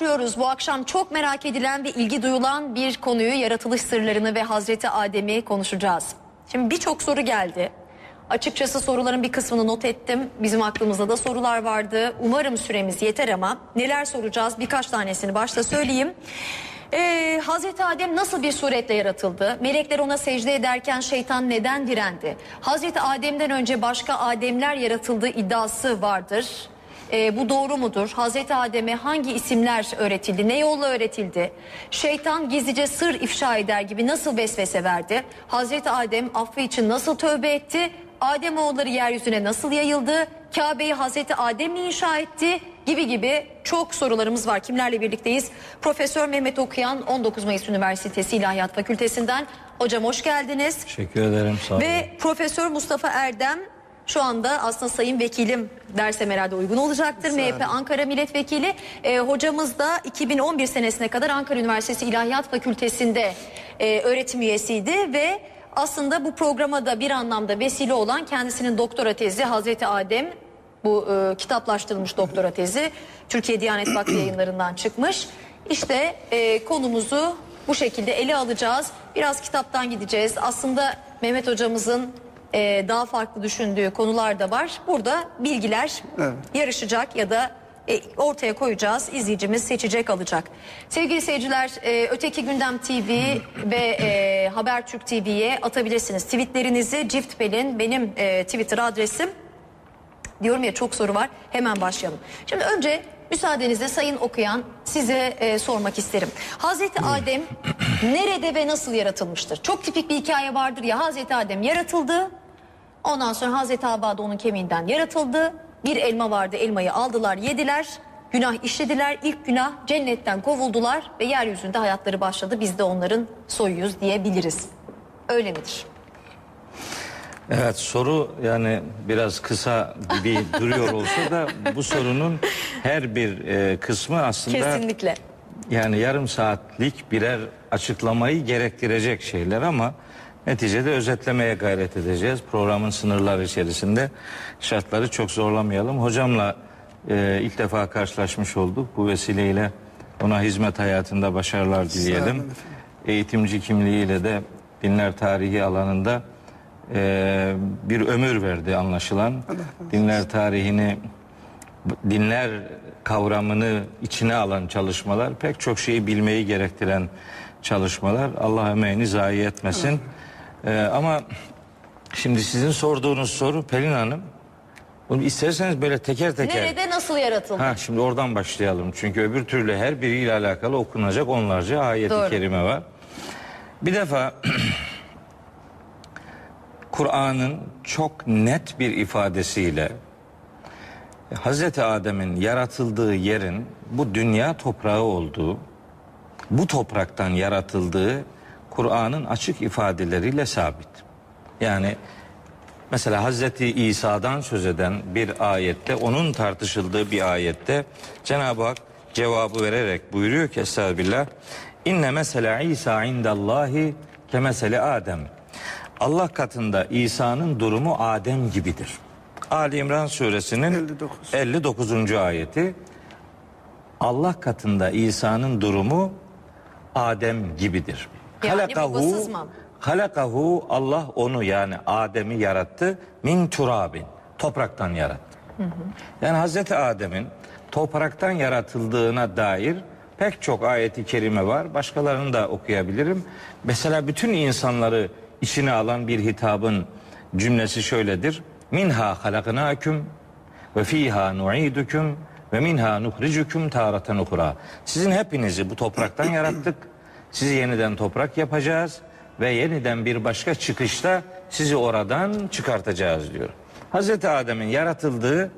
Başlıyoruz. Bu akşam çok merak edilen ve ilgi duyulan bir konuyu yaratılış sırlarını ve Hazreti Adem'i konuşacağız. Şimdi birçok soru geldi. Açıkçası soruların bir kısmını not ettim. Bizim aklımızda da sorular vardı. Umarım süremiz yeter ama neler soracağız birkaç tanesini başta söyleyeyim. Ee, Hazreti Adem nasıl bir suretle yaratıldı? Melekler ona secde ederken şeytan neden direndi? Hazreti Adem'den önce başka Ademler yaratıldığı iddiası vardır. Ee, bu doğru mudur? Hazreti Adem'e hangi isimler öğretildi? Ne yolla öğretildi? Şeytan gizlice sır ifşa eder gibi nasıl vesvese verdi? Hazreti Adem affı için nasıl tövbe etti? Adem oğulları yeryüzüne nasıl yayıldı? Kabe'yi Hazreti Adem mi inşa etti? Gibi gibi çok sorularımız var. Kimlerle birlikteyiz? Profesör Mehmet Okuyan 19 Mayıs Üniversitesi İlahiyat Fakültesinden. Hocam hoş geldiniz. Teşekkür ederim sağ olun. Ve Profesör Mustafa Erdem şu anda aslında sayın vekilim dersem herhalde uygun olacaktır. MHP Ankara Milletvekili. Ee, hocamız da 2011 senesine kadar Ankara Üniversitesi İlahiyat Fakültesi'nde e, öğretim üyesiydi ve aslında bu programa da bir anlamda vesile olan kendisinin doktora tezi Hazreti Adem bu e, kitaplaştırılmış doktora tezi Türkiye Diyanet Vakfı yayınlarından çıkmış. İşte e, konumuzu bu şekilde ele alacağız. Biraz kitaptan gideceğiz. Aslında Mehmet hocamızın e, daha farklı düşündüğü konular da var. Burada bilgiler Evet. yarışacak ya da e, ortaya koyacağız. İzleyicimiz seçecek alacak. Sevgili seyirciler e, Öteki Gündem TV ve e, Habertürk TV'ye atabilirsiniz. Tweetlerinizi Cift Pelin benim e, Twitter adresim. Diyorum ya çok soru var. Hemen başlayalım. Şimdi önce müsaadenizle sayın okuyan size e, sormak isterim. Hazreti Adem nerede ve nasıl yaratılmıştır? Çok tipik bir hikaye vardır ya Hazreti Adem yaratıldı. Ondan sonra Hazreti Havva da onun kemiğinden yaratıldı. Bir elma vardı elmayı aldılar yediler. Günah işlediler. İlk günah cennetten kovuldular ve yeryüzünde hayatları başladı. Biz de onların soyuyuz diyebiliriz. Öyle midir? Evet soru yani biraz kısa gibi duruyor olsa da bu sorunun her bir e, kısmı aslında Kesinlikle. yani yarım saatlik birer açıklamayı gerektirecek şeyler ama neticede özetlemeye gayret edeceğiz. Programın sınırları içerisinde şartları çok zorlamayalım. Hocamla e, ilk defa karşılaşmış olduk. Bu vesileyle ona hizmet hayatında başarılar dileyelim. Eğitimci kimliğiyle de dinler tarihi alanında e, bir ömür verdi anlaşılan. Dinler tarihini dinler kavramını içine alan çalışmalar pek çok şeyi bilmeyi gerektiren çalışmalar. Allah emeğini zayi etmesin. Ee, ama şimdi sizin sorduğunuz soru Pelin Hanım bunu isterseniz böyle teker teker Nerede nasıl yaratıldı? Ha şimdi oradan başlayalım. Çünkü öbür türlü her biriyle alakalı okunacak onlarca ayet-i Doğru. kerime var. Bir defa Kur'an'ın çok net bir ifadesiyle Hazreti Adem'in yaratıldığı yerin bu dünya toprağı olduğu, bu topraktan yaratıldığı Kur'an'ın açık ifadeleriyle sabit. Yani mesela Hazreti İsa'dan söz eden bir ayette, onun tartışıldığı bir ayette Cenab-ı Hak cevabı vererek buyuruyor ki Estağfirullah. İnne mesela İsa indallahi kemesele Adem. Allah katında İsa'nın durumu Adem gibidir. Ali İmran suresinin 59. 59. ayeti. Allah katında İsa'nın durumu Adem gibidir. Mı? Halakahu Allah onu yani Adem'i yarattı min turabin topraktan yarattı. Yani Hazreti Adem'in topraktan yaratıldığına dair pek çok ayeti kerime var. Başkalarını da okuyabilirim. Mesela bütün insanları içine alan bir hitabın cümlesi şöyledir. Minha halaknaküm ve fiha nu'idukum ve minha nuhricukum taratan ukra. Sizin hepinizi bu topraktan yarattık. Sizi yeniden toprak yapacağız ve yeniden bir başka çıkışta sizi oradan çıkartacağız diyor. Hazreti Adem'in yaratıldığı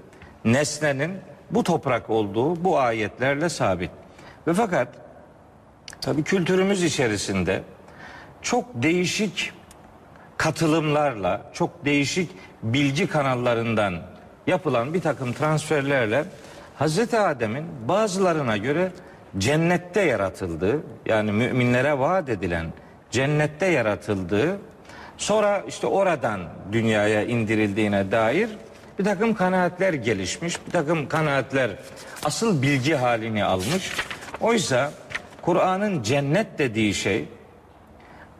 nesnenin bu toprak olduğu bu ayetlerle sabit. Ve fakat tabii kültürümüz içerisinde çok değişik katılımlarla, çok değişik bilgi kanallarından yapılan bir takım transferlerle Hazreti Adem'in bazılarına göre cennette yaratıldığı, yani müminlere vaat edilen cennette yaratıldığı, sonra işte oradan dünyaya indirildiğine dair bir takım kanaatler gelişmiş, bir takım kanaatler asıl bilgi halini almış. Oysa Kur'an'ın cennet dediği şey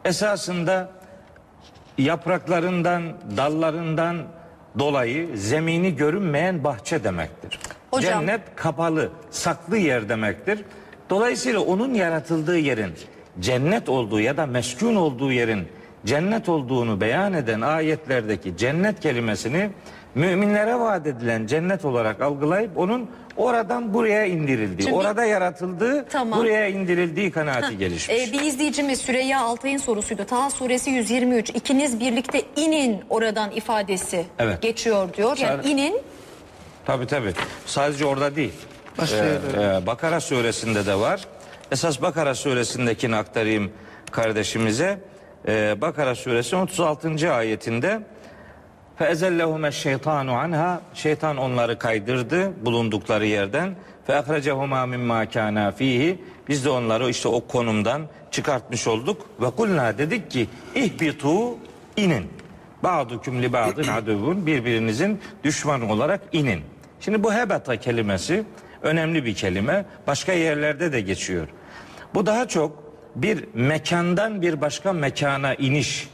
esasında yapraklarından, dallarından dolayı zemini görünmeyen bahçe demektir. Hocam- Cennet kapalı, saklı yer demektir. Dolayısıyla onun yaratıldığı yerin cennet olduğu ya da meskun olduğu yerin cennet olduğunu beyan eden ayetlerdeki cennet kelimesini müminlere vaat edilen cennet olarak algılayıp onun oradan buraya indirildiği, Şimdi- orada yaratıldığı, Tamam. buraya indirildiği kanaati gelişmiş. Ee, bir izleyicimiz Süreyya Altay'ın sorusuydu. Taha suresi 123. İkiniz birlikte inin oradan ifadesi Evet. geçiyor diyor. Yani Sadece- inin Tabii tabii. Sadece orada değil. Başka Ee, yerlerde. e, Bakara suresinde de var. Esas Bakara suresindekini aktarayım kardeşimize. Ee, Bakara suresi 36. ayetinde فَاَزَلَّهُمَ الشَّيْطَانُ عَنْهَا Şeytan onları kaydırdı bulundukları yerden. فَاَخْرَجَهُمَا مِمَّا كَانَا ف۪يهِ Biz de onları işte o konumdan çıkartmış olduk. Ve kulna dedik ki ihbitu inin. Ba'dukum li ba'din aduvun birbirinizin düşmanı olarak inin. Şimdi bu hebata kelimesi önemli bir kelime. Başka yerlerde de geçiyor. Bu daha çok bir mekandan bir başka mekana iniş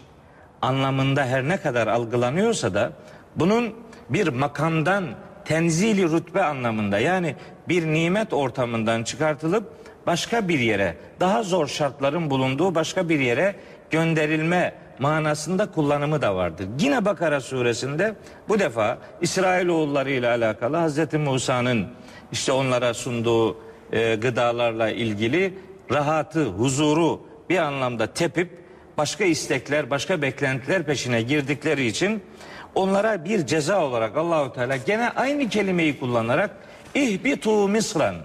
anlamında her ne kadar algılanıyorsa da bunun bir makamdan tenzili rütbe anlamında yani bir nimet ortamından çıkartılıp başka bir yere daha zor şartların bulunduğu başka bir yere gönderilme manasında kullanımı da vardır. Yine Bakara suresinde bu defa İsrailoğulları ile alakalı Hazreti Musa'nın işte onlara sunduğu e, gıdalarla ilgili rahatı, huzuru bir anlamda tepip başka istekler, başka beklentiler peşine girdikleri için onlara bir ceza olarak Allahu Teala gene aynı kelimeyi kullanarak ihbitu misran.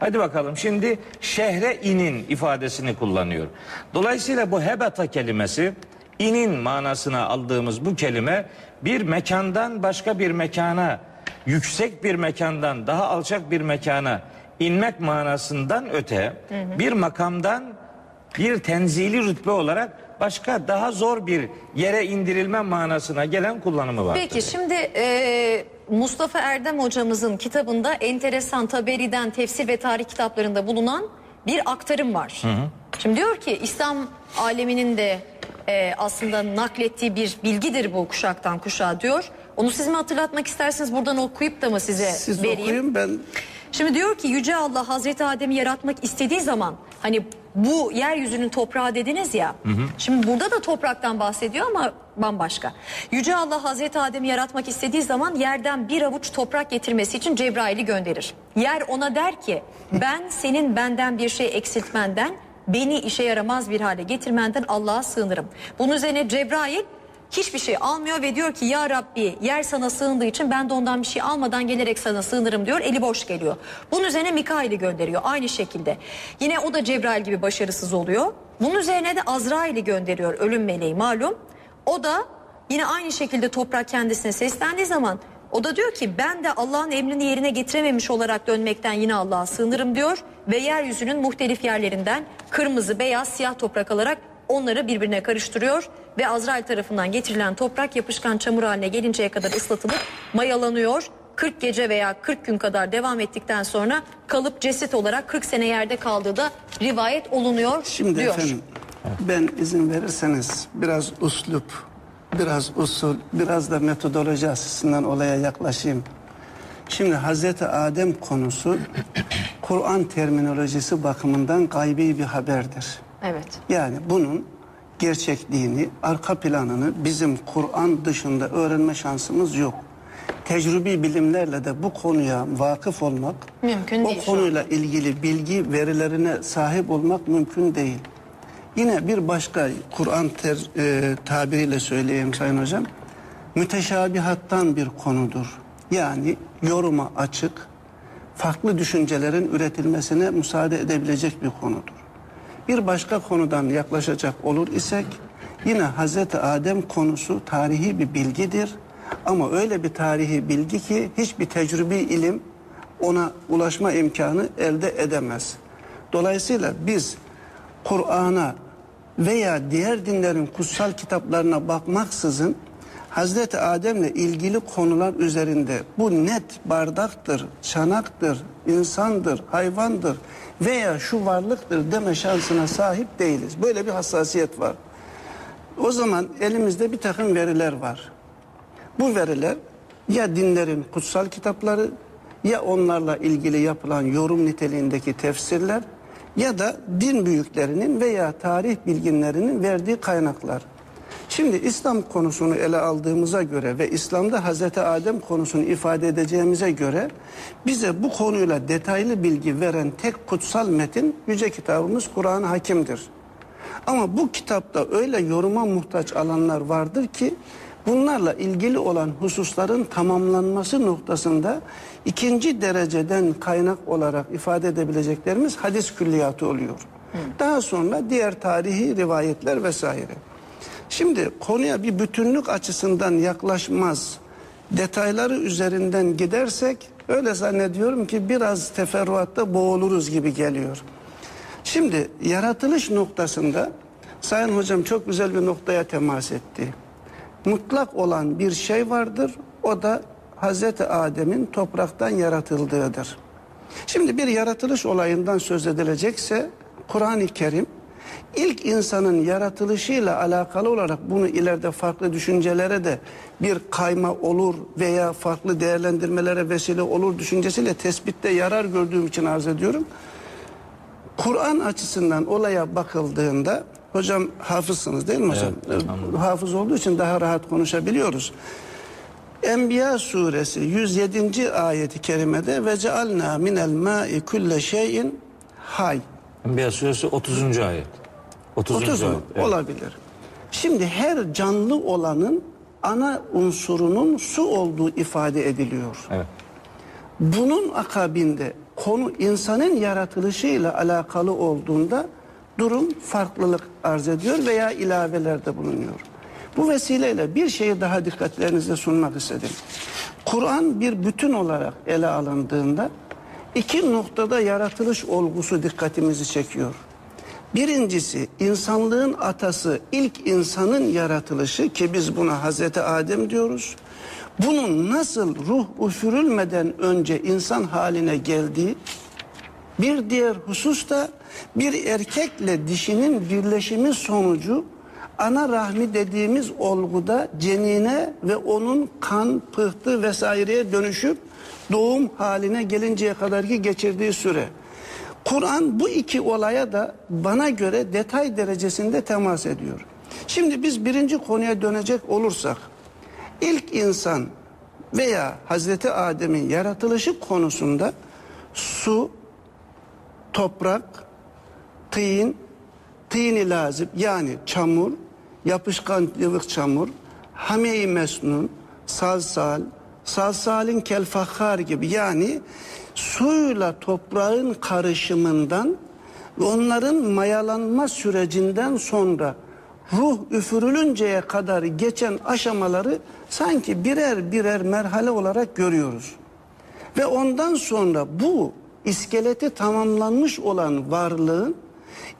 Hadi bakalım şimdi şehre inin ifadesini kullanıyor. Dolayısıyla bu hebata kelimesi inin manasına aldığımız bu kelime bir mekandan başka bir mekana yüksek bir mekandan daha alçak bir mekana inmek manasından öte bir makamdan bir tenzili rütbe olarak başka daha zor bir yere indirilme manasına gelen kullanımı var. Peki şimdi e, Mustafa Erdem hocamızın kitabında enteresan Taberi'den tefsir ve tarih kitaplarında bulunan bir aktarım var. Şimdi diyor ki İslam aleminin de e, aslında naklettiği bir bilgidir bu kuşaktan kuşağa diyor. Onu siz mi hatırlatmak isterseniz buradan okuyup da mı size Siz vereyim? okuyun ben Şimdi diyor ki Yüce Allah Hazreti Adem'i yaratmak istediği zaman hani bu yeryüzünün toprağı dediniz ya. Şimdi burada da topraktan bahsediyor ama bambaşka. Yüce Allah Hazreti Adem'i yaratmak istediği zaman yerden bir avuç toprak getirmesi için Cebrail'i gönderir. Yer ona der ki ben senin benden bir şey eksiltmenden beni işe yaramaz bir hale getirmenden Allah'a sığınırım. Bunun üzerine Cebrail hiçbir şey almıyor ve diyor ki ya Rabbi yer sana sığındığı için ben de ondan bir şey almadan gelerek sana sığınırım diyor. Eli boş geliyor. Bunun üzerine Mikail'i gönderiyor aynı şekilde. Yine o da Cebrail gibi başarısız oluyor. Bunun üzerine de Azrail'i gönderiyor ölüm meleği malum. O da yine aynı şekilde toprak kendisine seslendiği zaman o da diyor ki ben de Allah'ın emrini yerine getirememiş olarak dönmekten yine Allah'a sığınırım diyor. Ve yeryüzünün muhtelif yerlerinden kırmızı, beyaz, siyah toprak alarak onları birbirine karıştırıyor ve Azrail tarafından getirilen toprak yapışkan çamur haline gelinceye kadar ıslatılıp mayalanıyor. 40 gece veya 40 gün kadar devam ettikten sonra kalıp ceset olarak 40 sene yerde kaldığı da rivayet olunuyor şimdi diyor. efendim ben izin verirseniz biraz uslup, biraz usul, biraz da metodoloji açısından olaya yaklaşayım. Şimdi Hazreti Adem konusu Kur'an terminolojisi bakımından gaybi bir haberdir. Evet. Yani bunun gerçekliğini, arka planını bizim Kur'an dışında öğrenme şansımız yok. Tecrübi bilimlerle de bu konuya vakıf olmak, Mümkün o değil konuyla ilgili bilgi verilerine sahip olmak mümkün değil. Yine bir başka Kur'an e, tabiriyle söyleyeyim Sayın Hocam, müteşabihattan bir konudur. Yani yoruma açık, farklı düşüncelerin üretilmesine müsaade edebilecek bir konudur. Bir başka konudan yaklaşacak olur isek yine Hazreti Adem konusu tarihi bir bilgidir. Ama öyle bir tarihi bilgi ki hiçbir tecrübi ilim ona ulaşma imkanı elde edemez. Dolayısıyla biz Kur'an'a veya diğer dinlerin kutsal kitaplarına bakmaksızın Hazreti Adem'le ilgili konular üzerinde bu net bardaktır, çanaktır, insandır, hayvandır veya şu varlıktır deme şansına sahip değiliz. Böyle bir hassasiyet var. O zaman elimizde bir takım veriler var. Bu veriler ya dinlerin kutsal kitapları ya onlarla ilgili yapılan yorum niteliğindeki tefsirler ya da din büyüklerinin veya tarih bilginlerinin verdiği kaynaklar. Şimdi İslam konusunu ele aldığımıza göre ve İslam'da Hazreti Adem konusunu ifade edeceğimize göre bize bu konuyla detaylı bilgi veren tek kutsal metin yüce kitabımız Kur'an-ı Hakim'dir. Ama bu kitapta öyle yoruma muhtaç alanlar vardır ki bunlarla ilgili olan hususların tamamlanması noktasında ikinci dereceden kaynak olarak ifade edebileceklerimiz hadis külliyatı oluyor. Daha sonra diğer tarihi rivayetler vesaire. Şimdi konuya bir bütünlük açısından yaklaşmaz, detayları üzerinden gidersek öyle zannediyorum ki biraz teferruatta boğuluruz gibi geliyor. Şimdi yaratılış noktasında Sayın Hocam çok güzel bir noktaya temas etti. Mutlak olan bir şey vardır. O da Hazreti Adem'in topraktan yaratıldığıdır. Şimdi bir yaratılış olayından söz edilecekse Kur'an-ı Kerim ilk insanın yaratılışıyla alakalı olarak bunu ileride farklı düşüncelere de bir kayma olur veya farklı değerlendirmelere vesile olur düşüncesiyle tespitte yarar gördüğüm için arz ediyorum. Kur'an açısından olaya bakıldığında hocam hafızsınız değil mi hocam? Ee, Hafız olduğu için daha rahat konuşabiliyoruz. Enbiya suresi 107. ayeti kerimede ve cealna minel ma'i kulle şeyin hay. Enbiya suresi 30. ayet. 30. 30 mu? evet. Olabilir. Şimdi her canlı olanın ana unsurunun su olduğu ifade ediliyor. Evet. Bunun akabinde konu insanın yaratılışıyla alakalı olduğunda durum farklılık arz ediyor veya ilavelerde bulunuyor. Bu vesileyle bir şeyi daha dikkatlerinize sunmak istedim. Kur'an bir bütün olarak ele alındığında iki noktada yaratılış olgusu dikkatimizi çekiyor. Birincisi insanlığın atası ilk insanın yaratılışı ki biz buna Hazreti Adem diyoruz. Bunun nasıl ruh üfürülmeden önce insan haline geldiği bir diğer husus da bir erkekle dişinin birleşimi sonucu ana rahmi dediğimiz olguda cenine ve onun kan, pıhtı vesaireye dönüşüp doğum haline gelinceye kadarki geçirdiği süre. Kur'an bu iki olaya da bana göre detay derecesinde temas ediyor. Şimdi biz birinci konuya dönecek olursak ilk insan veya Hazreti Adem'in yaratılışı konusunda su, toprak, tıyın, tıyini lazım yani çamur, yapışkan yılık çamur, hame-i mesnun, salsal, salsalin kelfahar gibi yani suyla toprağın karışımından ve onların mayalanma sürecinden sonra ruh üfürülünceye kadar geçen aşamaları sanki birer birer merhale olarak görüyoruz. Ve ondan sonra bu iskeleti tamamlanmış olan varlığın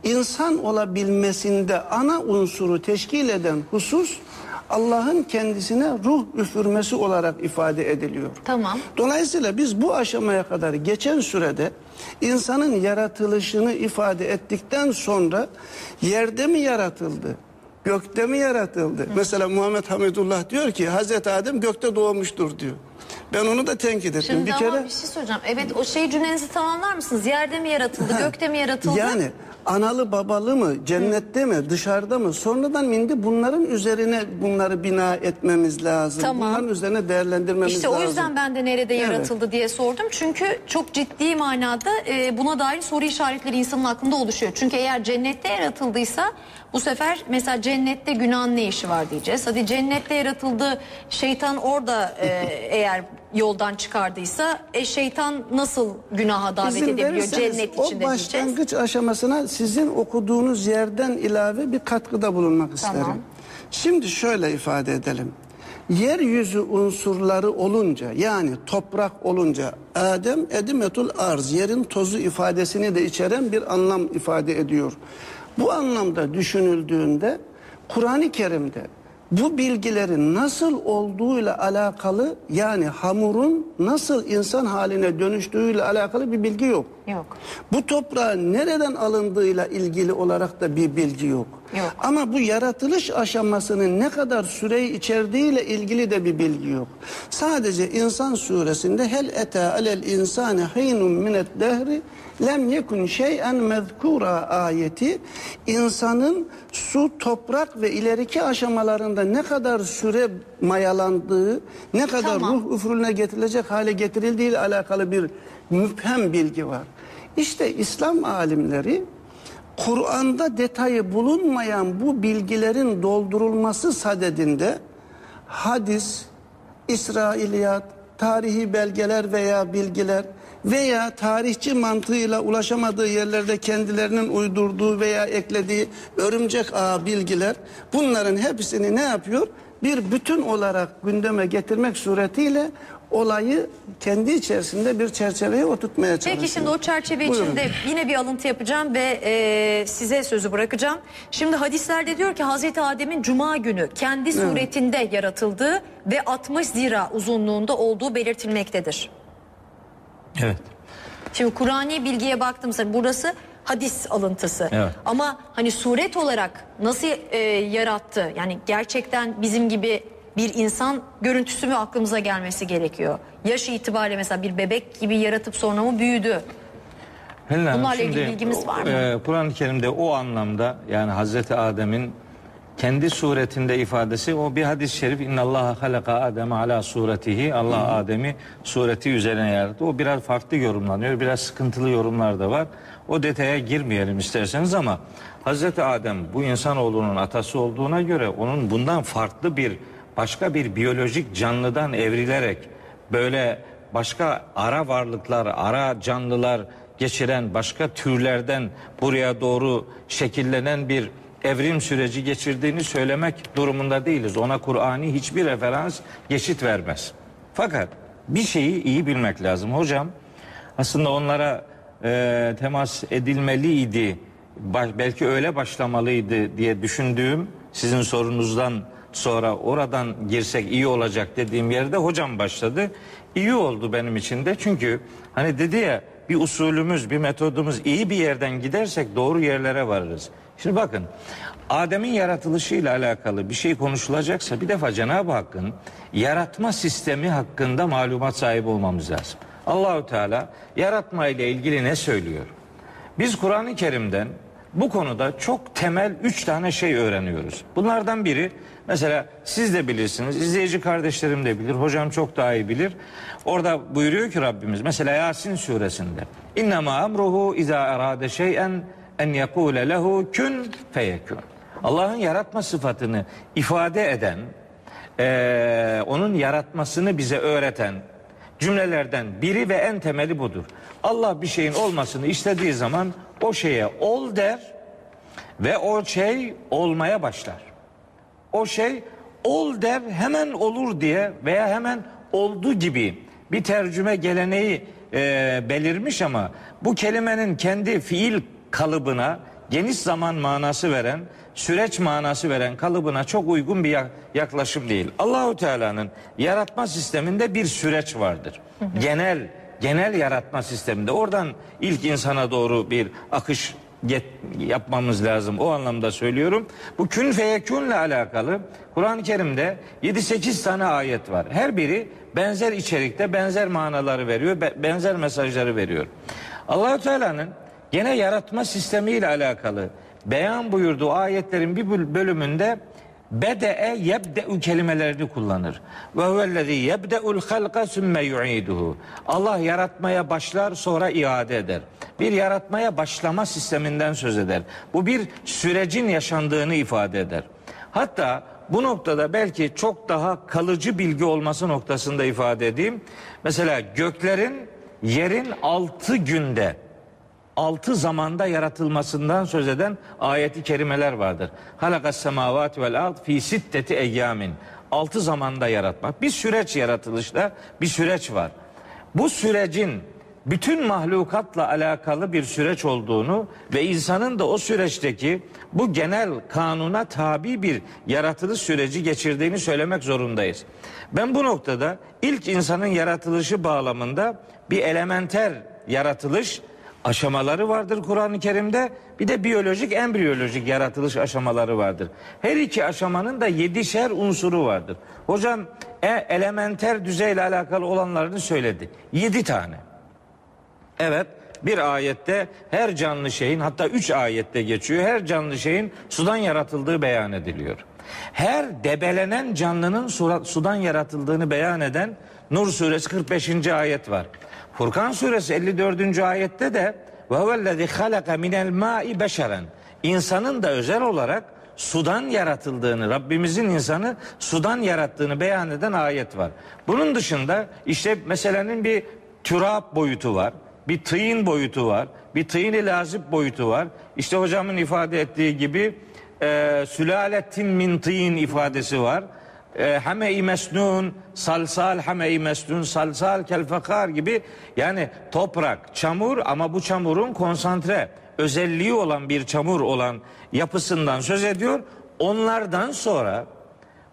insan olabilmesinde ana unsuru teşkil eden husus Allah'ın kendisine ruh üfürmesi olarak ifade ediliyor. Tamam. Dolayısıyla biz bu aşamaya kadar geçen sürede insanın yaratılışını ifade ettikten sonra yerde mi yaratıldı? Gökte mi yaratıldı? Mesela Muhammed Hamidullah diyor ki Hazreti Adem gökte doğmuştur diyor. Ben onu da tenkit ettim. Şimdi bir kere bir şey soracağım. Evet o şey cümlenizi tamamlar mısınız? Yerde mi yaratıldı, gökte mi yaratıldı? Yani analı babalı mı, cennette mi, dışarıda mı? Sonradan indi bunların üzerine bunları bina etmemiz lazım. Tamam. Bunların üzerine değerlendirmemiz İşte lazım. o yüzden ben de nerede yaratıldı diye sordum. Çünkü çok ciddi manada e, buna dair soru işaretleri insanın aklında oluşuyor. Çünkü eğer cennette yaratıldıysa bu sefer mesela cennette günahın ne işi var diyeceğiz. Hadi cennette yaratıldı şeytan orada e, eğer yoldan çıkardıysa e, şeytan nasıl günaha davet İzin edebiliyor cennet o içinde diyeceğiz. başlangıç aşamasına sizin okuduğunuz yerden ilave bir katkıda bulunmak Tamam. isterim. Şimdi şöyle ifade edelim. Yeryüzü unsurları olunca yani toprak olunca Adem edimetul arz yerin tozu ifadesini de içeren bir anlam ifade ediyor. Bu anlamda düşünüldüğünde Kur'an-ı Kerim'de bu bilgilerin nasıl olduğuyla alakalı yani hamurun nasıl insan haline dönüştüğüyle alakalı bir bilgi yok. Yok. Bu toprağın nereden alındığıyla ilgili olarak da bir bilgi yok. Yok. Ama bu yaratılış aşamasının ne kadar süreyi içerdiğiyle ilgili de bir bilgi yok. Sadece İnsan suresinde hel ete alel insane hinun minet dehri lem yekun şeyen mezkura ayeti insanın su, toprak ve ileriki aşamalarında ne kadar süre mayalandığı, ne kadar Tamam. ruh üfrülüne getirilecek hale getirildiği ile alakalı bir müphem bilgi var. İşte İslam alimleri Kur'an'da detayı bulunmayan bu bilgilerin doldurulması sadedinde hadis, İsrailiyat, tarihi belgeler veya bilgiler veya tarihçi mantığıyla ulaşamadığı yerlerde kendilerinin uydurduğu veya eklediği örümcek ağı bilgiler bunların hepsini ne yapıyor? Bir bütün olarak gündeme getirmek suretiyle olayı kendi içerisinde bir çerçeveye oturtmaya çalışıyor. Peki şimdi o çerçeve Buyurun. içinde yine bir alıntı yapacağım ve e, size sözü bırakacağım. Şimdi hadislerde diyor ki Hazreti Adem'in cuma günü kendi suretinde yaratıldığı ve 60 zira uzunluğunda olduğu belirtilmektedir. Evet. Şimdi Kur'ani bilgiye baktığımızda burası hadis alıntısı. Evet. Ama hani suret olarak nasıl e, yarattı? Yani gerçekten bizim gibi bir insan görüntüsü mü aklımıza gelmesi gerekiyor? Yaş itibariyle mesela bir bebek gibi yaratıp sonra mı büyüdü? Helal Hanım, Bunlarla ilgili bilgimiz var mı? e, Kur'an-ı Kerim'de o anlamda yani Hazreti Adem'in kendi suretinde ifadesi o bir hadis-i şerif innallaha halaka Adem ala suretihi Allah Adem'i sureti üzerine yarattı. O biraz farklı yorumlanıyor. Biraz sıkıntılı yorumlar da var. O detaya girmeyelim isterseniz ama Hazreti Adem bu insanoğlunun atası olduğuna göre onun bundan farklı bir başka bir biyolojik canlıdan evrilerek böyle başka ara varlıklar, ara canlılar geçiren başka türlerden buraya doğru şekillenen bir evrim süreci geçirdiğini söylemek durumunda değiliz. Ona Kur'ani hiçbir referans geçit vermez. Fakat bir şeyi iyi bilmek lazım. Hocam aslında onlara e, temas edilmeliydi. Baş- belki öyle başlamalıydı diye düşündüğüm sizin sorunuzdan sonra oradan girsek iyi olacak dediğim yerde hocam başladı. İyi oldu benim için de çünkü hani dedi ya bir usulümüz, bir metodumuz iyi bir yerden gidersek doğru yerlere varırız. Şimdi bakın Adem'in yaratılışıyla alakalı bir şey konuşulacaksa bir defa Cenab-ı Hakk'ın yaratma sistemi hakkında malumat sahibi olmamız lazım. Allahü Teala yaratma ile ilgili ne söylüyor? Biz Kur'an-ı Kerim'den bu konuda çok temel üç tane şey öğreniyoruz. Bunlardan biri mesela siz de bilirsiniz, izleyici kardeşlerim de bilir, hocam çok daha iyi bilir. Orada buyuruyor ki Rabbimiz mesela Yasin suresinde İnnemâ emruhu izâ erâde şey'en en yekûle lehu kün feyekûn. Allah'ın yaratma sıfatını ifade eden, eee, onun yaratmasını bize öğreten cümlelerden biri ve en temeli budur. Allah bir şeyin olmasını istediği zaman o şeye ol der ve o şey olmaya başlar. O şey ol der hemen olur diye veya hemen oldu gibi bir tercüme geleneği e, belirmiş ama bu kelimenin kendi fiil kalıbına geniş zaman manası veren, süreç manası veren kalıbına çok uygun bir yak- yaklaşım değil. Allahu Teala'nın yaratma sisteminde bir süreç vardır. Genel genel yaratma sisteminde oradan ilk insana doğru bir akış get- yapmamız lazım. O anlamda söylüyorum. Bu kün feyekünle alakalı Kur'an-ı Kerim'de 7-8 tane ayet var. Her biri benzer içerikte benzer manaları veriyor, be- benzer mesajları veriyor. Allahu Teala'nın gene yaratma sistemiyle alakalı beyan buyurduğu ayetlerin bir böl- bölümünde bede'e yebde'u kelimelerini kullanır. Ve huvellezî yebde'ul halqa sümme yu'iduhu. Allah yaratmaya başlar sonra iade eder. Bir yaratmaya başlama sisteminden söz eder. Bu bir sürecin yaşandığını ifade eder. Hatta bu noktada belki çok daha kalıcı bilgi olması noktasında ifade edeyim. Mesela göklerin yerin altı günde altı zamanda yaratılmasından söz eden ayeti kerimeler vardır. Halakas semavat vel ard fi sitteti eyyamin. Altı zamanda yaratmak. Bir süreç yaratılışta bir süreç var. Bu sürecin bütün mahlukatla alakalı bir süreç olduğunu ve insanın da o süreçteki bu genel kanuna tabi bir yaratılış süreci geçirdiğini söylemek zorundayız. Ben bu noktada ilk insanın yaratılışı bağlamında bir elementer yaratılış aşamaları vardır Kur'an-ı Kerim'de. Bir de biyolojik, embriyolojik yaratılış aşamaları vardır. Her iki aşamanın da yedişer unsuru vardır. Hocam e, elementer düzeyle alakalı olanlarını söyledi. Yedi tane. Evet bir ayette her canlı şeyin hatta üç ayette geçiyor. Her canlı şeyin sudan yaratıldığı beyan ediliyor. Her debelenen canlının sudan yaratıldığını beyan eden Nur suresi 45. ayet var. Furkan suresi 54. ayette de ve huvellezî halaka minel ma'i beşeren. İnsanın da özel olarak sudan yaratıldığını, Rabbimizin insanı sudan yarattığını beyan eden ayet var. Bunun dışında işte meselenin bir türap boyutu var. Bir tıyın boyutu var. Bir tıyın lazip boyutu var. İşte hocamın ifade ettiği gibi e, sülaletin min tıyın ifadesi var. E, hame-i mesnun, salsal hame-i mesnun, salsal kelfekar gibi yani toprak, çamur ama bu çamurun konsantre özelliği olan bir çamur olan yapısından söz ediyor. Onlardan sonra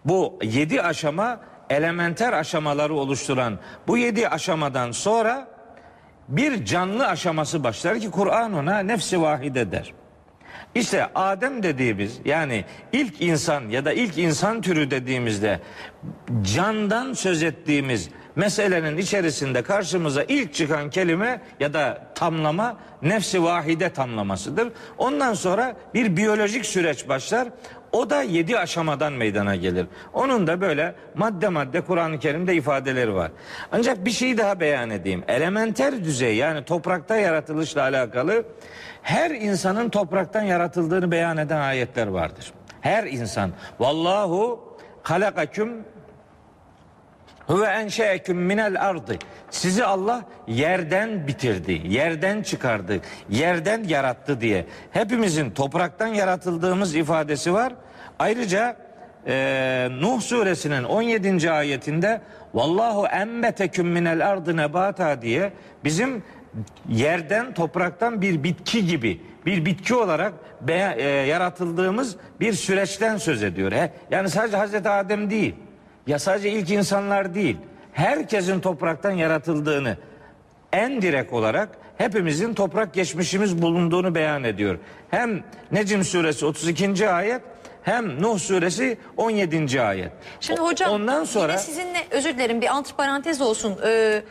bu yedi aşama elementer aşamaları oluşturan bu yedi aşamadan sonra bir canlı aşaması başlar ki Kur'an ona nefsi vahide der. İşte Adem dediğimiz yani ilk insan ya da ilk insan türü dediğimizde candan söz ettiğimiz meselenin içerisinde karşımıza ilk çıkan kelime ya da tamlama nefsi vahide tamlamasıdır. Ondan sonra bir biyolojik süreç başlar. O da yedi aşamadan meydana gelir. Onun da böyle madde madde Kur'an-ı Kerim'de ifadeleri var. Ancak bir şey daha beyan edeyim. Elementer düzey yani toprakta yaratılışla alakalı her insanın topraktan yaratıldığını beyan eden ayetler vardır. Her insan. Vallahu halakaküm Huve enşeeküm minel ardı. Sizi Allah yerden bitirdi, yerden çıkardı, yerden yarattı diye. Hepimizin topraktan yaratıldığımız ifadesi var. Ayrıca e, Nuh suresinin 17. ayetinde Vallahu emmeteküm minel ardı nebata diye bizim yerden topraktan bir bitki gibi bir bitki olarak be, e, yaratıldığımız bir süreçten söz ediyor. He, yani sadece Hazreti Adem değil. Ya sadece ilk insanlar değil. Herkesin topraktan yaratıldığını en direkt olarak hepimizin toprak geçmişimiz bulunduğunu beyan ediyor. Hem Necim suresi 32. ayet hem Nuh suresi 17. ayet. Şimdi hocam ondan sonra yine sizinle özür dilerim bir antiparantez olsun. Ee,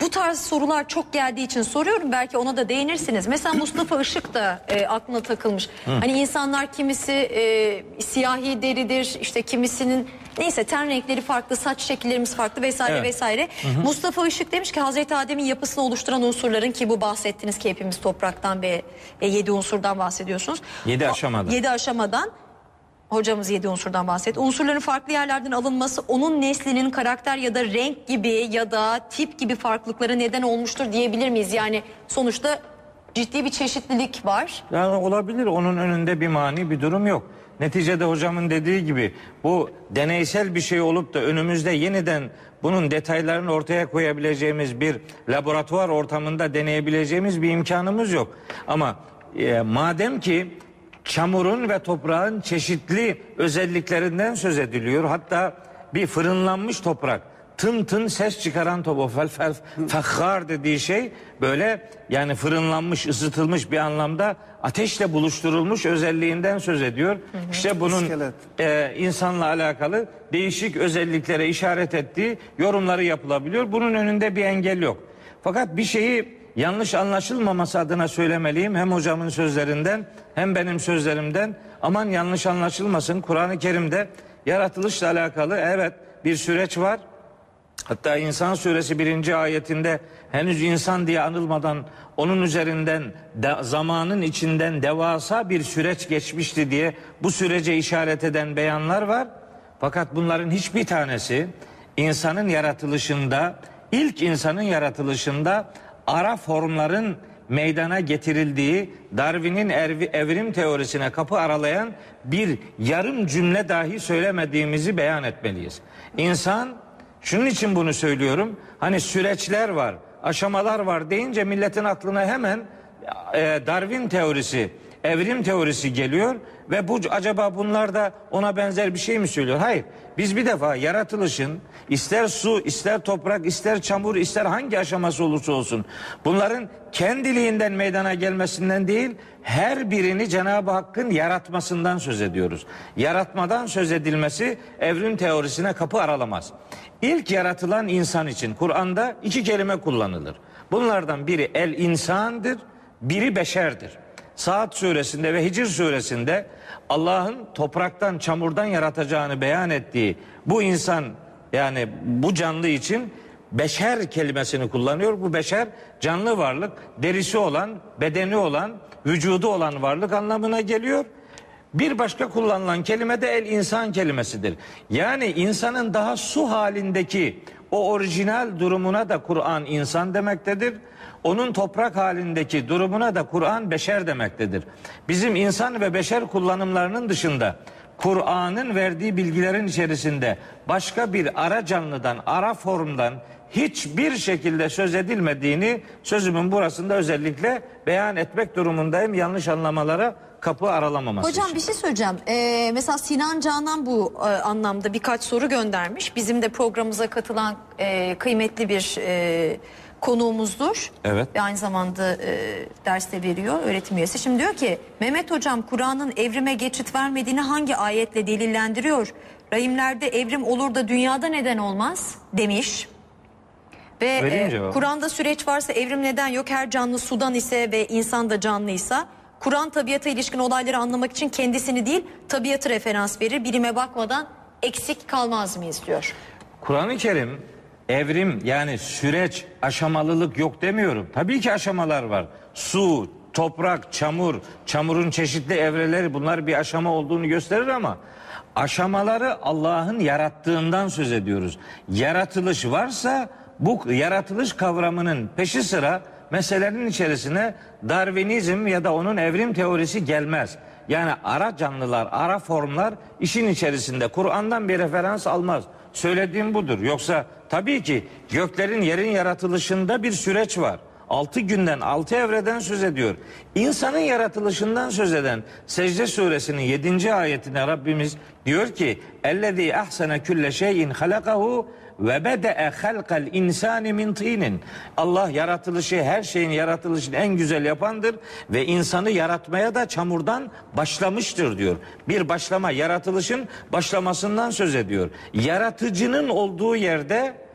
bu tarz sorular çok geldiği için soruyorum. Belki ona da değinirsiniz. Mesela Mustafa Işık da e, aklına takılmış. Hani insanlar kimisi e, siyahi deridir, işte kimisinin neyse ten renkleri farklı, saç şekillerimiz farklı vesaire Evet. vesaire. Mustafa Işık demiş ki Hazreti Adem'in yapısını oluşturan unsurların ki bu bahsettiniz ki hepimiz topraktan ve e, yedi unsurdan bahsediyorsunuz. Yedi O- aşamadan. Yedi aşamadan Hocamız yedi unsurdan bahsetti. Unsurların farklı yerlerden alınması onun neslinin karakter ya da renk gibi ya da tip gibi farklılıklara neden olmuştur diyebilir miyiz? Yani sonuçta ciddi bir çeşitlilik var. Yani olabilir onun önünde bir mani bir durum yok. Neticede hocamın dediği gibi bu deneysel bir şey olup da önümüzde yeniden bunun detaylarını ortaya koyabileceğimiz bir laboratuvar ortamında deneyebileceğimiz bir imkanımız yok. Ama e, madem ki çamurun ve toprağın çeşitli özelliklerinden söz ediliyor. Hatta bir fırınlanmış toprak tın tın ses çıkaran top o fel fel fekhar dediği şey böyle yani fırınlanmış ısıtılmış bir anlamda ateşle buluşturulmuş özelliğinden söz ediyor. İşte bunun İskelet. e, insanla alakalı değişik özelliklere işaret ettiği yorumları yapılabiliyor. Bunun önünde bir engel yok. Fakat bir şeyi yanlış anlaşılmaması adına söylemeliyim. Hem hocamın sözlerinden hem benim sözlerimden. Aman yanlış anlaşılmasın. Kur'an-ı Kerim'de yaratılışla alakalı evet bir süreç var. Hatta İnsan suresi birinci ayetinde henüz insan diye anılmadan onun üzerinden de, zamanın içinden devasa bir süreç geçmişti diye bu sürece işaret eden beyanlar var. Fakat bunların hiçbir tanesi insanın yaratılışında, ilk insanın yaratılışında ara formların meydana getirildiği Darwin'in evrim teorisine kapı aralayan bir yarım cümle dahi söylemediğimizi beyan etmeliyiz. İnsan şunun için bunu söylüyorum. Hani süreçler var. aşamalar var deyince milletin aklına hemen e, Darwin teorisi, evrim teorisi geliyor ve bu acaba bunlar da ona benzer bir şey mi söylüyor? Hayır. Biz bir defa yaratılışın ister su, ister toprak, ister çamur, ister hangi aşaması olursa olsun bunların kendiliğinden meydana gelmesinden değil, her birini Cenab-ı Hakk'ın yaratmasından söz ediyoruz. Yaratmadan söz edilmesi evrim teorisine kapı aralamaz. İlk yaratılan insan için Kur'an'da iki kelime kullanılır. Bunlardan biri el insandır, biri beşerdir. Saat suresinde ve Hicr suresinde Allah'ın topraktan, çamurdan yaratacağını beyan ettiği bu insan yani bu canlı için beşer kelimesini kullanıyor. Bu beşer canlı varlık, derisi olan, bedeni olan, vücudu olan varlık anlamına geliyor. Bir başka kullanılan kelime de el insan kelimesidir. Yani insanın daha su halindeki o orijinal durumuna da Kur'an insan demektedir. Onun toprak halindeki durumuna da Kur'an beşer demektedir. Bizim insan ve beşer kullanımlarının dışında Kur'an'ın verdiği bilgilerin içerisinde başka bir ara canlıdan, ara formdan hiçbir şekilde söz edilmediğini sözümün burasında özellikle beyan etmek durumundayım. Yanlış anlamalara kapı aralamaması Hocam için. bir şey söyleyeceğim. Ee, mesela Sinan Canan bu e, anlamda birkaç soru göndermiş. Bizim de programımıza katılan e, kıymetli bir e, konuğumuzdur. Evet. Ve aynı zamanda e, derste veriyor öğretim üyesi. Şimdi diyor ki Mehmet Hocam Kur'an'ın evrime geçit vermediğini hangi ayetle delillendiriyor? Rahimlerde evrim olur da dünyada neden olmaz demiş. Ve Vereyim e, cevabı. Kur'an'da süreç varsa evrim neden yok? Her canlı sudan ise ve insan da canlıysa Kur'an tabiata ilişkin olayları anlamak için kendisini değil tabiatı referans verir. Bilime bakmadan eksik kalmaz mıyız diyor. Kur'an-ı Kerim evrim yani süreç aşamalılık yok demiyorum. Tabii ki aşamalar var. Su, toprak, çamur, çamurun çeşitli evreleri bunlar bir aşama olduğunu gösterir ama aşamaları Allah'ın yarattığından söz ediyoruz. Yaratılış varsa bu yaratılış kavramının peşi sıra meselenin içerisine Darwinizm ya da onun evrim teorisi gelmez. Yani ara canlılar, ara formlar işin içerisinde Kur'an'dan bir referans almaz. Söylediğim budur. Yoksa tabii ki göklerin yerin yaratılışında bir süreç var. Altı günden altı evreden söz ediyor. İnsanın yaratılışından söz eden Secde suresinin yedinci ayetine Rabbimiz diyor ki: "Ellezî ahsene külle şeyin halakahu ve bede'e halkal insani min tinin. Allah yaratılışı her şeyin yaratılışını en güzel yapandır ve insanı yaratmaya da çamurdan başlamıştır diyor. Bir başlama yaratılışın başlamasından söz ediyor. Yaratıcının olduğu yerde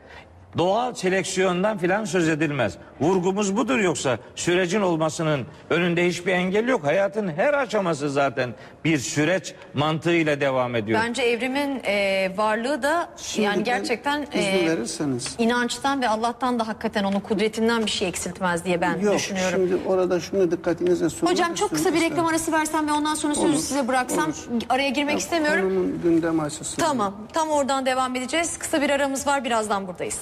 doğal seleksiyondan filan söz edilmez. Vurgumuz budur yoksa sürecin olmasının önünde hiçbir engel yok. Hayatın her aşaması zaten bir süreç mantığıyla devam ediyor. Bence evrimin e, varlığı da Şimdi yani gerçekten e, verirseniz. inançtan ve Allah'tan da hakikaten onun kudretinden bir şey eksiltmez diye ben Yok düşünüyorum. şimdi orada şunu dikkatinize sunmak Hocam çok kısa bir reklam arası versem ve ondan sonra sözü Olur, size bıraksam olur. araya girmek istemiyorum. Konunun gündem açısından. Tamam tam oradan devam edeceğiz. Kısa bir aramız var birazdan buradayız.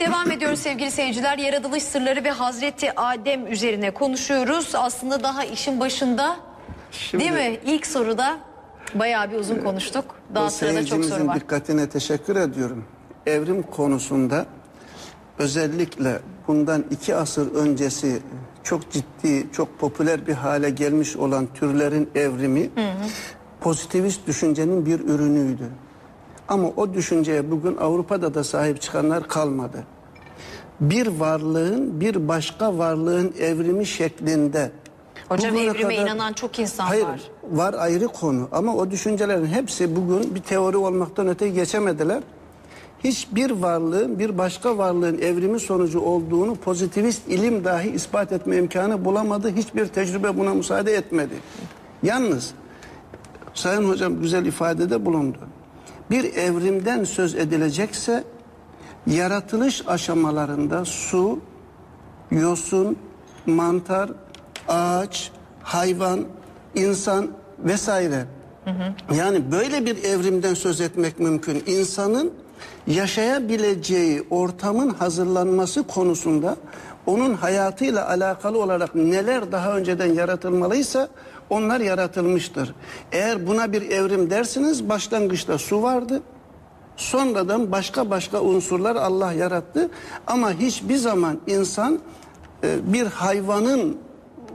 Evet devam ediyoruz sevgili seyirciler. Yaratılış sırları ve Hazreti Adem üzerine konuşuyoruz. Aslında daha işin başında Şimdi- değil mi? İlk soruda bayağı bir uzun konuştuk. Daha sırada çok soru var. dikkatine teşekkür ediyorum. Evrim konusunda özellikle bundan iki asır öncesi çok ciddi, çok popüler bir hale gelmiş olan türlerin evrimi pozitivist düşüncenin bir ürünüydü. Ama o düşünceye bugün Avrupa'da da sahip çıkanlar kalmadı. Bir varlığın bir başka varlığın evrimi şeklinde Hocam bugüne evrime kadar- inanan çok insan Hayır, var. var ayrı konu ama o düşüncelerin hepsi bugün bir teori olmaktan öte geçemediler. Hiçbir varlığın bir başka varlığın evrimi sonucu olduğunu pozitivist ilim dahi ispat etme imkanı bulamadı. Hiçbir tecrübe buna müsaade etmedi. Yalnız Sayın Hocam güzel ifadede bulundu. Bir evrimden söz edilecekse yaratılış aşamalarında su, yosun, mantar, ağaç, hayvan, insan vesaire. Yani böyle bir evrimden söz etmek mümkün. İnsanın yaşayabileceği ortamın hazırlanması konusunda onun hayatıyla alakalı olarak neler daha önceden yaratılmalıysa Onlar yaratılmıştır. Eğer buna bir evrim dersiniz başlangıçta su vardı. Sonradan başka başka unsurlar Allah yarattı. Ama hiçbir zaman insan e, bir hayvanın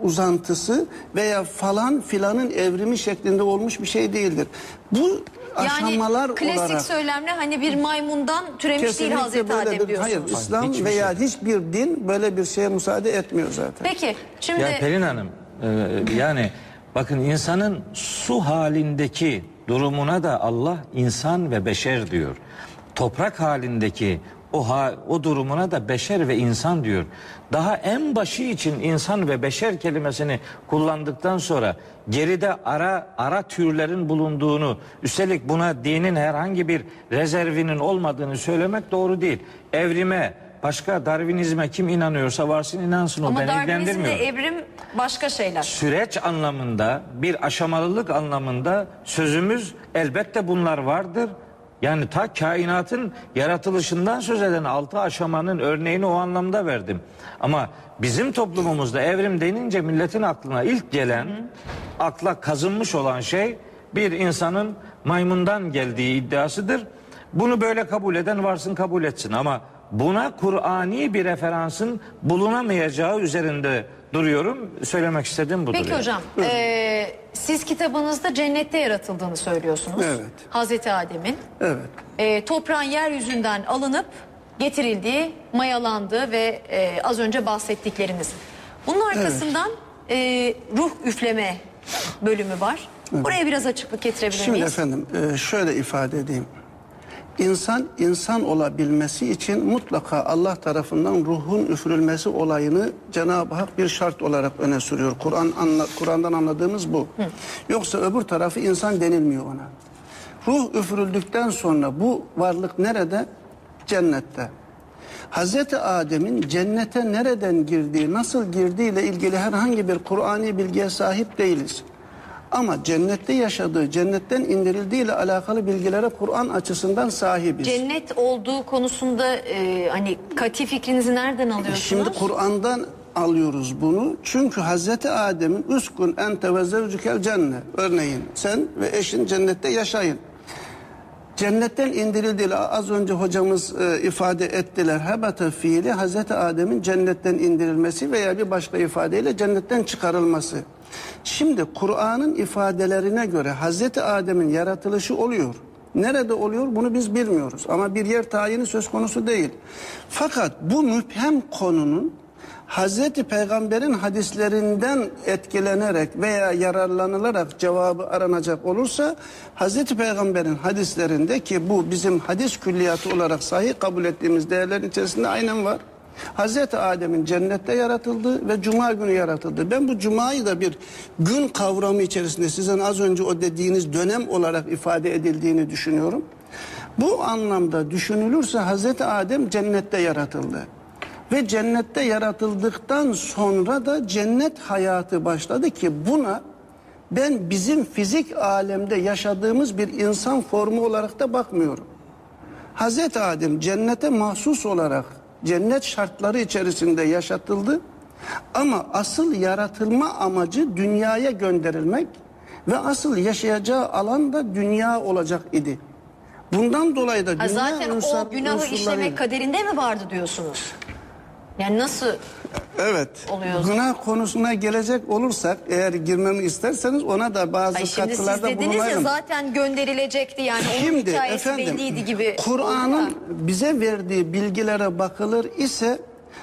uzantısı veya falan filanın evrimi şeklinde olmuş bir şey değildir. Bu aşamalar Yani klasik olarak söylemle hani bir maymundan türemiş değil kesinlikle Hazreti böyledir. Adem diyorsunuz. Hayır İslam Hiçbir veya hiçbir din böyle bir şeye müsaade etmiyor zaten. Peki şimdi Ya Pelin Hanım e, yani bakın insanın su halindeki durumuna da Allah insan ve beşer diyor. Toprak halindeki o ha, o durumuna da beşer ve insan diyor. Daha en başı için insan ve beşer kelimesini kullandıktan sonra geride ara ara türlerin bulunduğunu üstelik buna dinin herhangi bir rezervinin olmadığını söylemek doğru değil. Evrime başka Darwinizme kim inanıyorsa varsın inansın o ama beni Darwinizmde ilgilendirmiyor. evrim başka şeyler. Süreç anlamında bir aşamalılık anlamında sözümüz elbette bunlar vardır. Yani ta kainatın yaratılışından söz eden altı aşamanın örneğini o anlamda verdim. Ama bizim toplumumuzda evrim denince milletin aklına ilk gelen akla kazınmış olan şey bir insanın maymundan geldiği iddiasıdır. Bunu böyle kabul eden varsın kabul etsin ama buna Kur'ani bir referansın bulunamayacağı üzerinde duruyorum. Söylemek istediğim budur. Peki yani. hocam e, siz kitabınızda cennette yaratıldığını söylüyorsunuz. Evet. Hazreti Adem'in Evet. e, toprağın yeryüzünden alınıp getirildiği, mayalandığı ve e, az önce bahsettikleriniz. Bunun arkasından e, ruh üfleme bölümü var. Buraya biraz açıklık getirebilir Şimdi miyiz? efendim e, şöyle ifade edeyim. İnsan insan olabilmesi için mutlaka Allah tarafından ruhun üfürülmesi olayını Cenab-ı Hak bir şart olarak öne sürüyor. Kur'an anla, Kur'an'dan anladığımız bu. Yoksa öbür tarafı insan denilmiyor ona. Ruh üfürüldükten sonra bu varlık nerede? Cennette. Hazreti Adem'in cennete nereden girdiği, nasıl girdiği ile ilgili herhangi bir Kur'ani bilgiye sahip değiliz. Ama cennette yaşadığı, cennetten indirildiği ile alakalı bilgilere Kur'an açısından sahibiz. Cennet olduğu konusunda e, hani kati fikrinizi nereden alıyorsunuz? Şimdi Kur'an'dan alıyoruz bunu. Çünkü Hazreti Adem'in üskun ente ve zevcükel cennet. Örneğin sen ve eşin cennette yaşayın. Cennetten indirildiği az önce hocamız e, ifade ettiler. Hebete fiili Hazreti Adem'in cennetten indirilmesi veya bir başka ifadeyle cennetten çıkarılması. Şimdi Kur'an'ın ifadelerine göre Hazreti Adem'in yaratılışı oluyor. Nerede oluyor bunu biz bilmiyoruz ama bir yer tayini söz konusu değil. Fakat bu müphem konunun Hazreti Peygamber'in hadislerinden etkilenerek veya yararlanılarak cevabı aranacak olursa Hazreti Peygamber'in hadislerinde ki bu bizim hadis külliyatı olarak sahih kabul ettiğimiz değerlerin içerisinde aynen var. Hazreti Adem'in cennette yaratıldığı ve cuma günü yaratıldı. Ben bu cumayı da bir gün kavramı içerisinde sizin az önce o dediğiniz dönem olarak ifade edildiğini düşünüyorum. Bu anlamda düşünülürse Hazreti Adem cennette yaratıldı. Ve cennette yaratıldıktan sonra da cennet hayatı başladı ki buna ben bizim fizik alemde yaşadığımız bir insan formu olarak da bakmıyorum. Hazreti Adem cennete mahsus olarak cennet şartları içerisinde yaşatıldı. Ama asıl yaratılma amacı dünyaya gönderilmek ve asıl yaşayacağı alan da dünya olacak idi. Bundan dolayı da Ha, dünya zaten unsur- o günahı işlemek kaderinde mi vardı diyorsunuz? Yani nasıl Evet. oluyor? Günah konusuna gelecek olursak eğer girmemi isterseniz ona da bazı Ay şimdi siz katkılarda dediniz ya zaten gönderilecekti yani onun Şimdi hikayesi belliydi gibi. Kur'an'ın bize verdiği bilgilere bakılır ise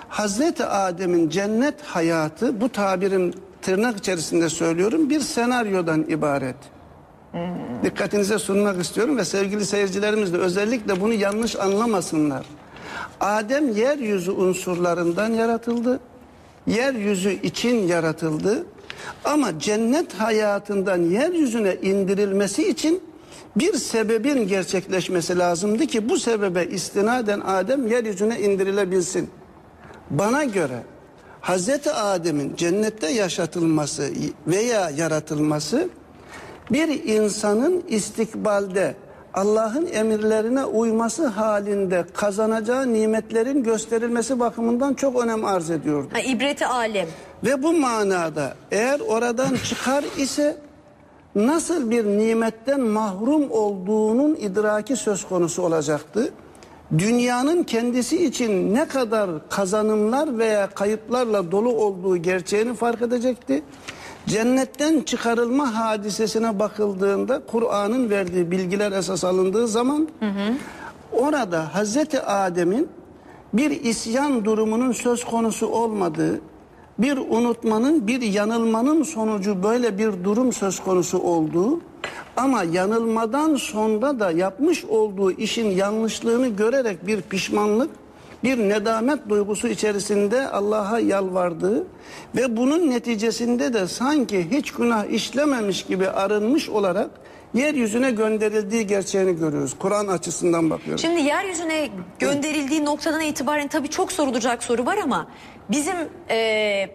Hazreti Adem'in cennet hayatı bu tabirin tırnak içerisinde söylüyorum bir senaryodan ibaret. Dikkatinize sunmak istiyorum ve sevgili seyircilerimiz de özellikle bunu yanlış anlamasınlar. Adem yeryüzü unsurlarından yaratıldı. Yeryüzü için yaratıldı. Ama cennet hayatından yeryüzüne indirilmesi için bir sebebin gerçekleşmesi lazımdı ki bu sebebe istinaden Adem yeryüzüne indirilebilsin. Bana göre Hazreti Adem'in cennette yaşatılması veya yaratılması bir insanın istikbalde Allah'ın emirlerine uyması halinde kazanacağı nimetlerin gösterilmesi bakımından çok önem arz ediyordu. Ha, ibreti alem. Ve bu manada eğer oradan çıkar ise nasıl bir nimetten mahrum olduğunun idraki söz konusu olacaktı. Dünyanın kendisi için ne kadar kazanımlar veya kayıplarla dolu olduğu gerçeğini fark edecekti. Cennetten çıkarılma hadisesine bakıldığında Kur'an'ın verdiği bilgiler esas alındığı zaman orada Hazreti Adem'in bir isyan durumunun söz konusu olmadığı, bir unutmanın, bir yanılmanın sonucu böyle bir durum söz konusu olduğu ama yanılmadan sonra da yapmış olduğu işin yanlışlığını görerek bir pişmanlık, bir nedamet duygusu içerisinde Allah'a yalvardığı ve bunun neticesinde de sanki hiç günah işlememiş gibi arınmış olarak yeryüzüne gönderildiği gerçeğini görüyoruz. Kur'an açısından bakıyoruz. Şimdi yeryüzüne gönderildiği noktadan itibaren tabii çok sorulacak soru var ama bizim e,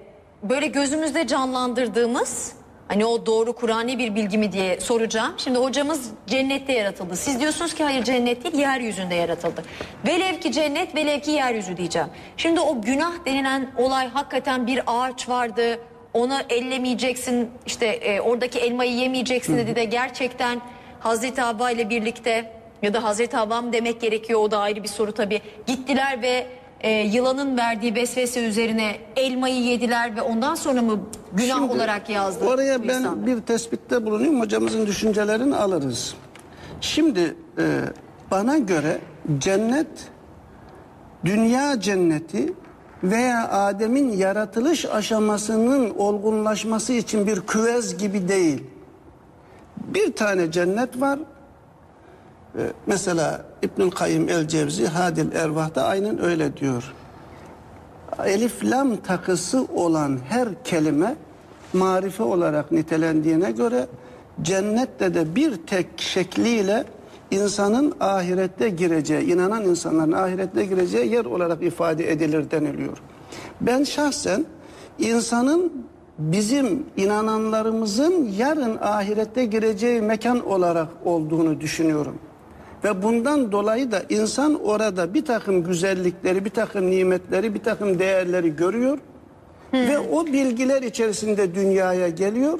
böyle gözümüzde canlandırdığımız hani o doğru Kur'an'i bir bilgi mi diye soracağım. Şimdi hocamız cennette yaratıldı. Siz diyorsunuz ki hayır cennet değil yeryüzünde yaratıldı. Velev ki cennet velev ki yeryüzü diyeceğim. Şimdi o günah denilen olay hakikaten bir ağaç vardı. Onu ellemeyeceksin işte e, oradaki elmayı yemeyeceksin dedi de gerçekten Hazreti Havva ile birlikte ya da Hazreti Havva mı demek gerekiyor o da ayrı bir soru tabii. Gittiler ve e, yılanın verdiği vesvese üzerine elmayı yediler ve ondan sonra mı günah Şimdi olarak yazdı? Oraya ben insanlar? bir tespitte bulunayım. Hocamızın düşüncelerini alırız. Şimdi e, bana göre cennet dünya cenneti veya Adem'in yaratılış aşamasının olgunlaşması için bir küvez gibi değil. Bir tane cennet var. E, mesela İbnül Kayyim el Cevzi Hadil Ervah'ta aynen öyle diyor elif lam takısı olan her kelime marife olarak nitelendiğine göre cennette de bir tek şekliyle insanın ahirette gireceği, inanan insanların ahirette gireceği yer olarak ifade edilir deniliyor. Ben şahsen insanın bizim inananlarımızın yarın ahirette gireceği mekan olarak olduğunu düşünüyorum. Ve bundan dolayı da insan orada bir takım güzellikleri, bir takım nimetleri, bir takım değerleri görüyor. Ve o bilgiler içerisinde dünyaya geliyor.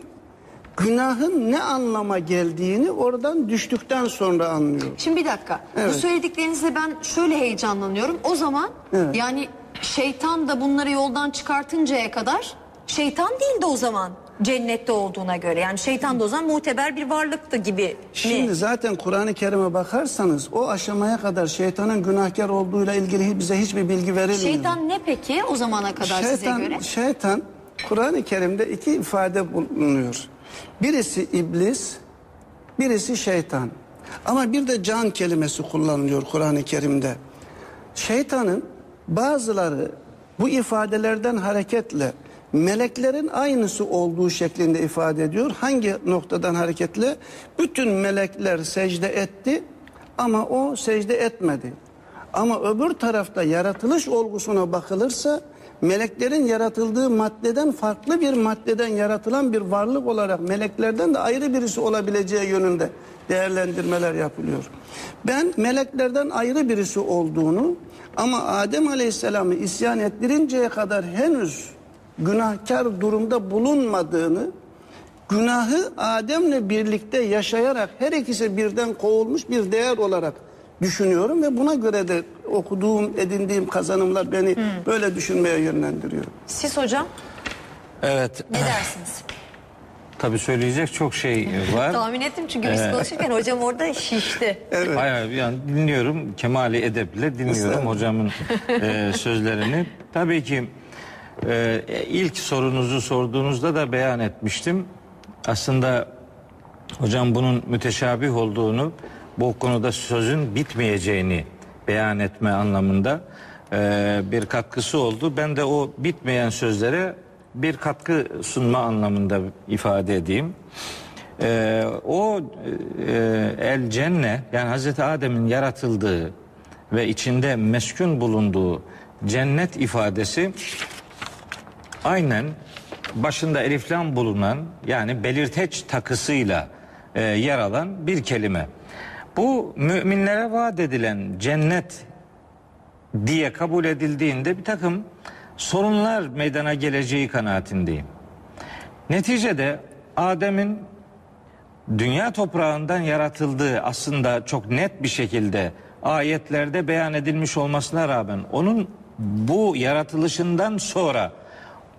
Günahın ne anlama geldiğini oradan düştükten sonra anlıyor. Şimdi bir dakika. Bu Evet. söylediklerinizle ben şöyle heyecanlanıyorum. O zaman Evet. yani şeytan da bunları yoldan çıkartıncaya kadar şeytan değildi o zaman cennette olduğuna göre. Yani şeytan da o zaman muteber bir varlıktı gibi. mi? Şimdi zaten Kur'an-ı Kerim'e bakarsanız o aşamaya kadar şeytanın günahkar olduğuyla ilgili bize hiçbir bilgi verilmiyor. Şeytan ne peki o zamana kadar size şeytan, göre? Şeytan Kur'an-ı Kerim'de iki ifade bulunuyor. Birisi iblis, birisi şeytan. Ama bir de can kelimesi kullanılıyor Kur'an-ı Kerim'de. Şeytanın bazıları bu ifadelerden hareketle meleklerin aynısı olduğu şeklinde ifade ediyor. Hangi noktadan hareketle? Bütün melekler secde etti ama o secde etmedi. Ama öbür tarafta yaratılış olgusuna bakılırsa meleklerin yaratıldığı maddeden farklı bir maddeden yaratılan bir varlık olarak meleklerden de ayrı birisi olabileceği yönünde değerlendirmeler yapılıyor. Ben meleklerden ayrı birisi olduğunu ama Adem Aleyhisselam'ı isyan ettirinceye kadar henüz günahkar durumda bulunmadığını günahı Adem'le birlikte yaşayarak her ikisi birden kovulmuş bir değer olarak düşünüyorum ve buna göre de okuduğum, edindiğim kazanımlar beni böyle düşünmeye yönlendiriyor. Siz hocam Evet. ne dersiniz? Tabii söyleyecek çok şey var. Tahmin ettim çünkü biz konuşurken hocam orada şişti. Hayır, hayır, yani dinliyorum kemali edeple dinliyorum hocamın e, sözlerini. Tabii ki e, ilk sorunuzu sorduğunuzda da beyan etmiştim. Aslında hocam bunun müteşabih olduğunu bu konuda sözün bitmeyeceğini beyan etme anlamında e, bir katkısı oldu. Ben de o bitmeyen sözlere bir katkı sunma anlamında ifade edeyim. Ee, o e, el cenne yani Hazreti Adem'in yaratıldığı ve içinde meskun bulunduğu cennet ifadesi aynen başında eliflam bulunan yani belirteç takısıyla e, yer alan bir kelime. Bu müminlere vaat edilen cennet diye kabul edildiğinde bir takım sorunlar meydana geleceği kanaatindeyim. Neticede Adem'in dünya toprağından yaratıldığı aslında çok net bir şekilde ayetlerde beyan edilmiş olmasına rağmen onun bu yaratılışından sonra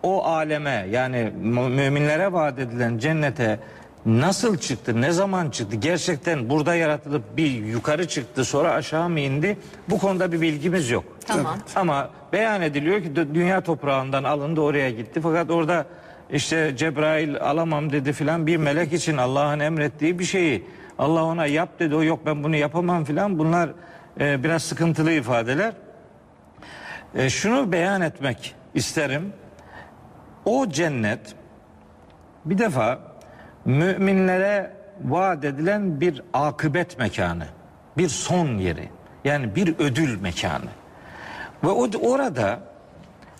o aleme yani mü- müminlere vaat edilen cennete nasıl çıktı, ne zaman çıktı, gerçekten burada yaratılıp bir yukarı çıktı sonra aşağı mı indi bu konuda bir bilgimiz yok. Tamam. Ama beyan ediliyor ki dü- dünya toprağından alındı oraya gitti. Fakat orada işte Cebrail alamam dedi filan bir melek için Allah'ın emrettiği bir şeyi Allah ona yap dedi o yok ben bunu yapamam filan bunlar e, biraz sıkıntılı ifadeler. E, şunu beyan etmek isterim. O cennet bir defa müminlere vaat edilen bir akıbet mekanı, bir son yeri. Yani bir ödül mekanı. Ve o orada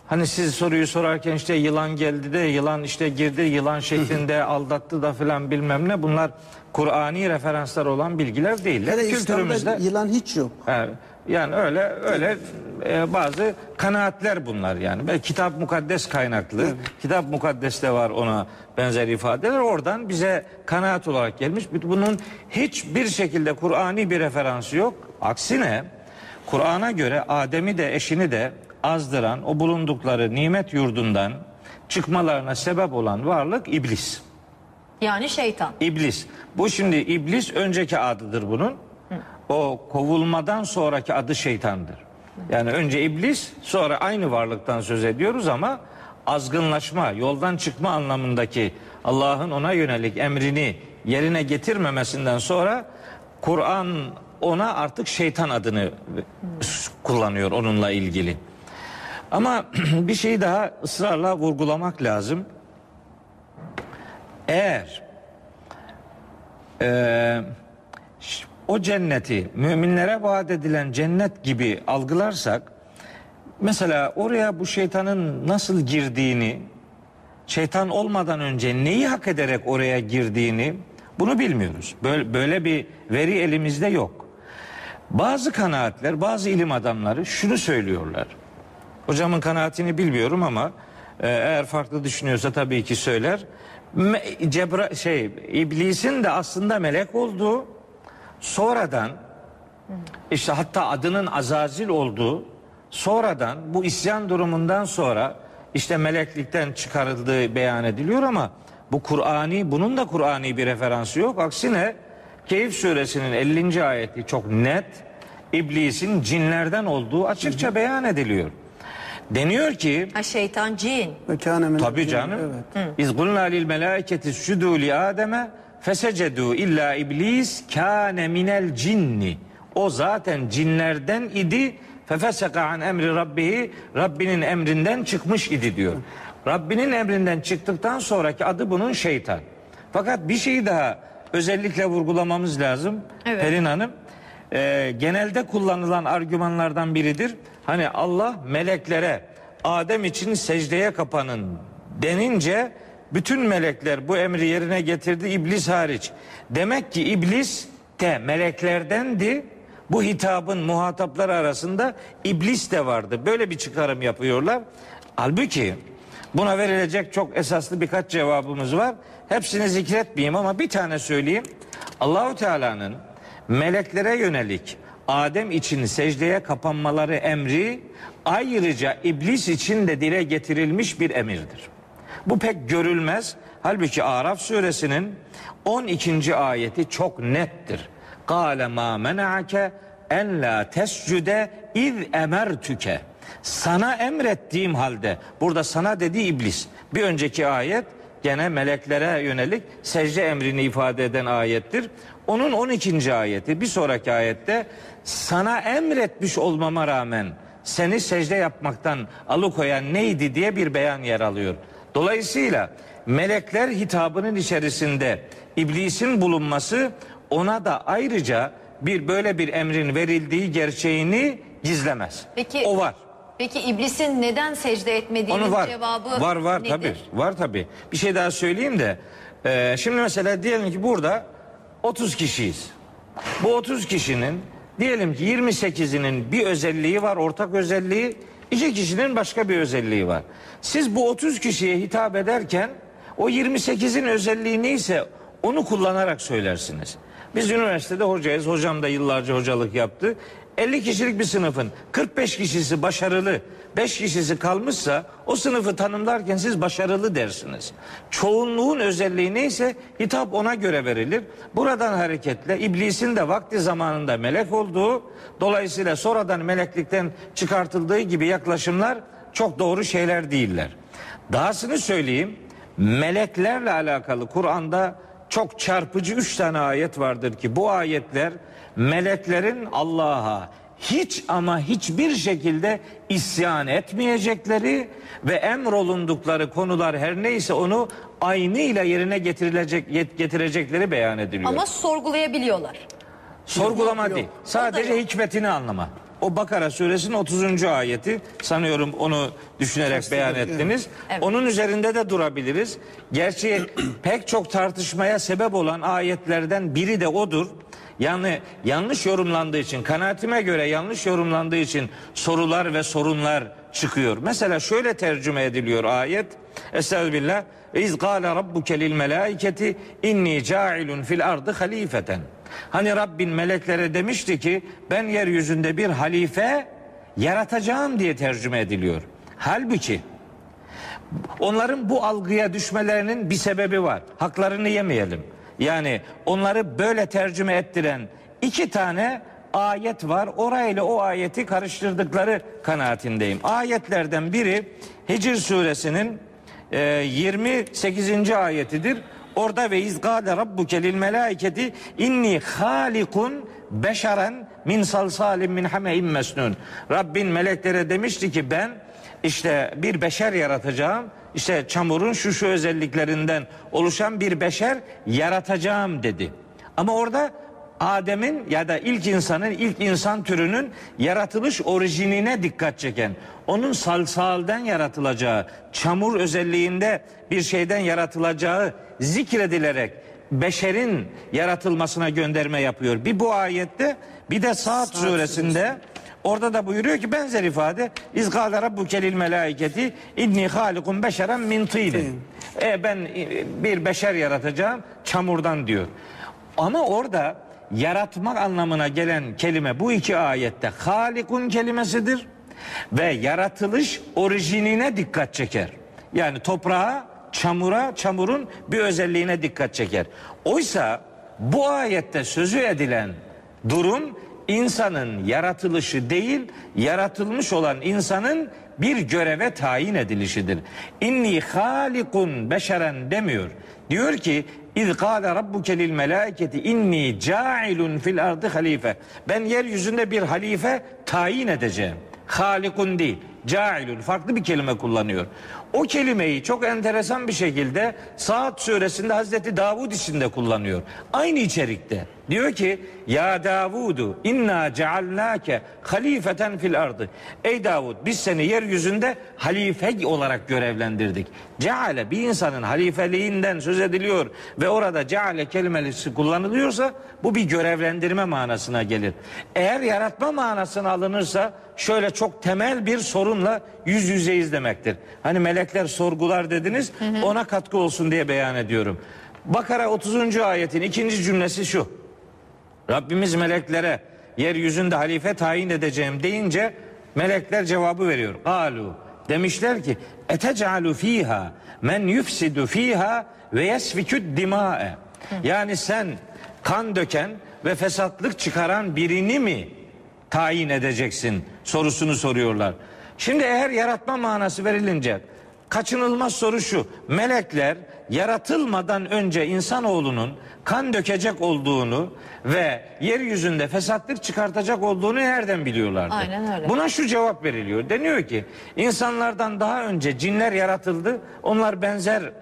hani siz soruyu sorarken işte yılan geldi de yılan işte girdi yılan şeklinde aldattı da filan bilmem ne bunlar Kur'ani referanslar olan bilgiler değil. Hele Kültürümüzde İslam'da yılan hiç yok. Evet. Yani öyle öyle e, bazı kanaatler bunlar yani. Belki kitap mukaddes kaynaklı. Kitap mukaddeste var ona benzer ifadeler. Oradan bize kanaat olarak gelmiş. Bunun hiçbir şekilde Kur'ani bir referansı yok. Aksine Kur'an'a göre Adem'i de eşini de azdıran o bulundukları nimet yurdundan çıkmalarına sebep olan varlık iblis. Yani şeytan. İblis. Bu şimdi iblis önceki adıdır bunun. O kovulmadan sonraki adı şeytandır. Yani önce iblis sonra aynı varlıktan söz ediyoruz ama azgınlaşma, yoldan çıkma anlamındaki Allah'ın ona yönelik emrini yerine getirmemesinden sonra Kur'an ona artık şeytan adını kullanıyor onunla ilgili. Ama bir şeyi daha ısrarla vurgulamak lazım. Eğer ş- o cenneti müminlere vaat edilen cennet gibi algılarsak mesela oraya bu şeytanın nasıl girdiğini şeytan olmadan önce neyi hak ederek oraya girdiğini bunu bilmiyoruz. Böyle, böyle bir veri elimizde yok. Bazı kanaatler, bazı ilim adamları şunu söylüyorlar. Hocamın kanaatini bilmiyorum ama e, eğer farklı düşünüyorsa tabii ki söyler. Me- Cebra şey iblisin de aslında melek olduğu sonradan işte hatta adının Azazil olduğu sonradan bu isyan durumundan sonra işte meleklikten çıkarıldığı beyan ediliyor ama bu Kur'ani bunun da Kur'ani bir referansı yok. Aksine Keyif suresinin 50. ayeti çok net iblisin cinlerden olduğu açıkça beyan ediliyor. Deniyor ki Ha şeytan cin. Tabii canım. Evet. İz kulna lil melâiketi südû li Adem'e fesecedû illa iblis kâne minel cinni. O zaten cinlerden idi. Fefeseka an emri rabbihi. Rabbinin emrinden çıkmış idi diyor. Rabbinin emrinden çıktıktan sonraki adı bunun şeytan. Fakat bir şeyi daha özellikle vurgulamamız lazım. Evet. Pelin Hanım. Ee, genelde kullanılan argümanlardan biridir. Hani Allah meleklere Adem için secdeye kapanın denince bütün melekler bu emri yerine getirdi iblis hariç. Demek ki iblis de meleklerdendi. Bu hitabın muhatapları arasında iblis de vardı. Böyle bir çıkarım yapıyorlar. Halbuki buna verilecek çok esaslı birkaç cevabımız var. Hepsini zikretmeyeyim ama bir tane söyleyeyim. Allahu Teala'nın meleklere yönelik Adem için secdeye kapanmaları emri ayrıca iblis için de dile getirilmiş bir emirdir. Bu pek görülmez. Halbuki Araf suresinin 12. ayeti çok nettir. Kale ma mena'ake en la tescude iz emertüke. Sana emrettiğim halde burada sana dedi iblis. Bir önceki ayet gene meleklere yönelik secde emrini ifade eden ayettir. Onun 12. ayeti bir sonraki ayette sana emretmiş olmama rağmen seni secde yapmaktan alıkoyan neydi diye bir beyan yer alıyor. Dolayısıyla melekler hitabının içerisinde iblisin bulunması ona da ayrıca bir böyle bir emrin verildiği gerçeğini gizlemez. Peki o var. Peki iblisin neden secde etmediğinin Onu var. cevabı var var nedir? tabi. Var tabi. Bir şey daha söyleyeyim de. e, şimdi mesela diyelim ki burada 30 kişiyiz. Bu 30 kişinin diyelim ki 28'inin bir özelliği var, ortak özelliği, iki kişinin başka bir özelliği var. Siz bu 30 kişiye hitap ederken o 28'in özelliği neyse onu kullanarak söylersiniz. Biz üniversitede hocayız. Hocam da yıllarca hocalık yaptı. 50 kişilik bir sınıfın 45 kişisi başarılı, 5 kişisi kalmışsa o sınıfı tanımlarken siz başarılı dersiniz. Çoğunluğun özelliği neyse hitap ona göre verilir. Buradan hareketle iblisin de vakti zamanında melek olduğu, dolayısıyla sonradan meleklikten çıkartıldığı gibi yaklaşımlar çok doğru şeyler değiller. Dahasını söyleyeyim, meleklerle alakalı Kur'an'da çok çarpıcı üç tane ayet vardır ki bu ayetler meleklerin Allah'a hiç ama hiçbir şekilde isyan etmeyecekleri ve emrolundukları konular her neyse onu aynıyla yerine getirilecek getirecekleri beyan ediliyor. Ama sorgulayabiliyorlar. Sorgulama Yok, değil. yok. Sadece hikmetini anlama. O Bakara suresinin 30. ayeti sanıyorum onu düşünerek beyan evet. ettiniz. Evet. Onun üzerinde de durabiliriz. Gerçi pek çok tartışmaya sebep olan ayetlerden biri de odur. Yani yanlış yorumlandığı için, kanaatime göre yanlış yorumlandığı için sorular ve sorunlar çıkıyor. Mesela şöyle tercüme ediliyor ayet. Estağfirullah. İz gâle rabbuke lil melâiketi inni câilun fil ardı halifeten. Hani Rabbin meleklere demişti ki ben yeryüzünde bir halife yaratacağım diye tercüme ediliyor. Halbuki onların bu algıya düşmelerinin bir sebebi var. Haklarını yemeyelim. Yani onları böyle tercüme ettiren iki tane ayet var. Orayla o ayeti karıştırdıkları kanaatindeyim. Ayetlerden biri Hicr suresinin e, 28. ayetidir. Orada ve izgâle rabbuke lil melâiketi inni halikun beşeren min salsalim min hame'in mesnun. Rabbin meleklere demişti ki ben işte bir beşer yaratacağım. İşte çamurun şu şu özelliklerinden oluşan bir beşer yaratacağım dedi. Ama orada Adem'in ya da ilk insanın, ilk insan türünün yaratılış orijinine dikkat çeken, onun salsalden yaratılacağı, çamur özelliğinde bir şeyden yaratılacağı zikredilerek beşerin yaratılmasına gönderme yapıyor. Bir bu ayette bir de Saat suresinde Orada da buyuruyor ki benzer ifade İzgâle rabbuke lil melâiketi inni hâlikun beşeren min tînin. E ben e, bir beşer yaratacağım çamurdan diyor. Ama orada yaratmak anlamına gelen kelime bu iki ayette halikun kelimesidir ve yaratılış orijinine dikkat çeker. Yani toprağa, çamura, çamurun bir özelliğine dikkat çeker. Oysa bu ayette sözü edilen durum insanın yaratılışı değil, yaratılmış olan insanın bir göreve tayin edilişidir. İnni halikun beşeren demiyor. Diyor ki İz kâle rabbuke lil melâiketi inni câilun fil ardı halife. Ben yeryüzünde bir halife tayin edeceğim. Halikun değil. Cailun farklı bir kelime kullanıyor. O kelimeyi çok enteresan bir şekilde Saat suresinde Hazreti Davud içinde kullanıyor. Aynı içerikte. Diyor ki ya Davudu inna cealnake halifeten fil ardı. Ey Davud biz seni yeryüzünde halife olarak görevlendirdik. Ceale bir insanın halifeliğinden söz ediliyor ve orada ceale kelimesi kullanılıyorsa bu bir görevlendirme manasına gelir. Eğer yaratma manasına alınırsa şöyle çok temel bir sorunla yüz yüzeyiz demektir. Hani melekler sorgular dediniz ona katkı olsun diye beyan ediyorum. Bakara 30. ayetin ikinci cümlesi şu. Rabbimiz meleklere yeryüzünde halife tayin edeceğim deyince melekler cevabı veriyor. Galu demişler ki etecalu fiha men yufsidu fiha ve yesfikü dimae. Yani sen kan döken ve fesatlık çıkaran birini mi tayin edeceksin sorusunu soruyorlar. Şimdi eğer yaratma manası verilince kaçınılmaz soru şu. Melekler yaratılmadan önce insanoğlunun kan dökecek olduğunu ve yeryüzünde fesatlık çıkartacak olduğunu nereden biliyorlardı? Aynen öyle. Buna şu cevap veriliyor. Deniyor ki insanlardan daha önce cinler yaratıldı. Onlar benzer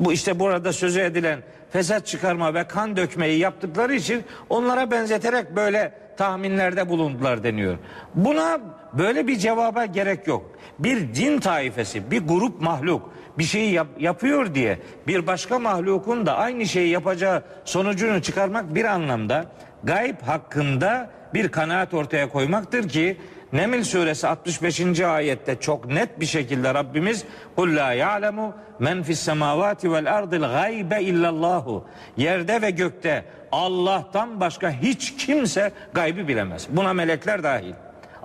bu işte burada sözü edilen fesat çıkarma ve kan dökmeyi yaptıkları için onlara benzeterek böyle tahminlerde bulundular deniyor. Buna böyle bir cevaba gerek yok. Bir cin taifesi, bir grup mahluk bir şeyi yap- yapıyor diye bir başka mahlukun da aynı şeyi yapacağı sonucunu çıkarmak bir anlamda gayb hakkında bir kanaat ortaya koymaktır ki Neml suresi 65. ayette çok net bir şekilde Rabbimiz "Kul la ya'lemu men fis semavati vel ardil gaybe illallahu." Yerde ve gökte Allah'tan başka hiç kimse gaybi bilemez. Buna melekler dahil.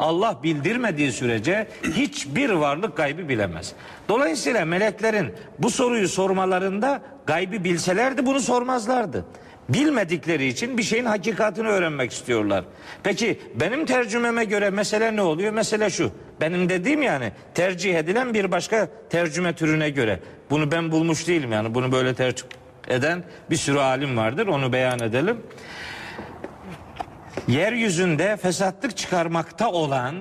Allah bildirmediği sürece hiçbir varlık gaybi bilemez. Dolayısıyla meleklerin bu soruyu sormalarında gaybi bilselerdi bunu sormazlardı. Bilmedikleri için bir şeyin hakikatini öğrenmek istiyorlar. Peki benim tercümeme göre mesele ne oluyor? Mesele şu. Benim dediğim yani tercih edilen bir başka tercüme türüne göre. Bunu ben bulmuş değilim yani bunu böyle tercih eden bir sürü alim vardır. Onu beyan edelim yeryüzünde fesatlık çıkarmakta olan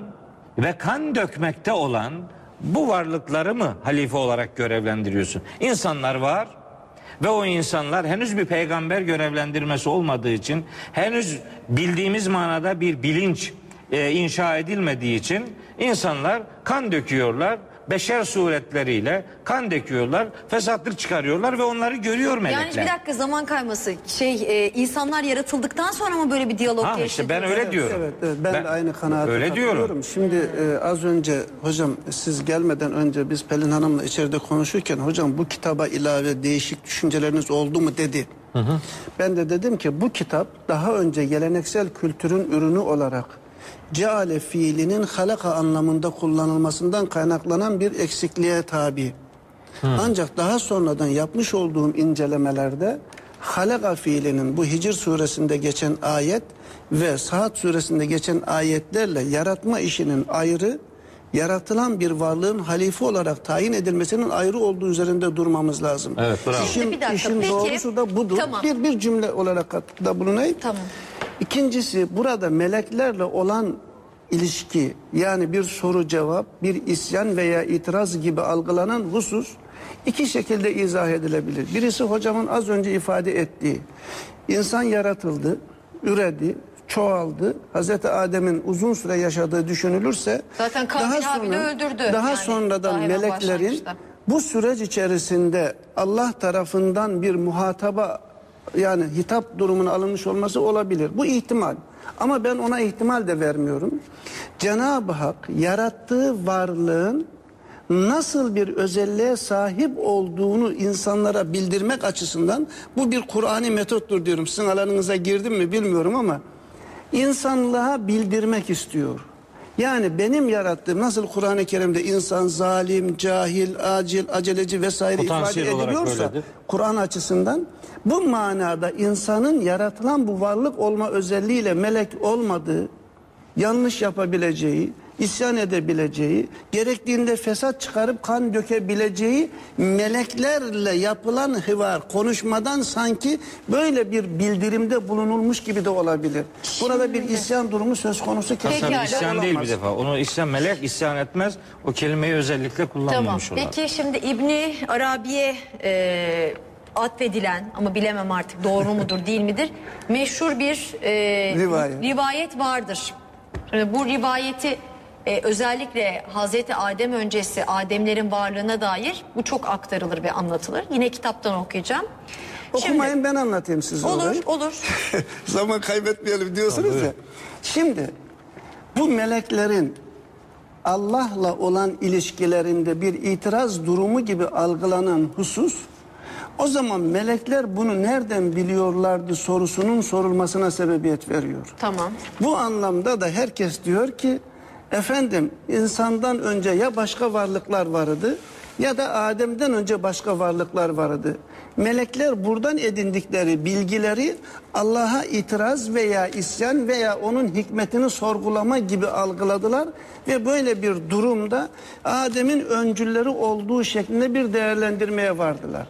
ve kan dökmekte olan bu varlıkları mı halife olarak görevlendiriyorsun? İnsanlar var ve o insanlar henüz bir peygamber görevlendirmesi olmadığı için henüz bildiğimiz manada bir bilinç e, inşa edilmediği için insanlar kan döküyorlar beşer suretleriyle kan döküyorlar, fesatlık çıkarıyorlar ve onları görüyor melekler. Yani bir dakika zaman kayması. Şey e, insanlar yaratıldıktan sonra mı böyle bir diyalog Ha, işte ben öyle diyorum. Evet, evet ben, de aynı kanaate öyle diyorum. Şimdi e, az önce hocam siz gelmeden önce biz Pelin Hanım'la içeride konuşurken hocam bu kitaba ilave değişik düşünceleriniz oldu mu dedi. Ben de dedim ki bu kitap daha önce geleneksel kültürün ürünü olarak ceale fiilinin halaka anlamında kullanılmasından kaynaklanan bir eksikliğe tabi. Ancak daha sonradan yapmış olduğum incelemelerde halaka fiilinin bu Hicr suresinde geçen ayet ve Saat suresinde geçen ayetlerle yaratma işinin ayrı, yaratılan bir varlığın halife olarak tayin edilmesinin ayrı olduğu üzerinde durmamız lazım. Evet, bravo. İşin, Bir dakika, işin peki. doğrusu da budur. Tamam. Bir, bir cümle olarak katkıda bulunayım. Tamam. İkincisi burada meleklerle olan ilişki yani bir soru cevap, bir isyan veya itiraz gibi algılanan husus iki şekilde izah edilebilir. Birisi hocamın az önce ifade ettiği insan yaratıldı, üredi, çoğaldı. Hazreti Adem'in uzun süre yaşadığı düşünülürse Zaten Kabil Habil'i öldürdü. Daha Yani sonradan daha meleklerin bu süreç içerisinde Allah tarafından bir muhataba yani hitap durumuna alınmış olması olabilir. Bu ihtimal. Ama ben ona ihtimal de vermiyorum. Cenab-ı Hak yarattığı varlığın nasıl bir özelliğe sahip olduğunu insanlara bildirmek açısından bu bir Kur'ani metottur diyorum. Sizin alanınıza girdim mi bilmiyorum ama insanlığa bildirmek istiyor. Yani benim yarattığım nasıl Kur'an-ı Kerim'de insan zalim, cahil, acil, aceleci vesaire Potansiyel ifade ediliyorsa. Kur'an açısından bu manada insanın yaratılan bu varlık olma özelliğiyle melek olmadığı, yanlış yapabileceği, isyan edebileceği, gerektiğinde fesat çıkarıp kan dökebileceği meleklerle yapılan hıvar, konuşmadan sanki böyle bir bildirimde bulunulmuş gibi de olabilir. Burada bir isyan durumu söz konusu kesinlikle isyan değil bir olamaz. defa. Onu isyan melek isyan etmez. O kelimeyi özellikle Tamam. kullanmamış olan. Peki şimdi İbni Arabi'ye e, atfedilen ama bilemem artık doğru mudur değil midir? Meşhur bir e, Rivayet. rivayet vardır. Şimdi bu rivayeti e, özellikle Hazreti Adem öncesi Ademlerin varlığına dair bu çok aktarılır ve anlatılır. Yine kitaptan okuyacağım. Okumayın ben anlatayım size Olur, olayı. olur. Zaman kaybetmeyelim diyorsunuz ya. Şimdi bu meleklerin Allah'la olan ilişkilerinde bir itiraz durumu gibi algılanan husus o zaman melekler bunu nereden biliyorlardı sorusunun sorulmasına sebebiyet veriyor. Tamam. Bu anlamda da herkes diyor ki efendim insandan önce ya başka varlıklar vardı ya da Adem'den önce başka varlıklar vardı. Melekler buradan edindikleri bilgileri Allah'a itiraz veya isyan veya onun hikmetini sorgulama gibi algıladılar ve böyle bir durumda Adem'in öncülleri olduğu şeklinde bir değerlendirmeye vardılar.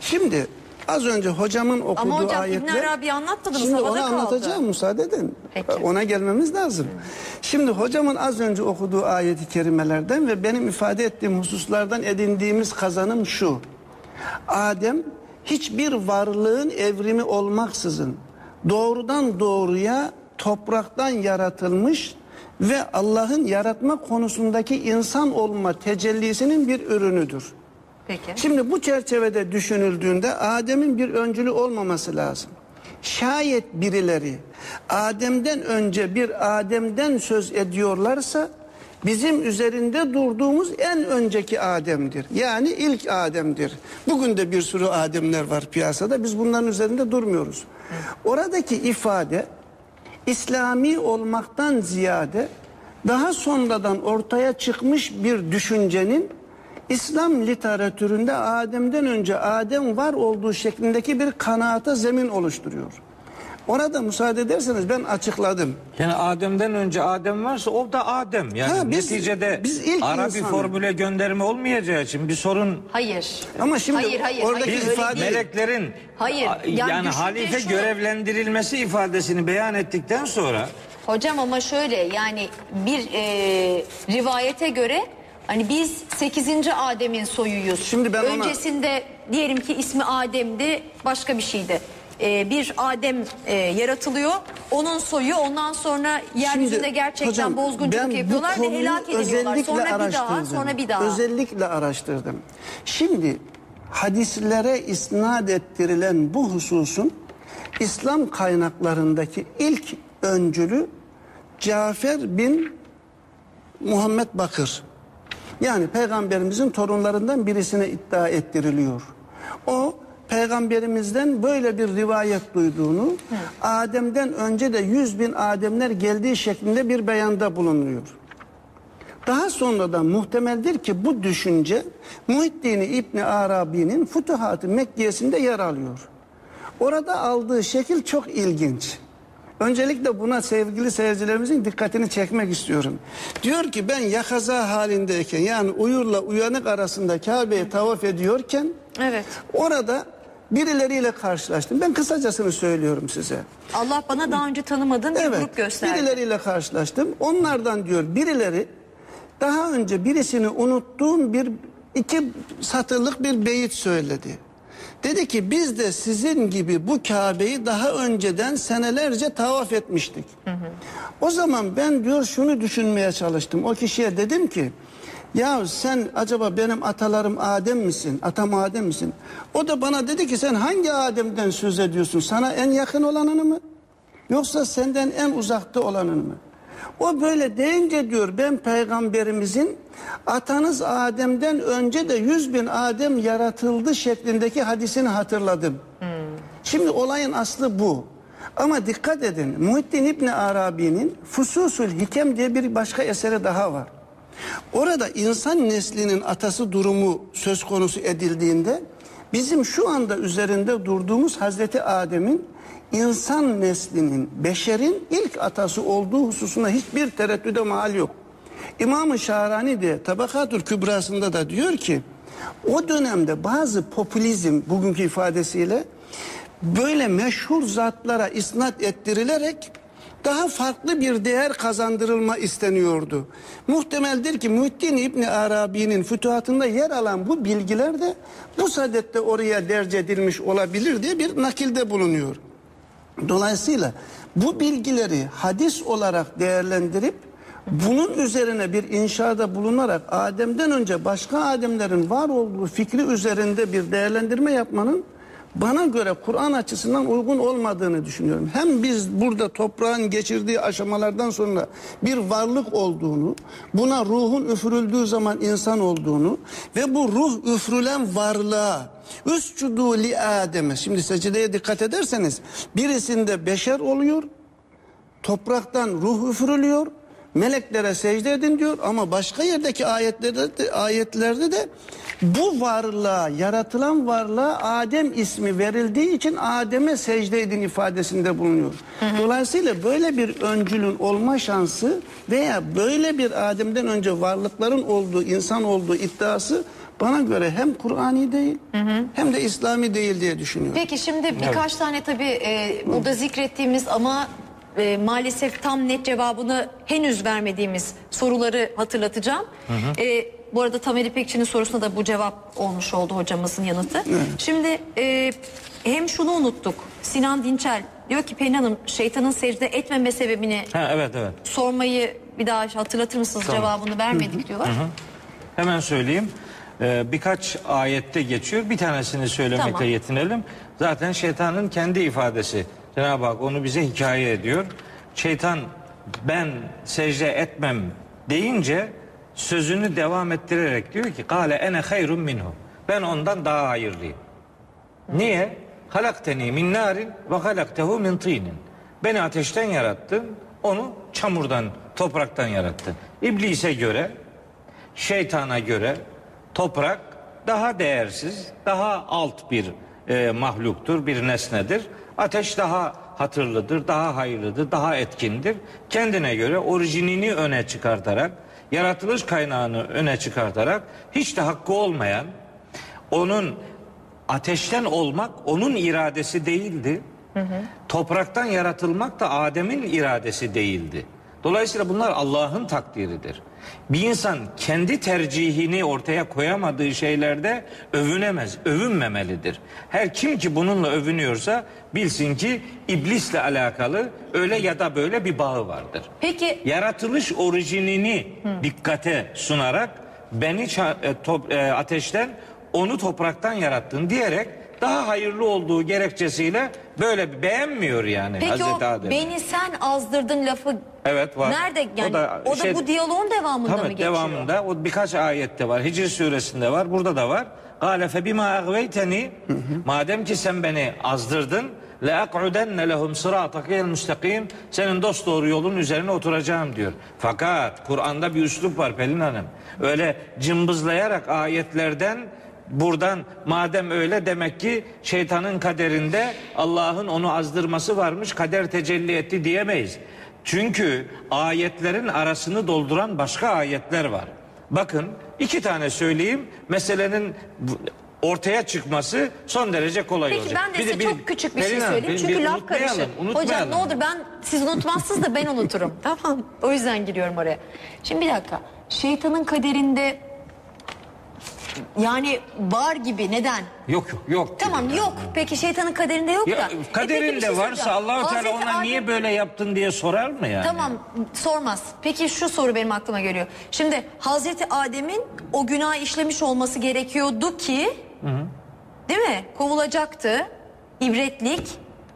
Şimdi az önce hocamın okuduğu Ama hocam ayetler... İbn Arabi anlatmadınız. Şimdi onu kaldı. anlatacağım müsaade edin. Peki. Ona gelmemiz lazım. Şimdi hocamın az önce okuduğu ayeti kerimelerden ve benim ifade ettiğim hususlardan edindiğimiz kazanım şu. Adem hiçbir varlığın evrimi olmaksızın doğrudan doğruya topraktan yaratılmış ve Allah'ın yaratma konusundaki insan olma tecellisinin bir ürünüdür. Peki. Şimdi bu çerçevede düşünüldüğünde Adem'in bir öncülü olmaması lazım. Şayet birileri Adem'den önce bir Adem'den söz ediyorlarsa bizim üzerinde durduğumuz en önceki Adem'dir. Yani ilk Adem'dir. Bugün de bir sürü Adem'ler var piyasada. Biz bunların üzerinde durmuyoruz. Oradaki ifade İslami olmaktan ziyade daha sonradan ortaya çıkmış bir düşüncenin İslam literatüründe Adem'den önce Adem var olduğu şeklindeki bir kanaata zemin oluşturuyor. Orada müsaade ederseniz ben açıkladım. Yani Adem'den önce Adem varsa o da Adem. Yani Ha, biz- neticede biz ilk ara bir insanı- formüle gönderme olmayacağı için bir sorun Hayır. Ama şimdi hayır, hayır, oradaki hayır, ifade- meleklerin Hayır, yani yani, halife şu- görevlendirilmesi ifadesini beyan ettikten sonra Hocam ama şöyle yani bir e, rivayete göre hani biz 8. Adem'in soyuyuz. Şimdi ben ona- Öncesinde diyelim ki ismi Adem'di başka bir şeydi. E, bir Adem e, yaratılıyor. Onun soyu ondan sonra yeryüzünde Şimdi, gerçekten hocam, bozgunculuk yapıyorlar ve helak ediliyorlar. Sonra bir daha sonra bir daha. Özellikle araştırdım. Şimdi hadislere isnat ettirilen bu hususun İslam kaynaklarındaki ilk öncülü Cafer bin Muhammed Bakır. Yani peygamberimizin torunlarından birisine iddia ettiriliyor. O peygamberimizden böyle bir rivayet duyduğunu, Adem'den önce de yüz bin Ademler geldiği şeklinde bir beyanda bulunuyor. Daha sonradan muhtemeldir ki bu düşünce Muhiddin İbni Arabi'nin Futuhat-ı Mekkiyesinde yer alıyor. Orada aldığı şekil çok ilginç. Öncelikle buna sevgili seyircilerimizin dikkatini çekmek istiyorum. Diyor ki ben yakaza halindeyken yani uyurla uyanık arasında Kabe'yi tavaf ediyorken Evet. orada birileriyle karşılaştım. Ben kısacasını söylüyorum size. Allah bana daha önce tanımadığım bir grup gösterdi. Birileriyle karşılaştım. Onlardan diyor birileri daha önce birisini unuttuğum bir iki satırlık bir beyit söyledi. Dedi ki biz de sizin gibi bu Kabe'yi daha önceden senelerce tavaf etmiştik. O zaman ben diyor şunu düşünmeye çalıştım. O kişiye dedim ki ya sen acaba benim atalarım Adem misin? Atam Adem misin? O da bana dedi ki sen hangi Adem'den söz ediyorsun? Sana en yakın olanını mı? Yoksa senden en uzakta olanın mı? O böyle deyince diyor ben peygamberimizin atanız Adem'den önce de yüz bin Adem yaratıldı şeklindeki hadisini hatırladım. Şimdi olayın aslı bu. Ama dikkat edin Muhittin İbni Arabi'nin Fususul Hikem diye bir başka eseri daha var. Orada insan neslinin atası durumu söz konusu edildiğinde bizim şu anda üzerinde durduğumuz Hazreti Adem'in insan neslinin, beşerin ilk atası olduğu hususunda hiçbir tereddüde mahal yok. İmam-ı Şahrani de Tabakatül Kübrası'nda da diyor ki o dönemde bazı popülizm bugünkü ifadesiyle böyle meşhur zatlara isnat ettirilerek daha farklı bir değer kazandırılma isteniyordu. Muhtemeldir ki Muhittin İbni Arabi'nin fütuhatında yer alan bu bilgiler de bu sadette oraya derc edilmiş olabilir diye bir nakilde bulunuyor. Dolayısıyla bu bilgileri hadis olarak değerlendirip bunun üzerine bir inşada bulunarak Adem'den önce başka Ademlerin var olduğu fikri üzerinde bir değerlendirme yapmanın bana göre Kur'an açısından uygun olmadığını düşünüyorum. Hem biz burada toprağın geçirdiği aşamalardan sonra bir varlık olduğunu, buna ruhun üfürüldüğü zaman insan olduğunu ve bu ruh üfrülen varlığa üscudu li Adem'e. Şimdi secdeye dikkat ederseniz birisinde beşer oluyor, topraktan ruh üfürülüyor. Meleklere secde edin diyor ama başka yerdeki ayetlerde de, ayetlerde de bu varlığa, yaratılan varlığa Adem ismi verildiği için Adem'e secde edin ifadesinde bulunuyor. Dolayısıyla böyle bir öncülün olma şansı veya böyle bir Adem'den önce varlıkların olduğu, insan olduğu iddiası bana göre hem Kur'ani değil hem de İslami değil diye düşünüyorum. Peki şimdi birkaç tane tabii e, burada zikrettiğimiz ama e, maalesef tam net cevabını henüz vermediğimiz soruları hatırlatacağım. E, bu arada Tamer İpekçi'nin sorusuna da bu cevap olmuş oldu hocamızın yanıtı. Şimdi e, hem şunu unuttuk. Sinan Dinçel diyor ki Pelin Hanım şeytanın secde etmeme sebebini ha evet evet. sormayı bir daha hatırlatır mısınız Tamam. cevabını vermedik diyorlar. Hemen söyleyeyim. Ee, birkaç ayette geçiyor. Bir tanesini söylemekle Tamam. yetinelim. Zaten şeytanın kendi ifadesi Cenab-ı Hak onu bize hikaye ediyor. Şeytan ben secde etmem deyince sözünü devam ettirerek diyor ki kale ene hayrun minhu. Ben ondan daha hayırlıyım. Niye? Halakteni min narin ve halaktehu min tinin. Beni ateşten yarattın, onu çamurdan, topraktan yarattın. İblise göre, şeytana göre toprak daha değersiz, daha alt bir e, mahluktur, bir nesnedir. Ateş daha hatırlıdır, daha hayırlıdır, daha etkindir. Kendine göre orijinini öne çıkartarak, yaratılış kaynağını öne çıkartarak hiç de hakkı olmayan, onun ateşten olmak onun iradesi değildi. Topraktan yaratılmak da Adem'in iradesi değildi. Dolayısıyla bunlar Allah'ın takdiridir. Bir insan kendi tercihini ortaya koyamadığı şeylerde övünemez, övünmemelidir. Her kim ki bununla övünüyorsa bilsin ki iblisle alakalı öyle ya da böyle bir bağı vardır. Peki Yaratılış orijinini dikkate sunarak beni e, e, ateşten onu topraktan yarattın diyerek daha hayırlı olduğu gerekçesiyle böyle beğenmiyor yani peki Hazreti o Adem. beni sen azdırdın lafı Evet var. nerede yani o da, şey- bu diyaloğun devamında mı Tabii geçiyor? devamında o birkaç ayette var. Hicr suresinde var. Burada da var. Gale fe bima agveyteni madem ki sen beni azdırdın le ak'udenne lehum sıratakal müstakim senin dost doğru yolun üzerine oturacağım diyor. Fakat Kur'an'da bir üslup var Pelin Hanım. Öyle cımbızlayarak ayetlerden Buradan madem öyle demek ki şeytanın kaderinde Allah'ın onu azdırması varmış kader tecelli etti diyemeyiz. Çünkü ayetlerin arasını dolduran başka ayetler var. Bakın iki tane söyleyeyim meselenin ortaya çıkması son derece kolay Peki olacak. ben de size çok küçük bir şey Pelin Hanım, söyleyeyim. Çünkü bir laf unutmayalım, karışır. Hocam ne olur ben siz unutmazsınız da ben unuturum. tamam. O yüzden giriyorum oraya. Şimdi bir dakika. Şeytanın kaderinde yani var gibi neden? Yok yok yok. Tamam yok. Peki şeytanın kaderinde yok Ya, da. E peki bir kaderinde şey varsa soracağım. Allahu Teala Hazreti ona niye Adem- böyle yaptın diye sorar mı yani? Tamam sormaz. Peki şu soru benim aklıma geliyor. Şimdi Hazreti Adem'in o günah işlemiş olması gerekiyordu ki değil mi? Kovulacaktı. İbretlik.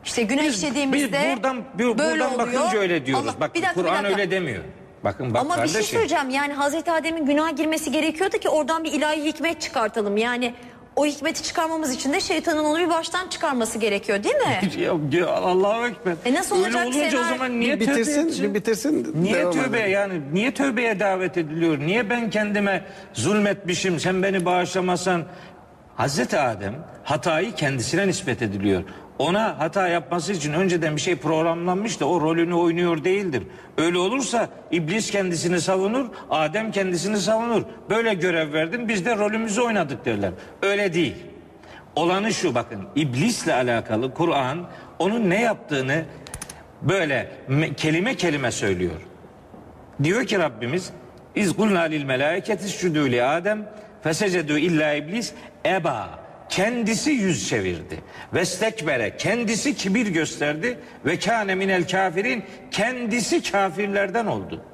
İşte günah işlediğimizde Biz buradan bir, böyle buradan oluyor. bakınca öyle diyoruz. Allah- Bak bir dakika, bir Kur'an dakika. öyle demiyor. Bakın bak Ama bir kardeşim. şey söyleyeceğim. Yani Hazreti Adem'in günah girmesi gerekiyordu ki oradan bir ilahi hikmet çıkartalım. Yani o hikmeti çıkarmamız için de şeytanın onu bir baştan çıkarması gerekiyor değil mi? Allahu ekber. E nasıl Öyle olacak olunca o senaryo? zaman niye bir tövbe bitirsin, etsin? bir bitirsin. Niye devam tövbe edelim. yani niye tövbeye davet ediliyor? Niye ben kendime zulmetmişim sen beni bağışlamasan? Hazreti Adem hatayı kendisine nispet ediliyor. Ona hata yapması için önceden bir şey programlanmış da o rolünü oynuyor değildir. Öyle olursa iblis kendisini savunur, Adem kendisini savunur. Böyle görev verdin biz de rolümüzü oynadık derler. Öyle değil. Olanı şu bakın iblisle alakalı Kur'an onun ne yaptığını böyle me- kelime kelime söylüyor. Diyor ki Rabbimiz İz kulna lil melâiketi şudû li Adem fesecedû illa iblis eba kendisi yüz çevirdi. Vestekbere kendisi kibir gösterdi ve kâne minel kafirin kendisi kafirlerden oldu.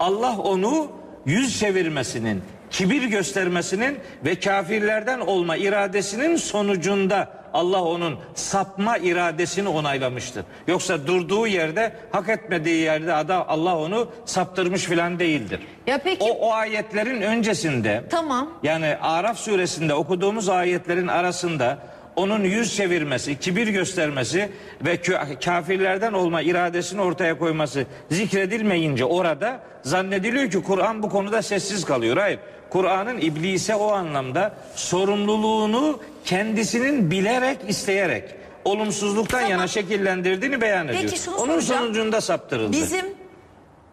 Allah onu yüz çevirmesinin, kibir göstermesinin ve kafirlerden olma iradesinin sonucunda Allah onun sapma iradesini onaylamıştır. Yoksa durduğu yerde, hak etmediği yerde adam Allah onu saptırmış filan değildir. Ya peki- o, o ayetlerin öncesinde Tamam. yani Araf suresinde okuduğumuz ayetlerin arasında onun yüz çevirmesi, kibir göstermesi ve kafirlerden olma iradesini ortaya koyması zikredilmeyince orada zannediliyor ki Kur'an bu konuda sessiz kalıyor. Hayır. Kur'an'ın iblise o anlamda sorumluluğunu kendisinin bilerek, isteyerek olumsuzluktan Tamam. yana şekillendirdiğini beyan Peki ediyor. şunu Onun soracağım. sonucunda saptırıldı. Bizim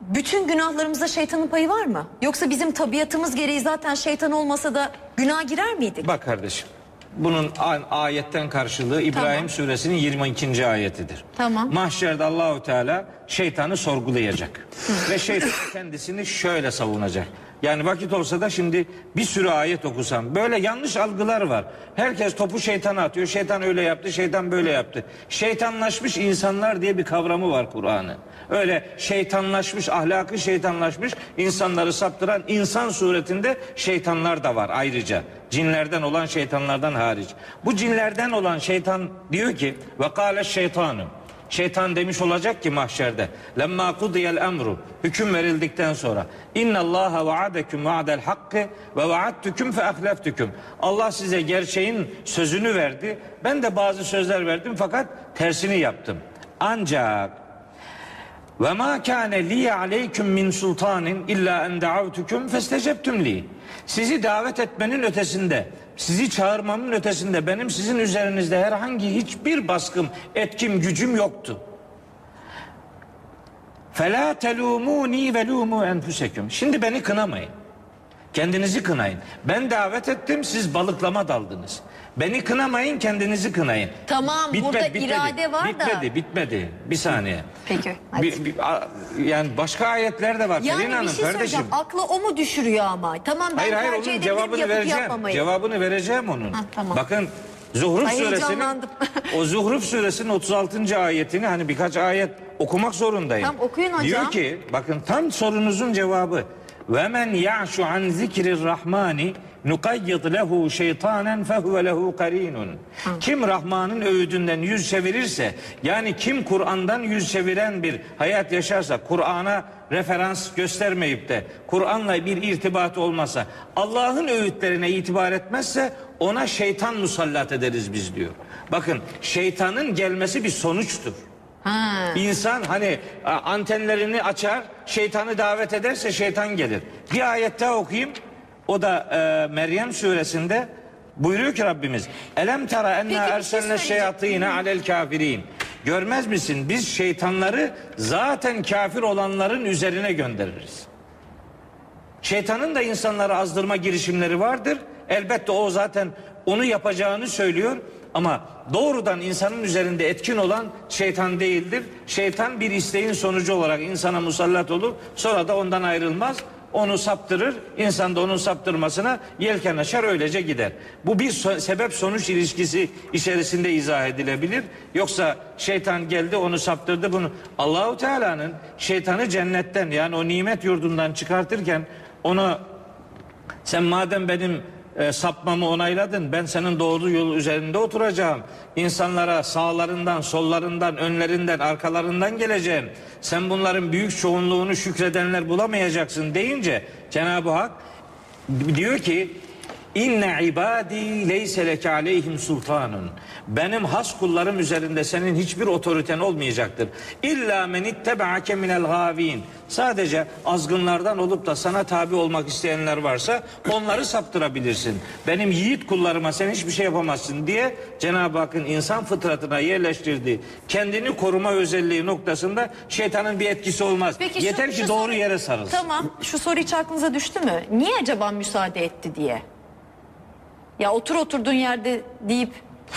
bütün günahlarımızda şeytanın payı var mı? Yoksa bizim tabiatımız gereği zaten şeytan olmasa da günah girer miydik? Bak kardeşim. Bunun ayetten karşılığı İbrahim Tamam. suresinin 22. ayetidir. Tamam. Mahşerde Allahu Teala şeytanı sorgulayacak. Ve şeytan kendisini şöyle savunacak. Yani vakit olsa da şimdi bir sürü ayet okusam böyle yanlış algılar var. Herkes topu şeytana atıyor. Şeytan öyle yaptı, şeytan böyle yaptı. Şeytanlaşmış insanlar diye bir kavramı var Kur'an'ın. Öyle şeytanlaşmış, ahlakı şeytanlaşmış insanları saptıran insan suretinde şeytanlar da var ayrıca. Cinlerden olan şeytanlardan hariç. Bu cinlerden olan şeytan diyor ki ve kâle şeytanım. Şeytan demiş olacak ki mahşerde. Lemma kudiyel emru. Hüküm verildikten sonra. İnna Allaha vaadakum vaadel hakkı ve vaadtukum fe ahleftukum. Allah size gerçeğin sözünü verdi. Ben de bazı sözler verdim fakat tersini yaptım. Ancak ve ma kâne li aleyküm min sultanin illa en da'avtukum festecebtum li. Sizi davet etmenin ötesinde, sizi çağırmamın ötesinde benim sizin üzerinizde herhangi hiçbir baskım, etkim, gücüm yoktu. Fela telumuni ve lumu enfusekum. Şimdi beni kınamayın. Kendinizi kınayın. Ben davet ettim, siz balıklama daldınız. Beni kınamayın, kendinizi kınayın. Tamam, burada irade var da- Bitmedi, bitmedi. Bir saniye. Peki, hadi. Bir- bir- a- yani başka ayetler de var Yani Pelin bir Hanım şey kardeşim. söyleyeceğim. Akla o mu düşürüyor ama? Tamam ben Hayır hayır tercih onun cevabını yapıp vereceğim. yapmamayı. Cevabını vereceğim onun. Ha, tamam. Bakın Zuhruf Ay, suresinin heyecanlandım. o Zuhruf suresinin 36. ayetini hani birkaç ayet okumak zorundayım. Tamam, okuyun hocam. Diyor ki bakın tam sorunuzun cevabı. Ve men ya'şu an zikrir rahmani nukayyid lehu şeytanen fehuve lehu karinun. Kim Rahman'ın öğüdünden yüz çevirirse yani kim Kur'an'dan yüz çeviren bir hayat yaşarsa Kur'an'a referans göstermeyip de Kur'an'la bir irtibatı olmasa Allah'ın öğütlerine itibar etmezse ona şeytan musallat ederiz biz diyor. Bakın şeytanın gelmesi bir sonuçtur. Ha. İnsan hani antenlerini açar, şeytanı davet ederse şeytan gelir. Bir ayet daha okuyayım. O da e, Meryem suresinde buyuruyor ki Rabbimiz Elem bir enna şey erselne şeyatine alel kafirin. Görmez misin biz şeytanları zaten kafir olanların üzerine göndeririz. Şeytanın da insanları azdırma girişimleri vardır. Elbette o zaten onu yapacağını söylüyor. Ama doğrudan insanın üzerinde etkin olan şeytan değildir. Şeytan bir isteğin sonucu olarak insana musallat olur. Sonra da ondan ayrılmaz. Onu saptırır. İnsan da onun saptırmasına yelken açar öylece gider. Bu bir so- sebep sonuç ilişkisi içerisinde izah edilebilir. Yoksa şeytan geldi onu saptırdı bunu. Allahu Teala'nın şeytanı cennetten yani o nimet yurdundan çıkartırken ona sen madem benim e, sapmamı onayladın ben senin doğru yol üzerinde oturacağım. İnsanlara sağlarından, sollarından, önlerinden, arkalarından geleceğim. Sen bunların büyük çoğunluğunu şükredenler bulamayacaksın deyince Cenab-ı Hak diyor ki İnne ibadi leyse leke aleyhim sultanun. Benim has kullarım üzerinde senin hiçbir otoriten olmayacaktır. İlla men ittebe'ake minel gavin. Sadece azgınlardan olup da sana tabi olmak isteyenler varsa onları saptırabilirsin. Benim yiğit kullarıma sen hiçbir şey yapamazsın diye Cenab-ı Hakk'ın insan fıtratına yerleştirdiği kendini koruma özelliği noktasında şeytanın bir etkisi olmaz. Peki Yeter şu- ki şu doğru soru- yere sarılsın. Tamam şu soru hiç aklınıza düştü mü? Niye acaba müsaade etti diye? Ya otur oturduğun yerde deyip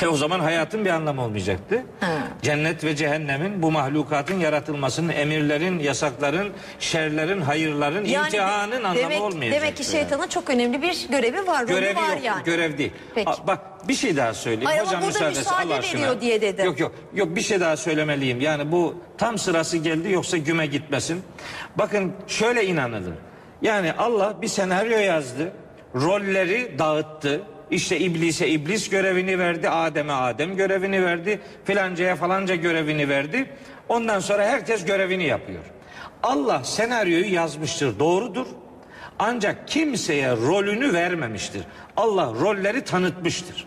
E o zaman hayatın bir anlamı olmayacaktı. Ha. Cennet ve cehennemin bu mahlukatın yaratılmasının, emirlerin, yasakların, şerlerin, hayırların, imtihanın anlamı demek, olmayacaktı. Demek ki şeytanın çok önemli bir görevi var. rolü Görevi var yok, yani. görev değil. Peki. Aa, bak bir şey daha söyleyeyim. Ay ama Hocam burada müsaadesi müsaade Allah aşkına. veriyor diye dedim. Yok yok yok bir şey daha söylemeliyim. Yani bu tam sırası geldi yoksa güme gitmesin. Bakın şöyle inanılır. Yani Allah bir senaryo yazdı. Rolleri dağıttı. İşte iblise iblis görevini verdi, Adem'e Adem görevini verdi, filancaya falanca görevini verdi. Ondan sonra herkes görevini yapıyor. Allah senaryoyu yazmıştır, doğrudur. Ancak kimseye rolünü vermemiştir. Allah rolleri tanıtmıştır.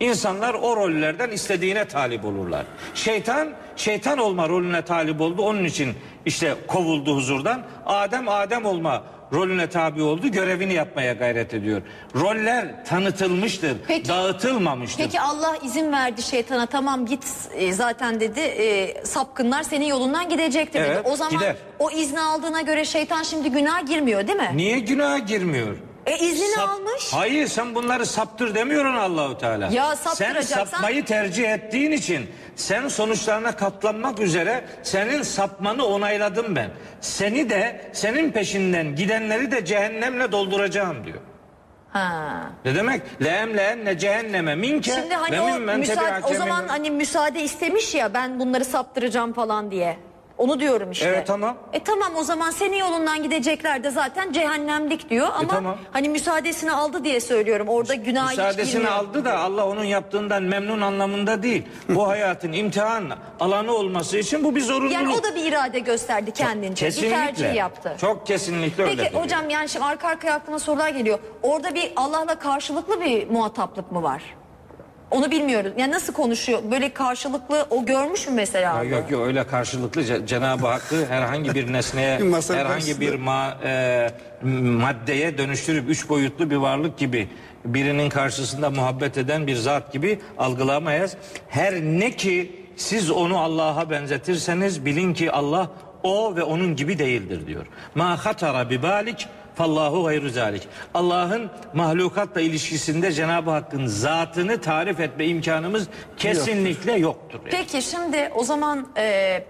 İnsanlar o rollerden istediğine talip olurlar. Şeytan, şeytan olma rolüne talip oldu. Onun için işte kovuldu huzurdan. Adem, Adem olma rolüne tabi oldu. Görevini yapmaya gayret ediyor. Roller tanıtılmıştır, Peki- dağıtılmamıştır. Peki Allah izin verdi şeytana tamam git e, zaten dedi e, sapkınlar senin yolundan gidecektir dedi. Evet, O zaman gider. o izni aldığına göre şeytan şimdi günah girmiyor değil mi? Niye günaha girmiyor? E iznini Sap- almış. Hayır sen bunları saptır demiyorsun Allahu Teala. Ya Sen saptıracaksan- sapmayı tercih ettiğin için sen sonuçlarına katlanmak üzere senin sapmanı onayladım ben. Seni de senin peşinden gidenleri de cehennemle dolduracağım diyor. Ha. Ne demek? Leemleenne cehenneme minke Şimdi hani ve o mimmen müsaade, tebi'ake o zaman minhum. hani müsaade istemiş ya ben bunları saptıracağım falan diye. Onu diyorum işte. Evet, tamam. E tamam o zaman senin yolundan gidecekler de zaten cehennemlik diyor ama tamam. hani müsaadesini aldı diye söylüyorum. Orada günah hiç Müsaadesini girmiyor. aldı da Allah onun yaptığından memnun anlamında değil. Bu hayatın imtihan alanı olması için bu bir zorunluluk. Yani o da bir irade gösterdi kendince. Bir tercih yaptı. Çok kesinlikle öyle. Peki hocam yani şimdi arka arkaya aklıma sorular geliyor. Orada bir Allah'la karşılıklı bir muhataplık mı var? Onu bilmiyoruz. Yani nasıl konuşuyor? Böyle karşılıklı o görmüş mü mesela? Ya Yok yok öyle karşılıklı Ce- Cenab-ı Hakk'ı herhangi bir nesneye masa herhangi karşısında. bir ma- e, maddeye dönüştürüp üç boyutlu bir varlık gibi birinin karşısında muhabbet eden bir zat gibi algılamayız. Her ne ki siz onu Allah'a benzetirseniz bilin ki Allah o ve onun gibi değildir diyor. Ma hatara bi balik fallahu gayru zalik. Allah'ın mahlukatla ilişkisinde Cenab-ı Hakk'ın zatını tarif etme imkanımız kesinlikle yoktur. yani. Peki şimdi o zaman e,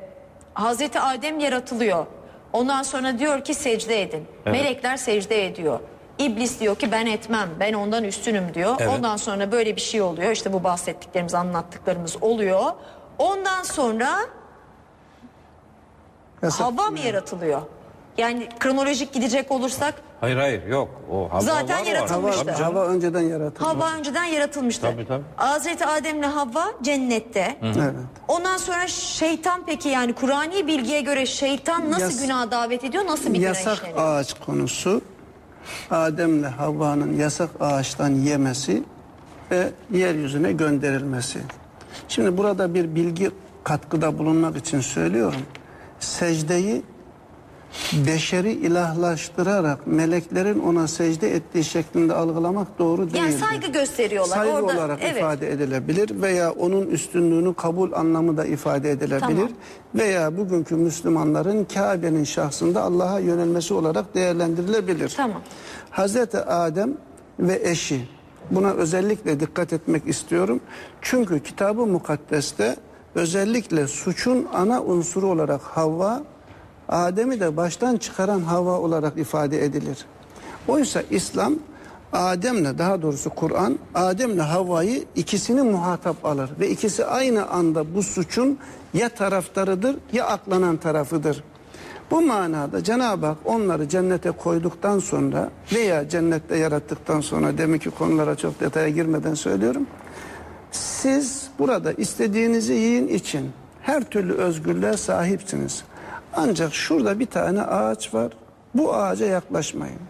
Hazreti Adem yaratılıyor. Ondan sonra diyor ki secde edin. Melekler secde ediyor. İblis diyor ki ben etmem. Ben ondan üstünüm diyor. Evet. Ondan sonra böyle bir şey oluyor. İşte bu bahsettiklerimiz, anlattıklarımız oluyor. Ondan sonra Yasak- Havva mı yaratılıyor? Yani kronolojik gidecek olursak Hayır hayır yok. O hava Zaten var yaratılmıştı. Hava, hava önceden yaratılmış. Havva önceden yaratılmıştı. Tabii, tabii. Hazreti Adem'le Havva cennette. Evet. Ondan sonra şeytan peki yani Kur'ani bilgiye göre şeytan nasıl Yas- günaha davet ediyor? Nasıl bir Yasak işleniyor? ağaç konusu Adem'le Havva'nın yasak ağaçtan yemesi ve yeryüzüne gönderilmesi. Şimdi burada bir bilgi katkıda bulunmak için söylüyorum. Secdeyi beşeri ilahlaştırarak meleklerin ona secde ettiği şeklinde algılamak doğru değildir. Yani saygı gösteriyorlar. Saygı Orada, olarak evet. ifade edilebilir veya onun üstünlüğünü kabul anlamı da ifade edilebilir. Tamam. Veya bugünkü Müslümanların Kabe'nin şahsında Allah'a yönelmesi olarak değerlendirilebilir. Tamam. Hazreti Adem ve eşi buna özellikle dikkat etmek istiyorum. Çünkü kitabı mukaddeste özellikle suçun ana unsuru olarak Havva, Adem'i de baştan çıkaran Havva olarak ifade edilir. Oysa İslam Adem'le daha doğrusu Kur'an Adem'le Havva'yı ikisini muhatap alır ve ikisi aynı anda bu suçun ya taraftarıdır ya aklanan tarafıdır. Bu manada Cenab-ı Hak onları cennete koyduktan sonra veya cennette yarattıktan sonra demek ki konulara çok detaya girmeden söylüyorum. Siz burada istediğinizi yiyin için her türlü özgürlüğe sahipsiniz. Ancak şurada bir tane ağaç var. Bu ağaca yaklaşmayın.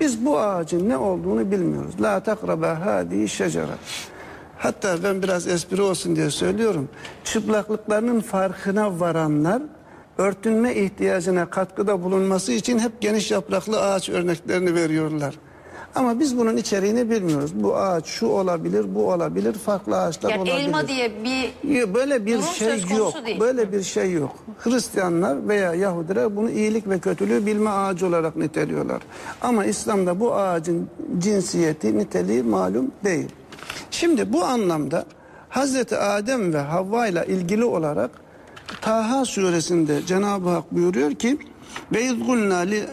Biz bu ağacın ne olduğunu bilmiyoruz. La takraba hadihi şecere. Hatta ben biraz espri olsun diye söylüyorum. Çıplaklıklarının farkına varanlar örtünme ihtiyacına katkıda bulunması için hep geniş yapraklı ağaç örneklerini veriyorlar. Ama biz bunun içeriğini bilmiyoruz. Bu ağaç şu olabilir, bu olabilir, farklı ağaçlar Yani olabilir. elma diye bir Böyle bir Durum şey yok. değil. Böyle bir şey yok. Hristiyanlar veya Yahudiler bunu iyilik ve kötülüğü bilme ağacı olarak niteliyorlar. Ama İslam'da bu ağacın cinsiyeti, niteliği malum değil. Şimdi bu anlamda Hazreti Adem ve Havva ile ilgili olarak Taha suresinde Cenab-ı Hak buyuruyor ki ve izgulna li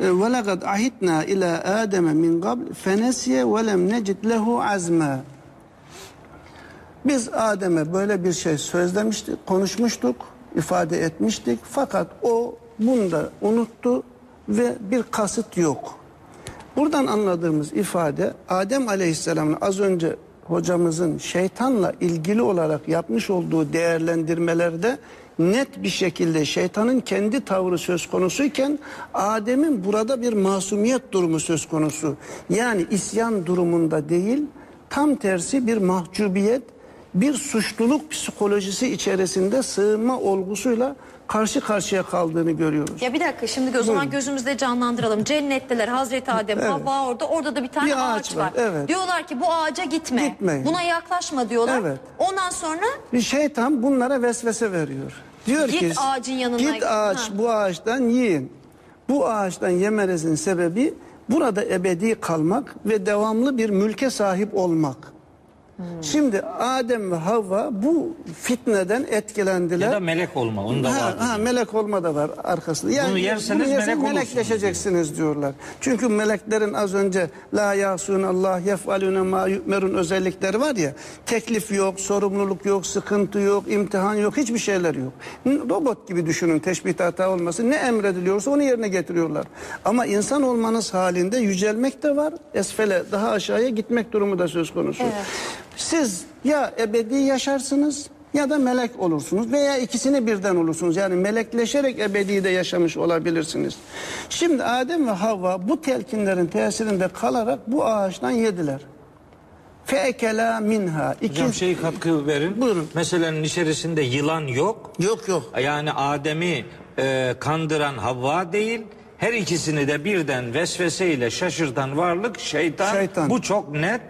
ve laqad ahitna ila ademe min qabl fenesiye ve lem necid lehu azma. Biz Adem'e böyle bir şey sözlemiştik, konuşmuştuk, ifade etmiştik. Fakat o bunda unuttu ve bir kasıt yok. Buradan anladığımız ifade Adem Aleyhisselam'ın az önce hocamızın şeytanla ilgili olarak yapmış olduğu değerlendirmelerde net bir şekilde şeytanın kendi tavrı söz konusuyken Adem'in burada bir masumiyet durumu söz konusu. Yani isyan durumunda değil, tam tersi bir mahcubiyet, bir suçluluk psikolojisi içerisinde sığınma olgusuyla karşı karşıya kaldığını görüyoruz. Ya bir dakika şimdi o zaman gözümüzde canlandıralım. Cennetteler Hazreti Adem, Evet. Havva orada. Orada da bir tane Bir ağaç, ağaç var. var, evet. Diyorlar ki bu ağaca gitme. Gitmeyin. Buna yaklaşma diyorlar. Evet. Ondan sonra Bir şeytan bunlara vesvese veriyor. Diyor Git ki ağacın yanına. Git ağaç Ha. bu ağaçtan yiyin. Bu ağaçtan yemenizin sebebi burada ebedi kalmak ve devamlı bir mülke sahip olmak. Şimdi Adem ve Havva bu fitneden etkilendiler. Ya da melek olma. Onu da Ha, ha, melek olma da var arkasında. Yani Bunu yerseniz bunu melek olursunuz melekleşeceksiniz diyorlar. Çünkü meleklerin az önce la yasun Allah yef'alune ma yu'merun özellikleri var ya. Teklif yok, sorumluluk yok, sıkıntı yok, imtihan yok, hiçbir şeyler yok. Robot gibi düşünün teşbih hata olmasın. Ne emrediliyorsa onu yerine getiriyorlar. Ama insan olmanız halinde yücelmek de var. Esfele daha aşağıya gitmek durumu da söz konusu. Siz ya ebedi yaşarsınız ya da melek olursunuz veya ikisini birden olursunuz. Yani melekleşerek ebedi de yaşamış olabilirsiniz. Şimdi Adem ve Havva bu telkinlerin tesirinde kalarak bu ağaçtan yediler. Feekela minha. Hocam İkinci... şey katkı verin. Buyurun. Meselenin içerisinde yılan yok. Yok yok. Yani Adem'i e, kandıran Havva değil. Her ikisini de birden vesveseyle şaşırtan varlık şeytan. Şeytan. Bu çok net.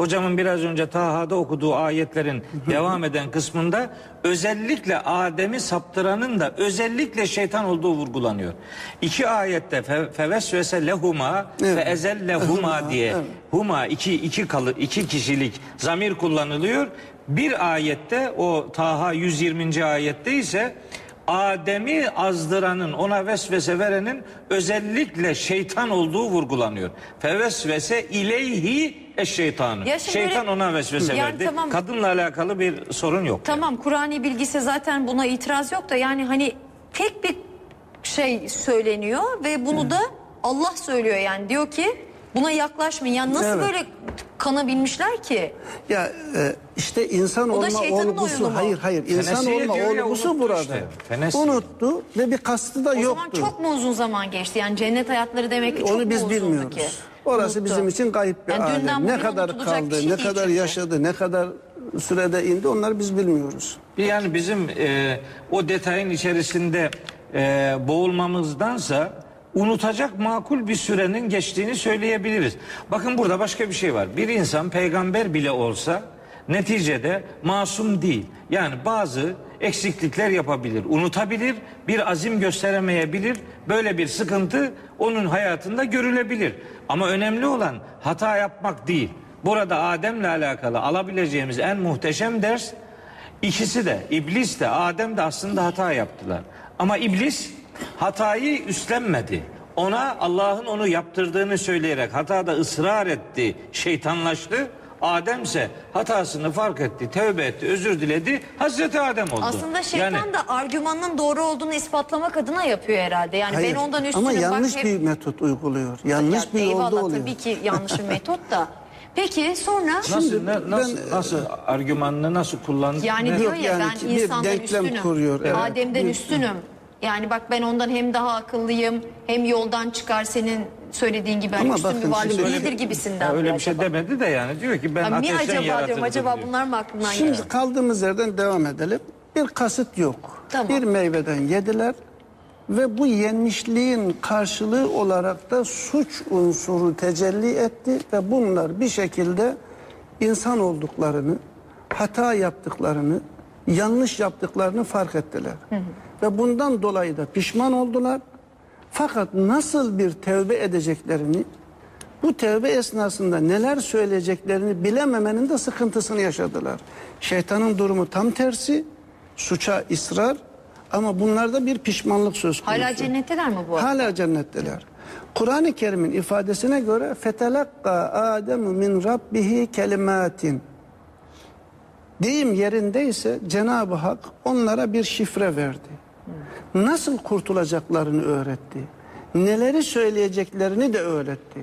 Hocamın biraz önce Taha'da okuduğu ayetlerin devam eden kısmında özellikle Adem'i saptıranın da özellikle şeytan olduğu vurgulanıyor. İki ayette fe- fevesvese lehuma Evet. ve ezellehuma diye evet. huma iki iki kalı iki kişilik zamir kullanılıyor. Bir ayette o Taha 120. ayette ise Adem'i azdıranın ona vesvese verenin özellikle şeytan olduğu vurgulanıyor. Fevesvese ileyhi eşşeytanı. Ya şimdi Şeytan böyle- ona vesvese Yani verdi. tamam. Kadınla alakalı bir sorun yok. Tamam Kur'an'i bilgisi zaten buna itiraz yok da yani hani tek bir şey söyleniyor ve bunu da Allah söylüyor yani diyor ki buna yaklaşmayın. Yani nasıl Evet. böyle kanabilmişler ki? Ya e, işte insan O da olma şeytanın olgusu oyunu mu? hayır hayır insan Fenesiye olma diyor ya, olgusu unuttu burada. işte. Fenesiye. Unuttu ve bir kastı da O yoktu. zaman çok mu uzun zaman geçti? Yani cennet hayatları demek ki çok Onu mu biz uzundu bilmiyoruz. ki? Orası Unuttu. bizim için kayıp bir Yani dünden alem. Ne bugüne kadar unutulacak bir kaldı, şey ne değil kadar çünkü. yaşadı, ne kadar sürede indi onları biz bilmiyoruz. Yani bizim e, o detayın içerisinde e, boğulmamızdansa unutacak makul bir sürenin geçtiğini söyleyebiliriz. Bakın burada başka bir şey var. Bir insan peygamber bile olsa neticede masum değil. Yani bazı eksiklikler yapabilir, unutabilir, bir azim gösteremeyebilir. Böyle bir sıkıntı onun hayatında görülebilir. Ama önemli olan hata yapmak değil. Burada Adem'le alakalı alabileceğimiz en muhteşem ders İkisi de iblis de Adem de aslında hata yaptılar. Ama iblis hatayı üstlenmedi. Ona Allah'ın onu yaptırdığını söyleyerek hatada ısrar etti, şeytanlaştı. Adem ise hatasını fark etti, tövbe etti, özür diledi. Hazreti Adem oldu. Aslında şeytan Yani- da argümanın doğru olduğunu ispatlamak adına yapıyor herhalde. Yani Hayır. ben ondan üstünüm. Ama bak yanlış hep- bir metot uyguluyor. Yanlış Ya bir yolda oluyor. Tabii ki yanlış bir metot da. Peki sonra Nasıl, ne- nasıl, ben- nasıl argümanını nasıl kullandı? yani Ne- diyor Yok, ya yani ben insandan üstünüm. kuruyor, evet. Adem'den üstünüm. Yani bak ben ondan hem daha akıllıyım hem yoldan çıkar senin söylediğin gibi hani Ama üstün bir bakın varlık şimdi öyle Ya gibisinden. öyle bir şey acaba? demedi de yani diyor ki ben Ya niye ateşten acaba yaratıldım diyorum acaba diyor. bunlar mı aklından Şimdi geçti? kaldığımız yerden devam edelim. Bir kasıt yok. Tamam. Bir meyveden yediler ve bu yenmişliğin karşılığı olarak da suç unsuru tecelli etti ve bunlar bir şekilde insan olduklarını, hata yaptıklarını, yanlış yaptıklarını fark ettiler. Ve bundan dolayı da pişman oldular. Fakat nasıl bir tevbe edeceklerini, bu tevbe esnasında neler söyleyeceklerini bilememenin de sıkıntısını yaşadılar. Şeytanın durumu tam tersi, suça ısrar ama bunlarda bir pişmanlık söz konusu. Hala cennetteler mi bu arada? Hala cennetteler. Kur'an-ı Kerim'in ifadesine göre fetelakka Ademu min rabbihi kelimatin. Deyim yerindeyse Cenab-ı Hak onlara bir şifre verdi. Nasıl kurtulacaklarını öğretti. Neleri söyleyeceklerini de öğretti.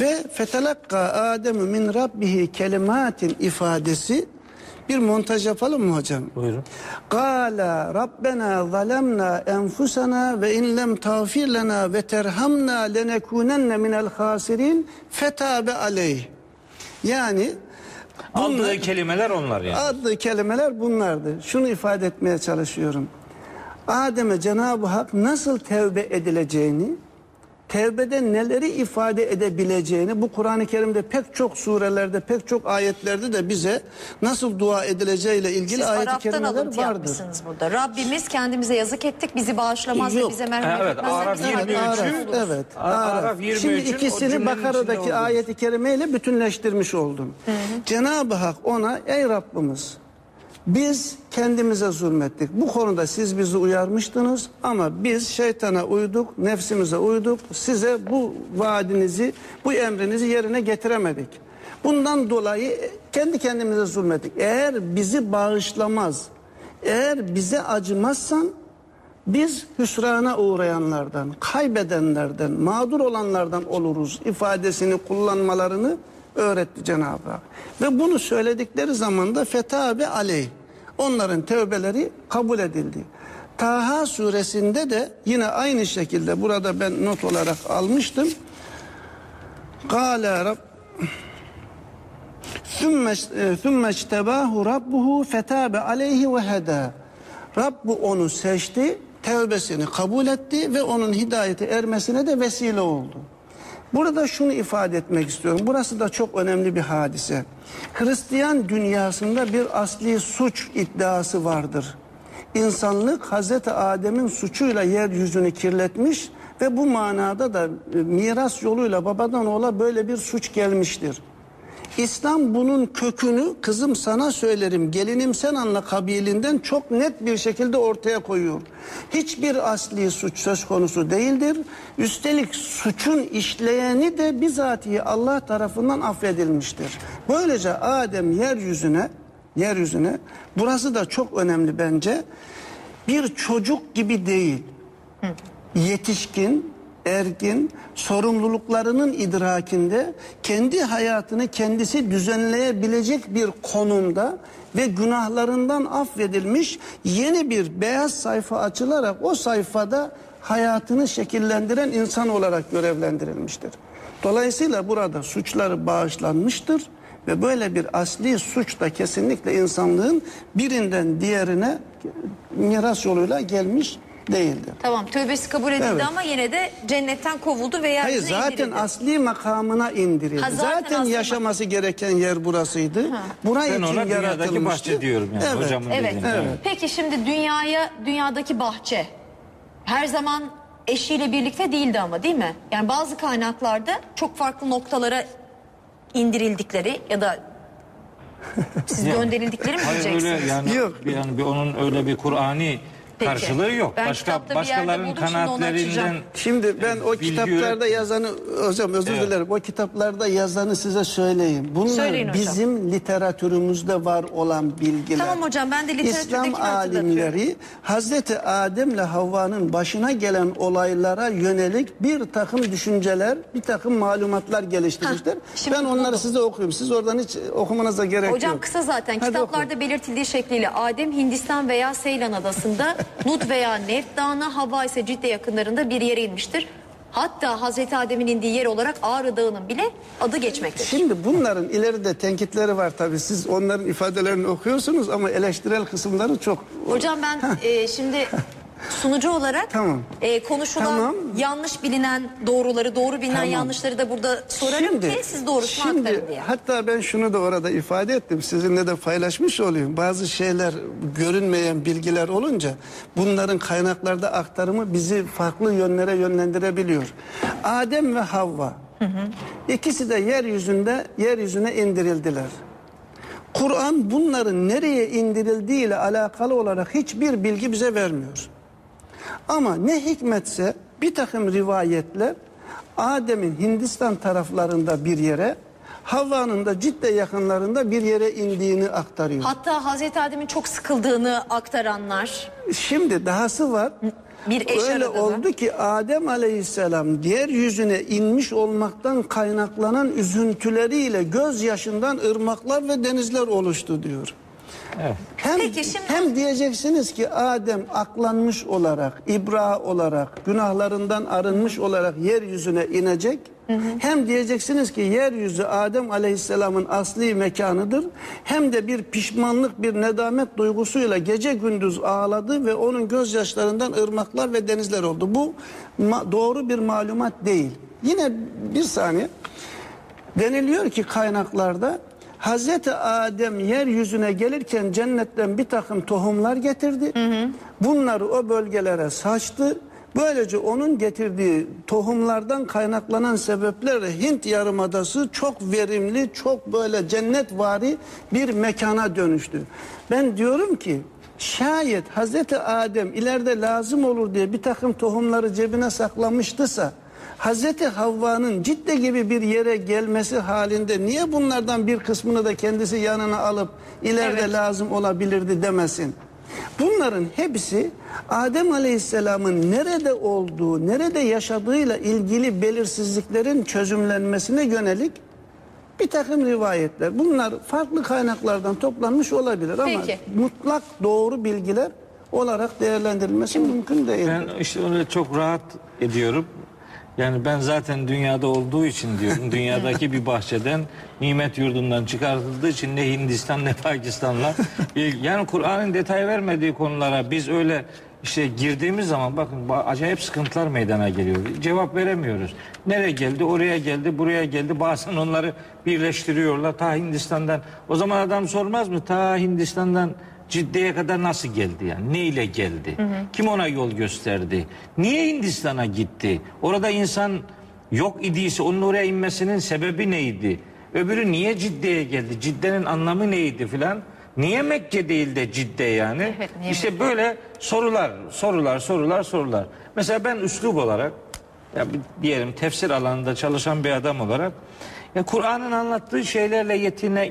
Ve fetelakka Ademu min rabbihi kelimatin ifadesi bir montaj yapalım mı hocam? Buyurun. Kala Rabbena zalemna enfusana ve in lem tağfir lena ve terhamna lenekunenne minel hasirin fetabe aleyh. Yani bunlar, Aldığı kelimeler onlar yani. adlı kelimeler bunlardı. Şunu ifade etmeye çalışıyorum. Adem'e Cenab-ı Hak nasıl tevbe edileceğini tevbede neleri ifade edebileceğini bu Kur'an-ı Kerim'de pek çok surelerde, pek çok ayetlerde de bize nasıl dua edileceğiyle ilgili Siz ayet-i kerimeler alıntı vardır. yapmışsınız burada. Rabbimiz kendimize yazık ettik, bizi bağışlamaz ve Yok. bize merhamet Evet, etmez. Araf Evet, 23'ü merhamet Araf, olur. evet. Araf Araf. 23'ün Şimdi ikisini Bakara'daki ayet-i kerimeyle bütünleştirmiş oldum. Cenab-ı Hak ona ey Rabbimiz biz kendimize zulmettik. Bu konuda siz bizi uyarmıştınız ama biz şeytana uyduk, nefsimize uyduk. Size bu vaadinizi, bu emrinizi yerine getiremedik. Bundan dolayı kendi kendimize zulmettik. Eğer bizi bağışlamaz, eğer bize acımazsan biz hüsrana uğrayanlardan, kaybedenlerden, mağdur olanlardan oluruz ifadesini kullanmalarını öğretti Cenab-ı Hak. Ve bunu söyledikleri zaman da fetabe aleyh. Onların tövbeleri kabul edildi. Taha suresinde de yine aynı şekilde burada ben not olarak almıştım. Kale Rab Sümme e, iştebahu Rabbuhu fetabe aleyhi ve. Rabbu onu seçti, tevbesini kabul etti ve onun hidayete ermesine de vesile oldu. Burada şunu ifade etmek istiyorum. Burası da çok önemli bir hadise. Hristiyan dünyasında bir asli suç iddiası vardır. İnsanlık Hazreti Adem'in suçuyla yeryüzünü kirletmiş ve bu manada da e, miras yoluyla babadan oğula böyle bir suç gelmiştir. İslam bunun kökünü kızım sana söylerim gelinim sen anla kabilinden çok net bir şekilde ortaya koyuyor. Hiçbir asli suç söz konusu değildir. Üstelik suçun işleyeni de bizatihi Allah tarafından affedilmiştir. Böylece Adem yeryüzüne yeryüzüne burası da çok önemli bence. Bir çocuk gibi değil yetişkin, ergin, sorumluluklarının idrakinde kendi hayatını kendisi düzenleyebilecek bir konumda ve günahlarından affedilmiş yeni bir beyaz sayfa açılarak o sayfada hayatını şekillendiren insan olarak görevlendirilmiştir. Dolayısıyla burada suçları bağışlanmıştır ve böyle bir asli suç da kesinlikle insanlığın birinden diğerine miras yoluyla gelmiş değildir. Tamam tövbesi kabul edildi Evet. ama yine de cennetten kovuldu veya Hayır zaten asli makamına indirildi. Ha, zaten zaten asli yaşaması gereken yer burasıydı. Burayı Ben için ona dünyadaki yaratılmıştı. bahçe diyorum yani Evet. hocamın Evet. dediğine. Evet. Peki şimdi dünyaya dünyadaki bahçe her zaman eşiyle birlikte değildi ama değil mi? Yani bazı kaynaklarda çok farklı noktalara indirildikleri ya da siz gönderildikleri mi Hayır diyeceksiniz? öyle yani, Yok. bir- yani bir onun öyle bir Kur'ani Peki. karşılığı yok. Ben Başka kitapta bir yerde başkalarının buldum, şimdi onu kanaatlerinden açacağım. Şimdi ben o bilgi kitaplarda yazanı hocam özür Evet. dilerim. O kitaplarda yazanı size söyleyeyim. Bunlar Söyleyin hocam. bizim literatürümüzde var olan bilgiler. Tamam hocam, ben de literatürdekini İslam alimleri Hazreti Adem'le Havva'nın başına gelen olaylara yönelik bir takım düşünceler, bir takım malumatlar geliştirmişler. Hah, şimdi ben onları buldum. size okuyayım. Siz oradan hiç okumanıza gerek Hocam yok. kısa zaten Hadi kitaplarda oku. belirtildiği şekliyle Adem Hindistan veya Seylan adasında Nut veya Neft Dağı'na Havva ise Cidde yakınlarında bir yere inmiştir. Hatta Hazreti Adem'in indiği yer olarak Ağrı Dağı'nın bile adı geçmektedir. Şimdi bunların ileride tenkitleri var tabii. Siz onların ifadelerini okuyorsunuz ama eleştirel kısımları çok. Hocam ben e, şimdi sunucu olarak Tamam. e, konuşulan Tamam. yanlış bilinen doğruları, doğru bilinen Tamam. yanlışları da burada sorarım ki siz doğrusunu şimdi, aktarın diye. Hatta ben şunu da orada ifade ettim. Sizinle de paylaşmış olayım. Bazı şeyler görünmeyen bilgiler olunca bunların kaynaklarda aktarımı bizi farklı yönlere yönlendirebiliyor. Adem ve Havva ikisi de yeryüzünde yeryüzüne indirildiler. Kur'an bunların nereye indirildiği ile alakalı olarak hiçbir bilgi bize vermiyor. Ama ne hikmetse bir takım rivayetler Adem'in Hindistan taraflarında bir yere, Havva'nın da Cidde yakınlarında bir yere indiğini aktarıyor. Hatta Hazreti Adem'in çok sıkıldığını aktaranlar Şimdi dahası var. bir eş Öyle aradılar. oldu ki Adem Aleyhisselam yeryüzüne inmiş olmaktan kaynaklanan üzüntüleriyle gözyaşından ırmaklar ve denizler oluştu diyor. Evet. Hem, Peki şimdi- hem diyeceksiniz ki Adem aklanmış olarak, ibra olarak, günahlarından arınmış olarak yeryüzüne inecek. Hem diyeceksiniz ki yeryüzü Adem Aleyhisselam'ın asli mekanıdır. Hem de bir pişmanlık, bir nedamet duygusuyla gece gündüz ağladı ve onun gözyaşlarından ırmaklar ve denizler oldu. Bu doğru bir malumat değil. Yine bir saniye. Deniliyor ki kaynaklarda Hazreti Adem yeryüzüne gelirken cennetten bir takım tohumlar getirdi. Bunları o bölgelere saçtı. Böylece onun getirdiği tohumlardan kaynaklanan sebeplerle Hint Yarımadası çok verimli, çok böyle cennetvari bir mekana dönüştü. Ben diyorum ki şayet Hazreti Adem ileride lazım olur diye bir takım tohumları cebine saklamıştısa Hazreti Havva'nın Cidde gibi bir yere gelmesi halinde niye bunlardan bir kısmını da kendisi yanına alıp ileride Evet. lazım olabilirdi demesin. Bunların hepsi Adem Aleyhisselam'ın nerede olduğu, nerede yaşadığıyla ilgili belirsizliklerin çözümlenmesine yönelik bir takım rivayetler. Bunlar farklı kaynaklardan toplanmış olabilir ama Peki. mutlak doğru bilgiler olarak değerlendirilmesi mümkün değil. Ben işte öyle çok rahat ediyorum. Yani ben zaten dünyada olduğu için diyorum. Dünyadaki bir bahçeden nimet yurdundan çıkartıldığı için ne Hindistan ne Pakistan'la yani Kur'an'ın detay vermediği konulara biz öyle işte girdiğimiz zaman bakın ba- acayip sıkıntılar meydana geliyor. Cevap veremiyoruz. Nereye geldi? Oraya geldi, buraya geldi. Bazen onları birleştiriyorlar ta Hindistan'dan. O zaman adam sormaz mı? Ta Hindistan'dan Ciddiye kadar nasıl geldi yani? Ne ile geldi? Kim ona yol gösterdi? Niye Hindistan'a gitti? Orada insan yok idiyse onun oraya inmesinin sebebi neydi? Öbürü niye Cidde'ye geldi? Cidde'nin anlamı neydi filan? Niye Mekke değil de Cidde yani? Evet, işte böyle sorular, sorular, sorular, sorular. Mesela ben üslup olarak ya diyelim tefsir alanında çalışan bir adam olarak ya Kur'an'ın anlattığı şeylerle yetine,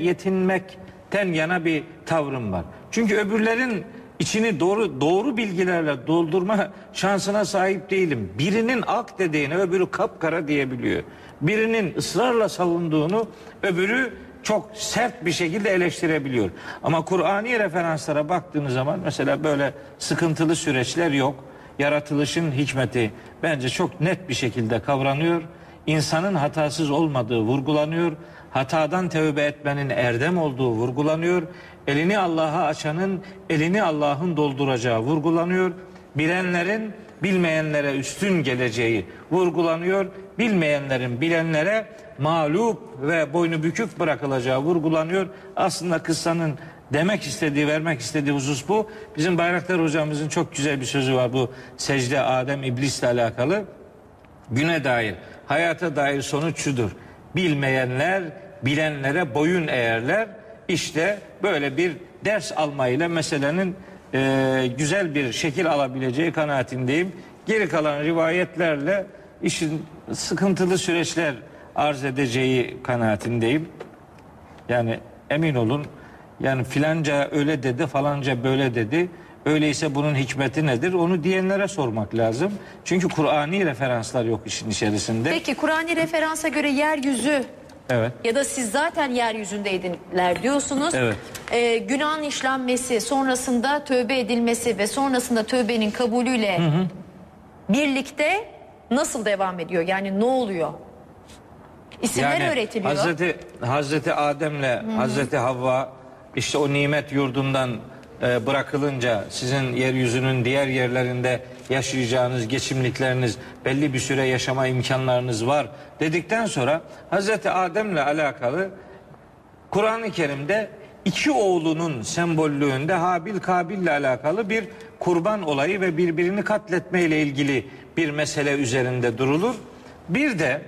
yetinmekten yana bir tavrım var. Çünkü öbürlerin içini doğru doğru bilgilerle doldurma şansına sahip değilim. Birinin ak dediğini öbürü kapkara diyebiliyor. Birinin ısrarla savunduğunu öbürü çok sert bir şekilde eleştirebiliyor. Ama Kur'ani referanslara baktığınız zaman mesela böyle sıkıntılı süreçler yok. Yaratılışın hikmeti bence çok net bir şekilde kavranıyor. İnsanın hatasız olmadığı vurgulanıyor. Hatadan tövbe etmenin erdem olduğu vurgulanıyor. Elini Allah'a açanın elini Allah'ın dolduracağı vurgulanıyor. Bilenlerin bilmeyenlere üstün geleceği vurgulanıyor. Bilmeyenlerin bilenlere mağlup ve boynu bükük bırakılacağı vurgulanıyor. Aslında kıssanın demek istediği, vermek istediği husus bu. Bizim Bayraktar hocamızın çok güzel bir sözü var bu secde Adem iblisle alakalı. Güne dair, hayata dair sonuç şudur. Bilmeyenler bilenlere boyun eğerler. İşte böyle bir ders almayla meselenin e, güzel bir şekil alabileceği kanaatindeyim. Geri kalan rivayetlerle işin sıkıntılı süreçler arz edeceği kanaatindeyim. Yani emin olun yani filanca öyle dedi falanca böyle dedi. Öyleyse bunun hikmeti nedir? Onu diyenlere sormak lazım. Çünkü Kur'ani referanslar yok işin içerisinde. Peki Kur'an'i referansa göre yeryüzü Evet. ya da siz zaten yeryüzündeydiler diyorsunuz. Evet. Ee, günahın işlenmesi, sonrasında tövbe edilmesi ve sonrasında tövbenin kabulüyle birlikte nasıl devam ediyor? Yani ne oluyor? İsimler öğretiliyor. Hazreti Hazreti Adem'le Hazreti Havva işte o nimet yurdundan e, bırakılınca sizin yeryüzünün diğer yerlerinde yaşayacağınız geçimlikleriniz belli bir süre yaşama imkanlarınız var dedikten sonra Hazreti Adem'le alakalı Kur'an-ı Kerim'de iki oğlunun sembollüğünde Habil Kabil'le alakalı bir kurban olayı ve birbirini katletme ile ilgili bir mesele üzerinde durulur. Bir de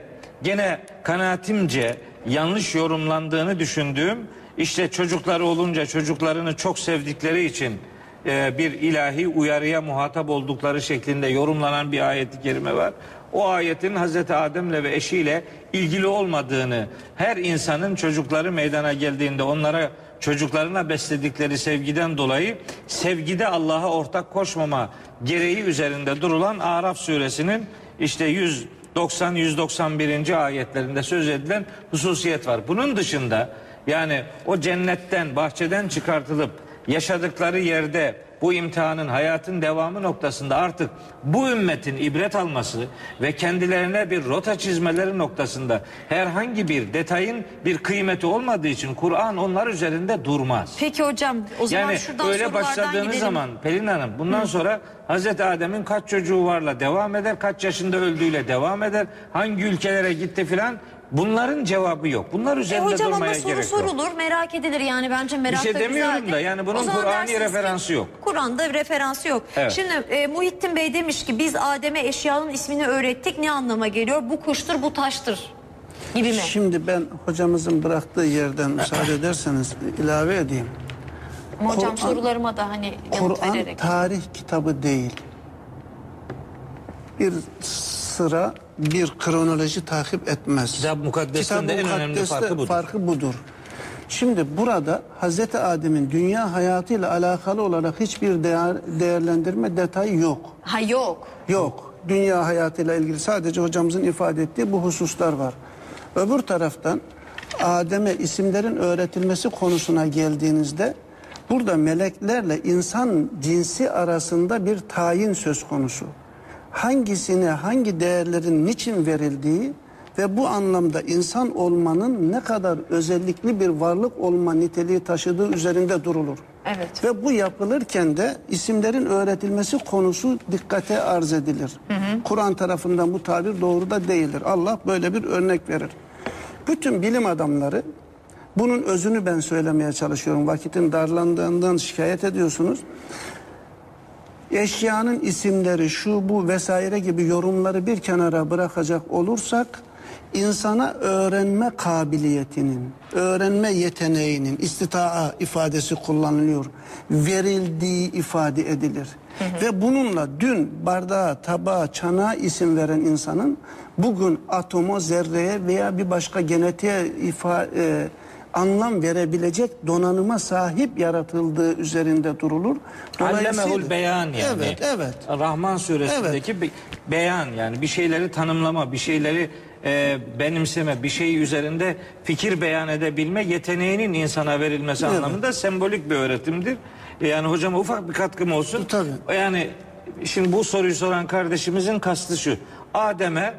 gene kanaatimce yanlış yorumlandığını düşündüğüm işte çocukları olunca çocuklarını çok sevdikleri için e, bir ilahi uyarıya muhatap oldukları şeklinde yorumlanan bir ayeti kerime var. O ayetin Hazreti Adem'le ve eşiyle ilgili olmadığını, her insanın çocukları meydana geldiğinde onlara çocuklarına besledikleri sevgiden dolayı sevgide Allah'a ortak koşmama gereği üzerinde durulan Araf suresinin işte 190 191. ayetlerinde söz edilen hususiyet var. Bunun dışında yani o cennetten bahçeden çıkartılıp yaşadıkları yerde bu imtihanın hayatın devamı noktasında artık bu ümmetin ibret alması ve kendilerine bir rota çizmeleri noktasında herhangi bir detayın bir kıymeti olmadığı için Kur'an onlar üzerinde durmaz. Peki hocam o zaman Yani şuradan öyle başladığınız gidelim. zaman Pelin Hanım bundan sonra Hazreti Adem'in kaç çocuğu varla devam eder, kaç yaşında öldüğüyle devam eder, hangi ülkelere gitti filan bunların cevabı yok. Bunlar E üzerinde hocam ama durmaya soru gerek yok. sorulur merak edilir yani bence merak şey da demiyorum güzeldi. da yani bunun ki, referansı yok. Kur'an'da bir referansı yok. Evet. Şimdi e, Muhittin Bey demiş ki biz Adem'e eşyanın ismini öğrettik ne anlama geliyor? Bu kuştur bu taştır gibi mi? Şimdi ben hocamızın bıraktığı yerden müsaade ederseniz ilave edeyim. Ama hocam Kur'an- sorularıma da hani yanıt Kur'an vererek. tarih kitabı değil. Bir sıra, bir kronoloji takip etmez. Kitap-ı Mukaddes'ten de en önemli farkı budur. farkı budur. Şimdi burada Hazreti Adem'in dünya hayatıyla alakalı olarak hiçbir değer, değerlendirme detayı yok. Ha yok. Yok. Dünya hayatıyla ilgili sadece hocamızın ifade ettiği bu hususlar var. Öbür taraftan Adem'e isimlerin öğretilmesi konusuna geldiğinizde burada meleklerle insan cinsi arasında bir tayin söz konusu. Hangisine hangi değerlerin niçin verildiği ve bu anlamda insan olmanın ne kadar özellikli bir varlık olma niteliği taşıdığı üzerinde durulur. Evet. Ve bu yapılırken de isimlerin öğretilmesi konusu dikkate arz edilir. Kur'an tarafından bu tabir doğru da değildir. Allah böyle bir örnek verir. Bütün bilim adamları bunun özünü ben söylemeye çalışıyorum. Vakitin darlandığından şikayet ediyorsunuz. Eşyanın isimleri şu bu vesaire gibi yorumları bir kenara bırakacak olursak insana öğrenme kabiliyetinin, öğrenme yeteneğinin istitaa ifadesi kullanılıyor. Verildiği ifade edilir. Ve bununla dün bardağa, tabağa, çanağa isim veren insanın bugün atomo, zerreye veya bir başka genetiğe ifa, e, anlam verebilecek donanıma sahip yaratıldığı üzerinde durulur. Allemehul beyan yani. Evet, evet. Rahman suresindeki bir beyan yani bir şeyleri tanımlama, bir şeyleri e, benimseme, bir şey üzerinde fikir beyan edebilme yeteneğinin insana verilmesi Evet. anlamında sembolik bir öğretimdir. E, Yani hocama ufak bir katkım olsun. Tabii. Yani şimdi bu soruyu soran kardeşimizin kastı şu. Adem'e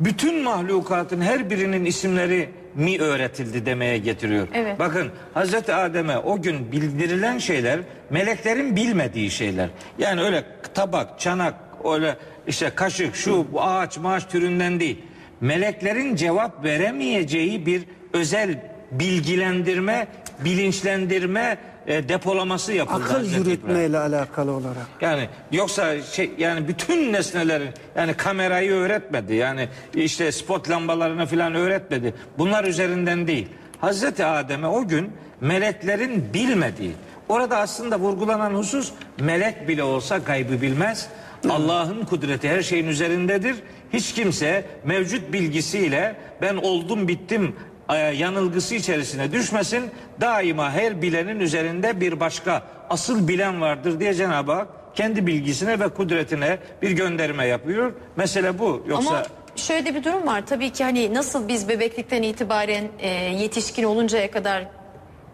bütün mahlukatın her birinin isimleri mi öğretildi demeye getiriyor. Evet. Bakın Hazreti Adem'e o gün bildirilen şeyler meleklerin bilmediği şeyler. Yani öyle tabak, çanak, öyle işte kaşık, şu bu ağaç, maaş türünden değil. Meleklerin cevap veremeyeceği bir özel bilgilendirme, bilinçlendirme e, depolaması yapıldı. Akıl Hazreti İbrahim. yürütmeyle alakalı olarak. Yani yoksa şey yani bütün nesnelerin yani kamerayı öğretmedi. Yani işte spot lambalarını falan öğretmedi. Bunlar üzerinden değil. Hazreti Adem'e o gün meleklerin bilmediği. Orada aslında vurgulanan husus melek bile olsa gaybı bilmez. Allah'ın kudreti her şeyin üzerindedir. Hiç kimse mevcut bilgisiyle ben oldum bittim yanılgısı içerisine düşmesin. Daima her bilenin üzerinde bir başka asıl bilen vardır diye Cenab-ı Hak kendi bilgisine ve kudretine bir gönderme yapıyor. Mesele bu. Yoksa Ama şöyle bir durum var. Tabii ki hani nasıl biz bebeklikten itibaren e, yetişkin oluncaya kadar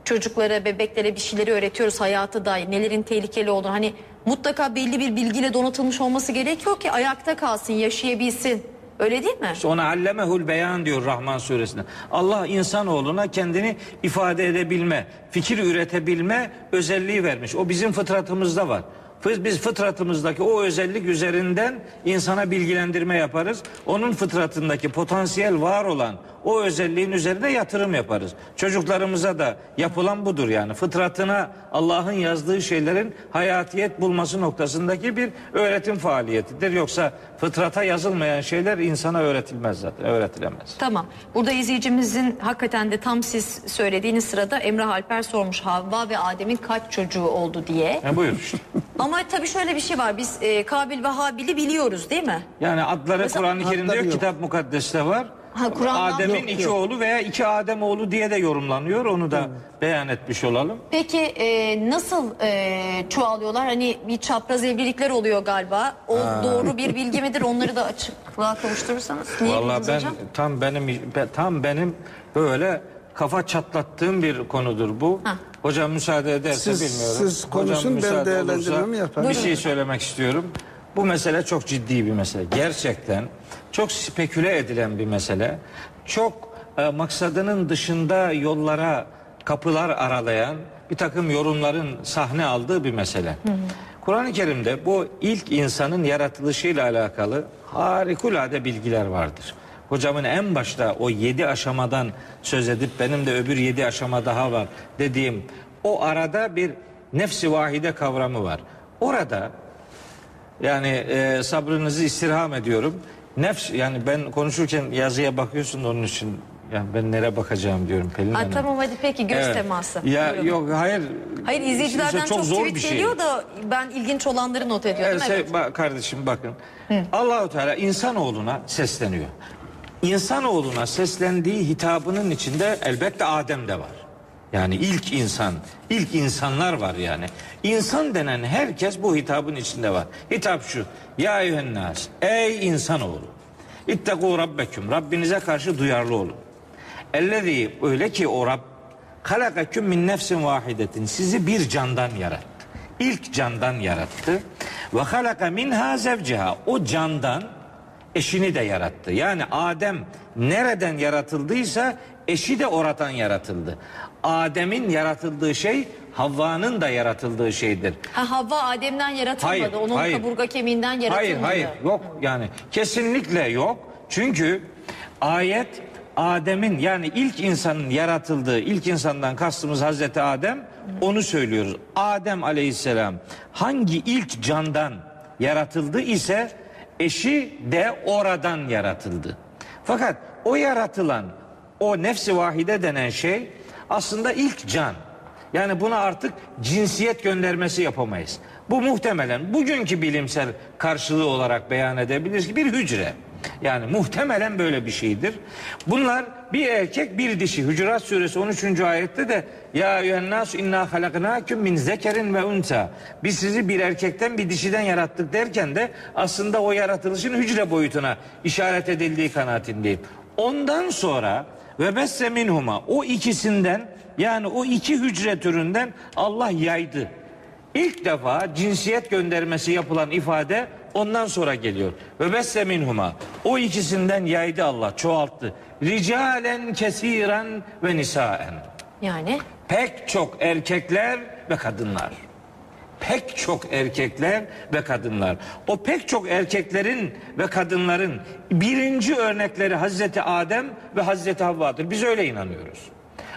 çocuklara, bebeklere bir şeyleri öğretiyoruz hayata dair. Nelerin tehlikeli olduğunu. Hani mutlaka belli bir bilgiyle donatılmış olması gerekiyor ki ayakta kalsın, yaşayabilsin. Öyle değil mi? İşte ona allemehul beyan diyor Rahman suresinde. Allah insanoğluna kendini ifade edebilme, fikir üretebilme özelliği vermiş. O bizim fıtratımızda var. Biz, biz fıtratımızdaki o özellik üzerinden insana bilgilendirme yaparız. Onun fıtratındaki potansiyel var olan o özelliğin üzerine yatırım yaparız. Çocuklarımıza da yapılan budur yani. Fıtratına Allah'ın yazdığı şeylerin hayatiyet bulması noktasındaki bir öğretim faaliyetidir. Yoksa fıtrata yazılmayan şeyler insana öğretilmez zaten, öğretilemez. Tamam. Burada izleyicimizin hakikaten de tam siz söylediğiniz sırada Emrah Alper sormuş Havva ve Adem'in kaç çocuğu oldu diye. Yani buyur. Ama tabii şöyle bir şey var. Biz e, Kabil ve Habil'i biliyoruz değil mi? Yani adları Mesela- Kur'an-ı Kerim'de Adları yok, yok. kitap mukaddeste var. Ha, Kur'an'dan Adem'in yok, iki yok. oğlu veya iki Adem oğlu diye de yorumlanıyor. Onu da beyan etmiş olalım. Peki e, nasıl e, çoğalıyorlar? Hani bir çapraz evlilikler oluyor galiba. O doğru bir bilgi midir? Onları da açıklığa kavuşturursanız. Niye Vallahi bildiniz ben hocam? tam benim be- tam benim böyle kafa çatlattığım bir konudur bu. Ha. Hocam müsaade ederse Siz- bilmiyorum. siz konuşun, ben müsaade değerlendirmemi olursa yaparım. Bir şey söylemek istiyorum. Bu mesele çok ciddi bir mesele. Gerçekten çok speküle edilen bir mesele. Çok e, maksadının dışında yollara kapılar aralayan bir takım yorumların sahne aldığı bir mesele. Kur'an-ı Kerim'de bu ilk insanın yaratılışıyla alakalı harikulade bilgiler vardır. Hocamın en başta o yedi aşamadan söz edip benim de öbür yedi aşama daha var dediğim o arada bir nefsi vahide kavramı var. Orada yani e, sabrınızı istirham ediyorum. Nefs yani ben konuşurken yazıya bakıyorsun onun için yani ben nereye bakacağım diyorum Pelin Ha, Hanım. tamam hadi peki göz Evet. teması. Ya Buyurun. yok hayır. Hayır izleyicilerden İşte çok, zor tweet bir şey. geliyor da ben ilginç olanları not ediyordum. Evet, Evet. şey, bak kardeşim bakın. Allahu Teala insanoğluna sesleniyor. İnsanoğluna seslendiği hitabının içinde elbette Adem de var. Yani ilk insan, ilk insanlar var yani. İnsan denen herkes bu hitabın içinde var. Hitap şu. Ya eyyühennas, ey insanoğlu. İttegû rabbeküm. Rabbinize karşı duyarlı olun. Ellezî öyle ki o Rab halakaküm min nefsin vahidetin. Sizi bir candan yarattı. İlk candan yarattı. Ve halaka minha zevciha. O candan eşini de yarattı. Yani Adem nereden yaratıldıysa eşi de oradan yaratıldı. Adem'in yaratıldığı şey Havva'nın da yaratıldığı şeydir. Ha, Havva Adem'den yaratılmadı. Hayır, Onun hayır. kaburga kemiğinden yaratılmadı. Hayır hayır yok yani kesinlikle yok. Çünkü ayet Adem'in yani ilk insanın yaratıldığı ilk insandan kastımız Hazreti Adem onu söylüyoruz. Adem aleyhisselam hangi ilk candan yaratıldı ise eşi de oradan yaratıldı. Fakat o yaratılan o nefsi vahide denen şey aslında ilk can. Yani buna artık cinsiyet göndermesi yapamayız. Bu muhtemelen bugünkü bilimsel karşılığı olarak beyan edebiliriz ki bir hücre. Yani muhtemelen böyle bir şeydir. Bunlar bir erkek bir dişi. Hucurat suresi 13. ayette de ya eyyühennasu inna halaknaküm min zekerin ve unsa. Biz sizi bir erkekten bir dişiden yarattık derken de aslında o yaratılışın hücre boyutuna işaret edildiği kanaatindeyim. Ondan sonra ve besse minhuma o ikisinden yani o iki hücre türünden Allah yaydı. İlk defa cinsiyet göndermesi yapılan ifade ondan sonra geliyor. Ve besse minhuma o ikisinden yaydı Allah çoğalttı. Ricalen kesiren ve nisaen. Yani Pek çok erkekler ve kadınlar. Pek çok erkekler ve kadınlar. O pek çok erkeklerin ve kadınların birinci örnekleri Hazreti Adem ve Hazreti Havva'dır. Biz öyle inanıyoruz.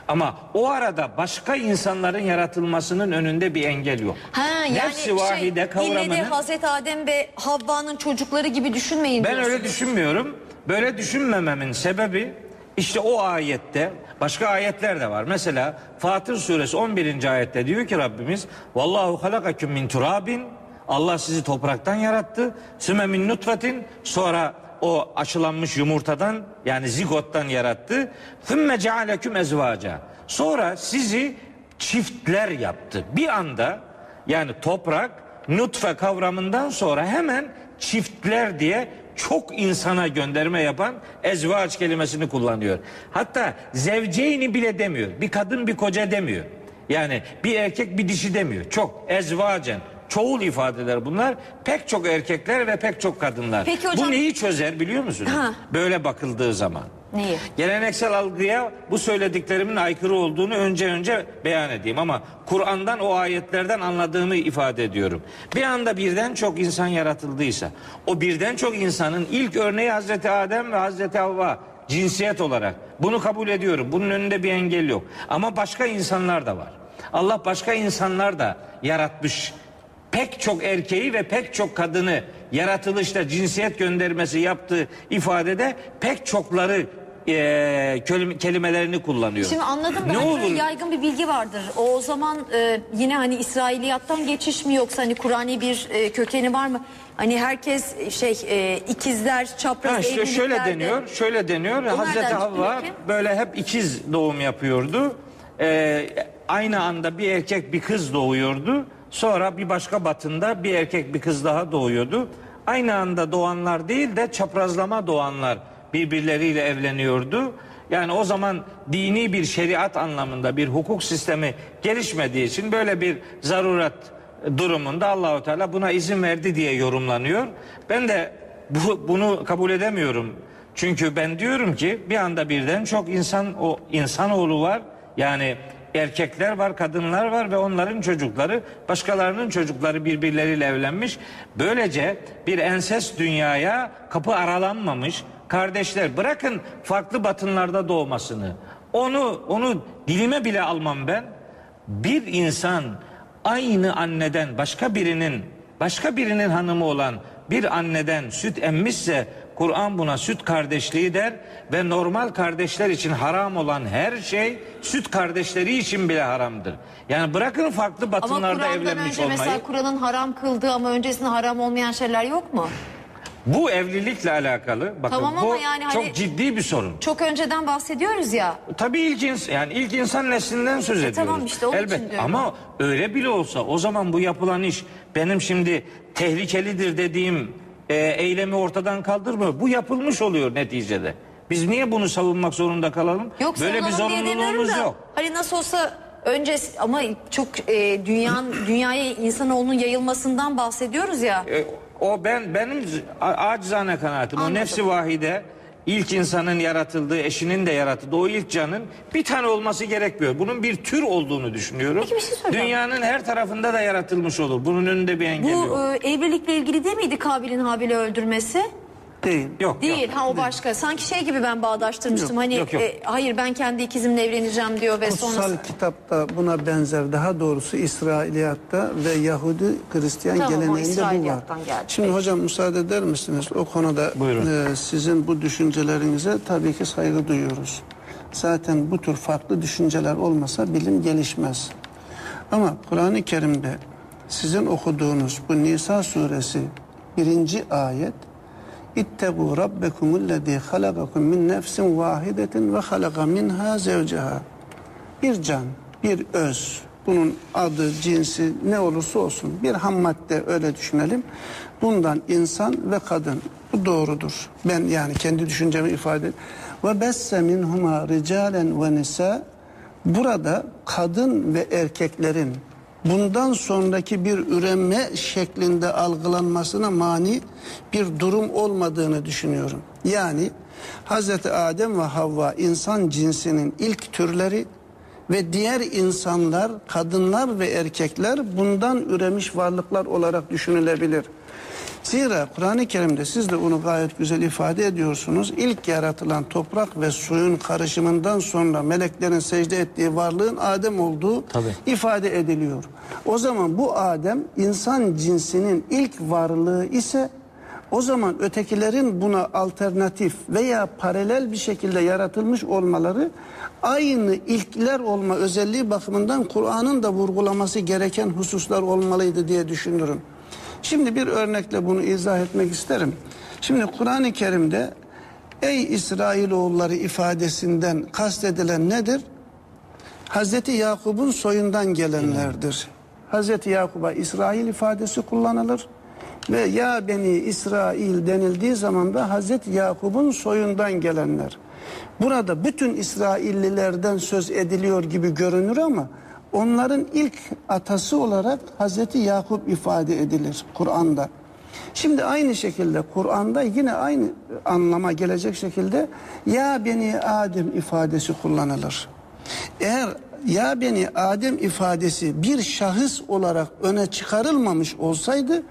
Ama o arada başka insanların yaratılmasının önünde bir engel yok. ha yani Nefsi vahide şey, ille de kavramını Hazreti Adem ve Havva'nın çocukları gibi düşünmeyin ben diyorsunuz. öyle düşünmüyorum. Böyle düşünmememin sebebi işte o ayette başka ayetler de var. Mesela Fatır suresi 11. ayette diyor ki Rabbimiz Vallahu halakaküm min turabin Allah sizi topraktan yarattı. Süme min nutfetin sonra o aşılanmış yumurtadan yani zigottan yarattı. Thümme cealeküm ezvaca. Sonra sizi çiftler yaptı. Bir anda yani toprak nutfe kavramından sonra hemen çiftler diye çok insana gönderme yapan ezvaç kelimesini kullanıyor. Hatta zevceyni bile demiyor. Bir kadın bir koca demiyor. Yani bir erkek bir dişi demiyor. Çok ezvacen çoğul ifadeler bunlar. Pek çok erkekler ve pek çok kadınlar. Peki hocam- Bu neyi çözer biliyor musunuz? Ha. Böyle bakıldığı zaman. Neyi? Geleneksel algıya bu söylediklerimin aykırı olduğunu önce önce beyan edeyim ama Kur'an'dan o ayetlerden anladığımı ifade ediyorum. Bir anda birden çok insan yaratıldıysa o birden çok insanın ilk örneği Hazreti Adem ve Hazreti Havva cinsiyet olarak bunu kabul ediyorum. Bunun önünde bir engel yok. Ama başka insanlar da var. Allah başka insanlar da yaratmış. Pek çok erkeği ve pek çok kadını yaratılışta cinsiyet göndermesi yaptığı ifadede pek çokları e, kölim- kelimelerini kullanıyor. Şimdi anladım da Ne hani olur? yaygın bir bilgi vardır. O, o zaman e, yine hani İsrailiyattan geçiş mi yoksa hani Kur'ani bir e, kökeni var mı? Hani herkes e, şey e, ikizler çapraz Ha işte şöyle deniyor, şöyle deniyor. Hazreti nereden Havva böyle hep ikiz doğum yapıyordu. Ee, aynı anda bir erkek bir kız doğuyordu. Sonra bir başka batında bir erkek bir kız daha doğuyordu. Aynı anda doğanlar değil de çaprazlama doğanlar birbirleriyle evleniyordu. Yani o zaman dini bir şeriat anlamında bir hukuk sistemi gelişmediği için böyle bir zaruret durumunda Allahu Teala buna izin verdi diye yorumlanıyor. Ben de bu, bunu kabul edemiyorum. Çünkü ben diyorum ki bir anda birden çok insan o insanoğlu var. Yani erkekler var, kadınlar var ve onların çocukları başkalarının çocukları birbirleriyle evlenmiş. Böylece bir enses dünyaya kapı aralanmamış kardeşler bırakın farklı batınlarda doğmasını. Onu onu dilime bile almam ben. Bir insan aynı anneden başka birinin başka birinin hanımı olan bir anneden süt emmişse Kur'an buna süt kardeşliği der ve normal kardeşler için haram olan her şey süt kardeşleri için bile haramdır. Yani bırakın farklı Ama batınlarda Kur'an'dan evlenmiş önce olmayı. mesela Kur'an'ın haram kıldığı ama öncesinde haram olmayan şeyler yok mu? Bu evlilikle alakalı bakın Tamam ama bu yani çok hani- ciddi bir sorun. Çok önceden bahsediyoruz ya. Tabii ilk insan yani ilk insan neslinden söz ediyoruz. E, tamam işte onun için Elbet diyorum. ama öyle bile olsa o zaman bu yapılan iş benim şimdi tehlikelidir dediğim e, eylemi ortadan kaldırmıyor. Bu yapılmış oluyor neticede. Biz niye bunu savunmak zorunda kalalım? Yok Böyle bir savunalım diye demiyorum zorunluluğumuz da, yok. Hani nasıl olsa önce ama çok e, dünyanın dünyaya insanoğlunun yayılmasından bahsediyoruz ya. E, o ben benim acizane kanaatim. Anladım. O nefsi vahide ilk insanın yaratıldığı, eşinin de yaratıldığı o ilk canın bir tane olması gerekmiyor. Bunun bir tür olduğunu düşünüyorum. Peki bir şey soracağım. Dünyanın her tarafında da yaratılmış olur. Bunun önünde bir engel yok. Bu e, evlilikle ilgili değil miydi Kabil'in Habil'i öldürmesi? Değil. Yok, Değil yok. ha o başka. Sanki şey gibi ben bağdaştırmıştım. Yok, hani yok, yok. e, hayır ben kendi ikizimle evleneceğim diyor ve Kutsal sonra kitapta buna benzer daha doğrusu İsrailiyatta ve Yahudi Hristiyan Tamam, geleneğinde bu var. Geldi. Şimdi Peki. hocam müsaade eder misiniz? O konuda Buyurun. e, sizin bu düşüncelerinize tabii ki saygı duyuyoruz. Zaten bu tür farklı düşünceler olmasa bilim gelişmez. Ama Kur'an-ı Kerim'de sizin okuduğunuz bu Nisa suresi birinci ayet İttegû rabbekumullezî halakakum min nefsin vahidetin ve halaka minha zevceha. Bir can, bir öz, bunun adı, cinsi ne olursa olsun bir ham madde öyle düşünelim. Bundan insan ve kadın. Bu doğrudur. Ben yani kendi düşüncemi ifade Ve besse minhuma ricalen ve nisa burada kadın ve erkeklerin bundan sonraki bir üreme şeklinde algılanmasına mani bir durum olmadığını düşünüyorum. Yani Hazreti Adem ve Havva insan cinsinin ilk türleri ve diğer insanlar, kadınlar ve erkekler bundan üremiş varlıklar olarak düşünülebilir. Zira Kur'an-ı Kerim'de siz de bunu gayet güzel ifade ediyorsunuz. İlk yaratılan toprak ve suyun karışımından sonra meleklerin secde ettiği varlığın Adem olduğu Tabii. ifade ediliyor. O zaman bu Adem insan cinsinin ilk varlığı ise o zaman ötekilerin buna alternatif veya paralel bir şekilde yaratılmış olmaları aynı ilkler olma özelliği bakımından Kur'an'ın da vurgulaması gereken hususlar olmalıydı diye düşünürüm. Şimdi bir örnekle bunu izah etmek isterim. Şimdi Kur'an-ı Kerim'de ey İsrailoğulları ifadesinden kastedilen nedir? Hazreti Yakup'un soyundan gelenlerdir. Hazreti Yakup'a İsrail ifadesi kullanılır. Ve ya beni İsrail denildiği zaman da Hazreti Yakup'un soyundan gelenler. Burada bütün İsraillilerden söz ediliyor gibi görünür ama onların ilk atası olarak Hazreti Yakup ifade edilir Kur'an'da. Şimdi aynı şekilde Kur'an'da yine aynı anlama gelecek şekilde ya beni Adem ifadesi kullanılır. Eğer ya beni Adem ifadesi bir şahıs olarak öne çıkarılmamış olsaydı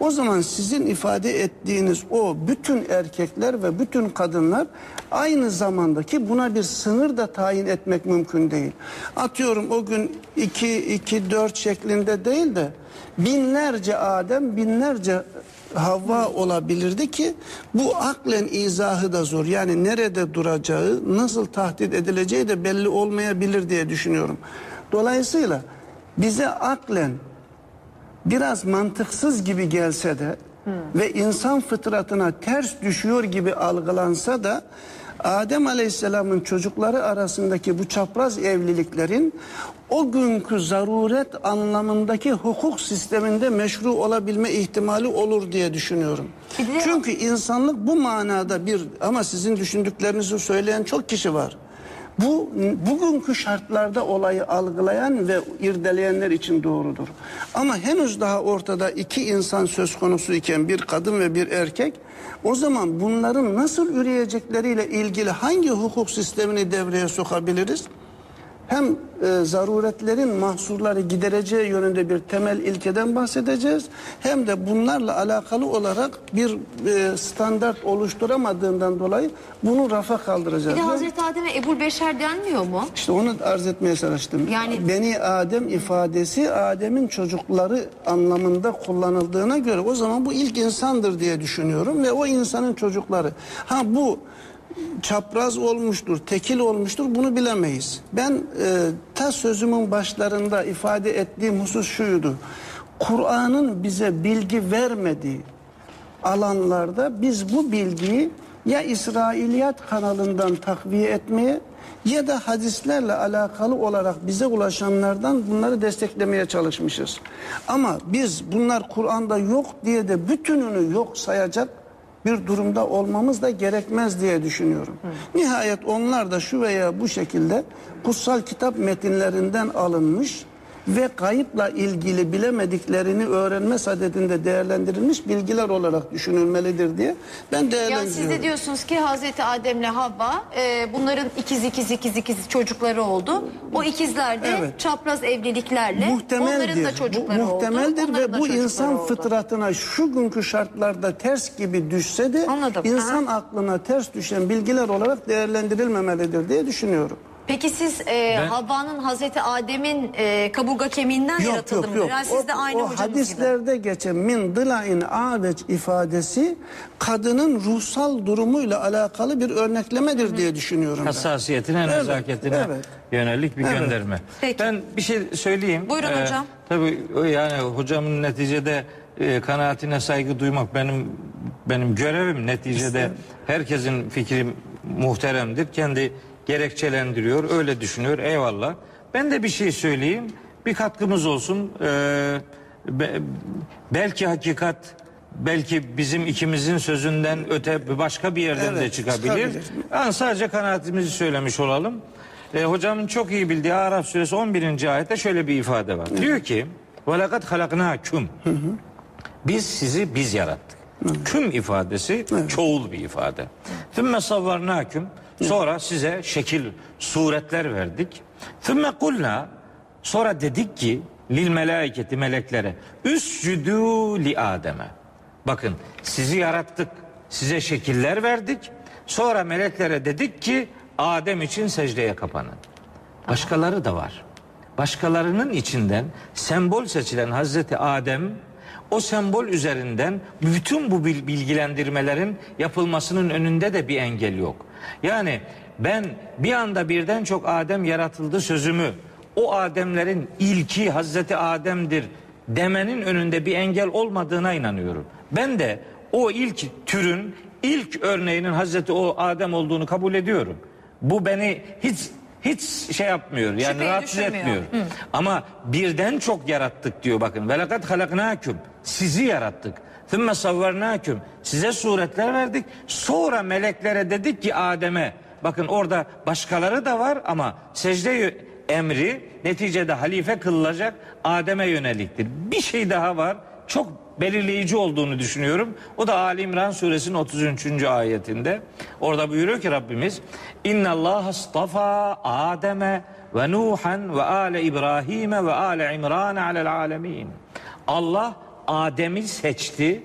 o zaman sizin ifade ettiğiniz o bütün erkekler ve bütün kadınlar aynı zamandaki buna bir sınır da tayin etmek mümkün değil. Atıyorum o gün 2 2 4 şeklinde değil de binlerce Adem, binlerce Havva olabilirdi ki bu aklen izahı da zor. Yani nerede duracağı, nasıl tahdit edileceği de belli olmayabilir diye düşünüyorum. Dolayısıyla bize aklen biraz mantıksız gibi gelse de ve insan fıtratına ters düşüyor gibi algılansa da Adem Aleyhisselam'ın çocukları arasındaki bu çapraz evliliklerin o günkü zaruret anlamındaki hukuk sisteminde meşru olabilme ihtimali olur diye düşünüyorum. Çünkü insanlık bu manada bir ama sizin düşündüklerinizi söyleyen çok kişi var. Bu bugünkü şartlarda olayı algılayan ve irdeleyenler için doğrudur. Ama henüz daha ortada iki insan söz konusu iken bir kadın ve bir erkek o zaman bunların nasıl üreyecekleriyle ilgili hangi hukuk sistemini devreye sokabiliriz? Hem e, zaruretlerin mahsurları gidereceği yönünde bir temel ilkeden bahsedeceğiz. Hem de bunlarla alakalı olarak bir e, standart oluşturamadığından dolayı bunu rafa kaldıracağız. Bir de Hazreti Adem'e Ebul Beşer denmiyor mu? işte onu arz etmeye çalıştım. Yani- Beni Adem ifadesi Adem'in çocukları anlamında kullanıldığına göre o zaman bu ilk insandır diye düşünüyorum ve o insanın çocukları. Ha bu çapraz olmuştur, tekil olmuştur bunu bilemeyiz. Ben e, ta sözümün başlarında ifade ettiğim husus şuydu. Kur'an'ın bize bilgi vermediği alanlarda biz bu bilgiyi ya İsrailiyat kanalından takviye etmeye ya da hadislerle alakalı olarak bize ulaşanlardan bunları desteklemeye çalışmışız. Ama biz bunlar Kur'an'da yok diye de bütününü yok sayacak bir durumda olmamız da gerekmez diye düşünüyorum. Nihayet onlar da şu veya bu şekilde kutsal kitap metinlerinden alınmış ve kayıpla ilgili bilemediklerini öğrenme sadedinde değerlendirilmiş bilgiler olarak düşünülmelidir diye ben Yani değerlendiriyorum. siz de diyorsunuz ki Hazreti Adem'le Havva e, bunların ikiz ikiz ikiz ikiz çocukları oldu. O ikizler de Evet. çapraz evliliklerle muhtemeldir. onların da çocukları bu, oldu. muhtemeldir onların ve bu insan oldu. fıtratına şu günkü şartlarda ters gibi düşse de Anladım. insan aklına ters düşen bilgiler olarak değerlendirilmemelidir diye düşünüyorum. Peki siz e, Ben- Havva'nın Hazreti Adem'in e, kaburga kemiğinden Yok yaratıldı yok mı? yok. Yani siz de o, aynı o hocamız gibi. hadislerde geçen min dılain aveç ifadesi kadının ruhsal durumuyla alakalı bir örneklemedir diye düşünüyorum ben. hassasiyetine, Evet, nezaketine evet. yönelik bir Evet. gönderme. Peki. Ben bir şey söyleyeyim. Buyurun Ee, hocam. Tabii o yani hocamın neticede e, kanaatine saygı duymak benim benim görevim. Neticede herkesin fikri muhteremdir. Kendi gerekçelendiriyor, öyle düşünüyor. Eyvallah. Ben de bir şey söyleyeyim. Bir katkımız olsun. Ee, be, belki hakikat belki bizim ikimizin sözünden öte başka bir yerden evet, de çıkabilir. çıkabilir. Yani sadece kanaatimizi söylemiş olalım. Ee, hocamın çok iyi bildiği Araf suresi 11. ayette şöyle bir ifade var. Hı. Diyor ki velakat halakna küm. Biz sizi biz yarattık. Hı. Küm ifadesi evet. çoğul bir ifade. Tümme savvarna küm. Sonra size şekil, suretler verdik. Thümme kulna sonra dedik ki lil meleketi meleklere üscüdü li Adem'e. Bakın sizi yarattık, size şekiller verdik. Sonra meleklere dedik ki Adem için secdeye kapanın. Başkaları da var. Başkalarının içinden sembol seçilen Hazreti Adem o sembol üzerinden bütün bu bilgilendirmelerin yapılmasının önünde de bir engel yok. Yani ben bir anda birden çok Adem yaratıldı sözümü o Ademlerin ilki Hazreti Adem'dir demenin önünde bir engel olmadığına inanıyorum. Ben de o ilk türün ilk örneğinin Hazreti o Adem olduğunu kabul ediyorum. Bu beni hiç hiç şey yapmıyor. Yani Şüpheye rahatsız etmiyor. Ama birden çok yarattık diyor bakın. Ve lekad halaknaküm. Sizi yarattık. Thumma savvarnaküm. Size suretler verdik. Sonra meleklere dedik ki Adem'e bakın orada başkaları da var ama secde emri neticede halife kılınacak Adem'e yöneliktir. Bir şey daha var. Çok belirleyici olduğunu düşünüyorum. O da Ali İmran suresinin 33. ayetinde. Orada buyuruyor ki Rabbimiz İnna Allah astafa Adem'e ve Nuhan ve ale İbrahim'e ve ale İmran alel alemin. Allah Adem'i seçti,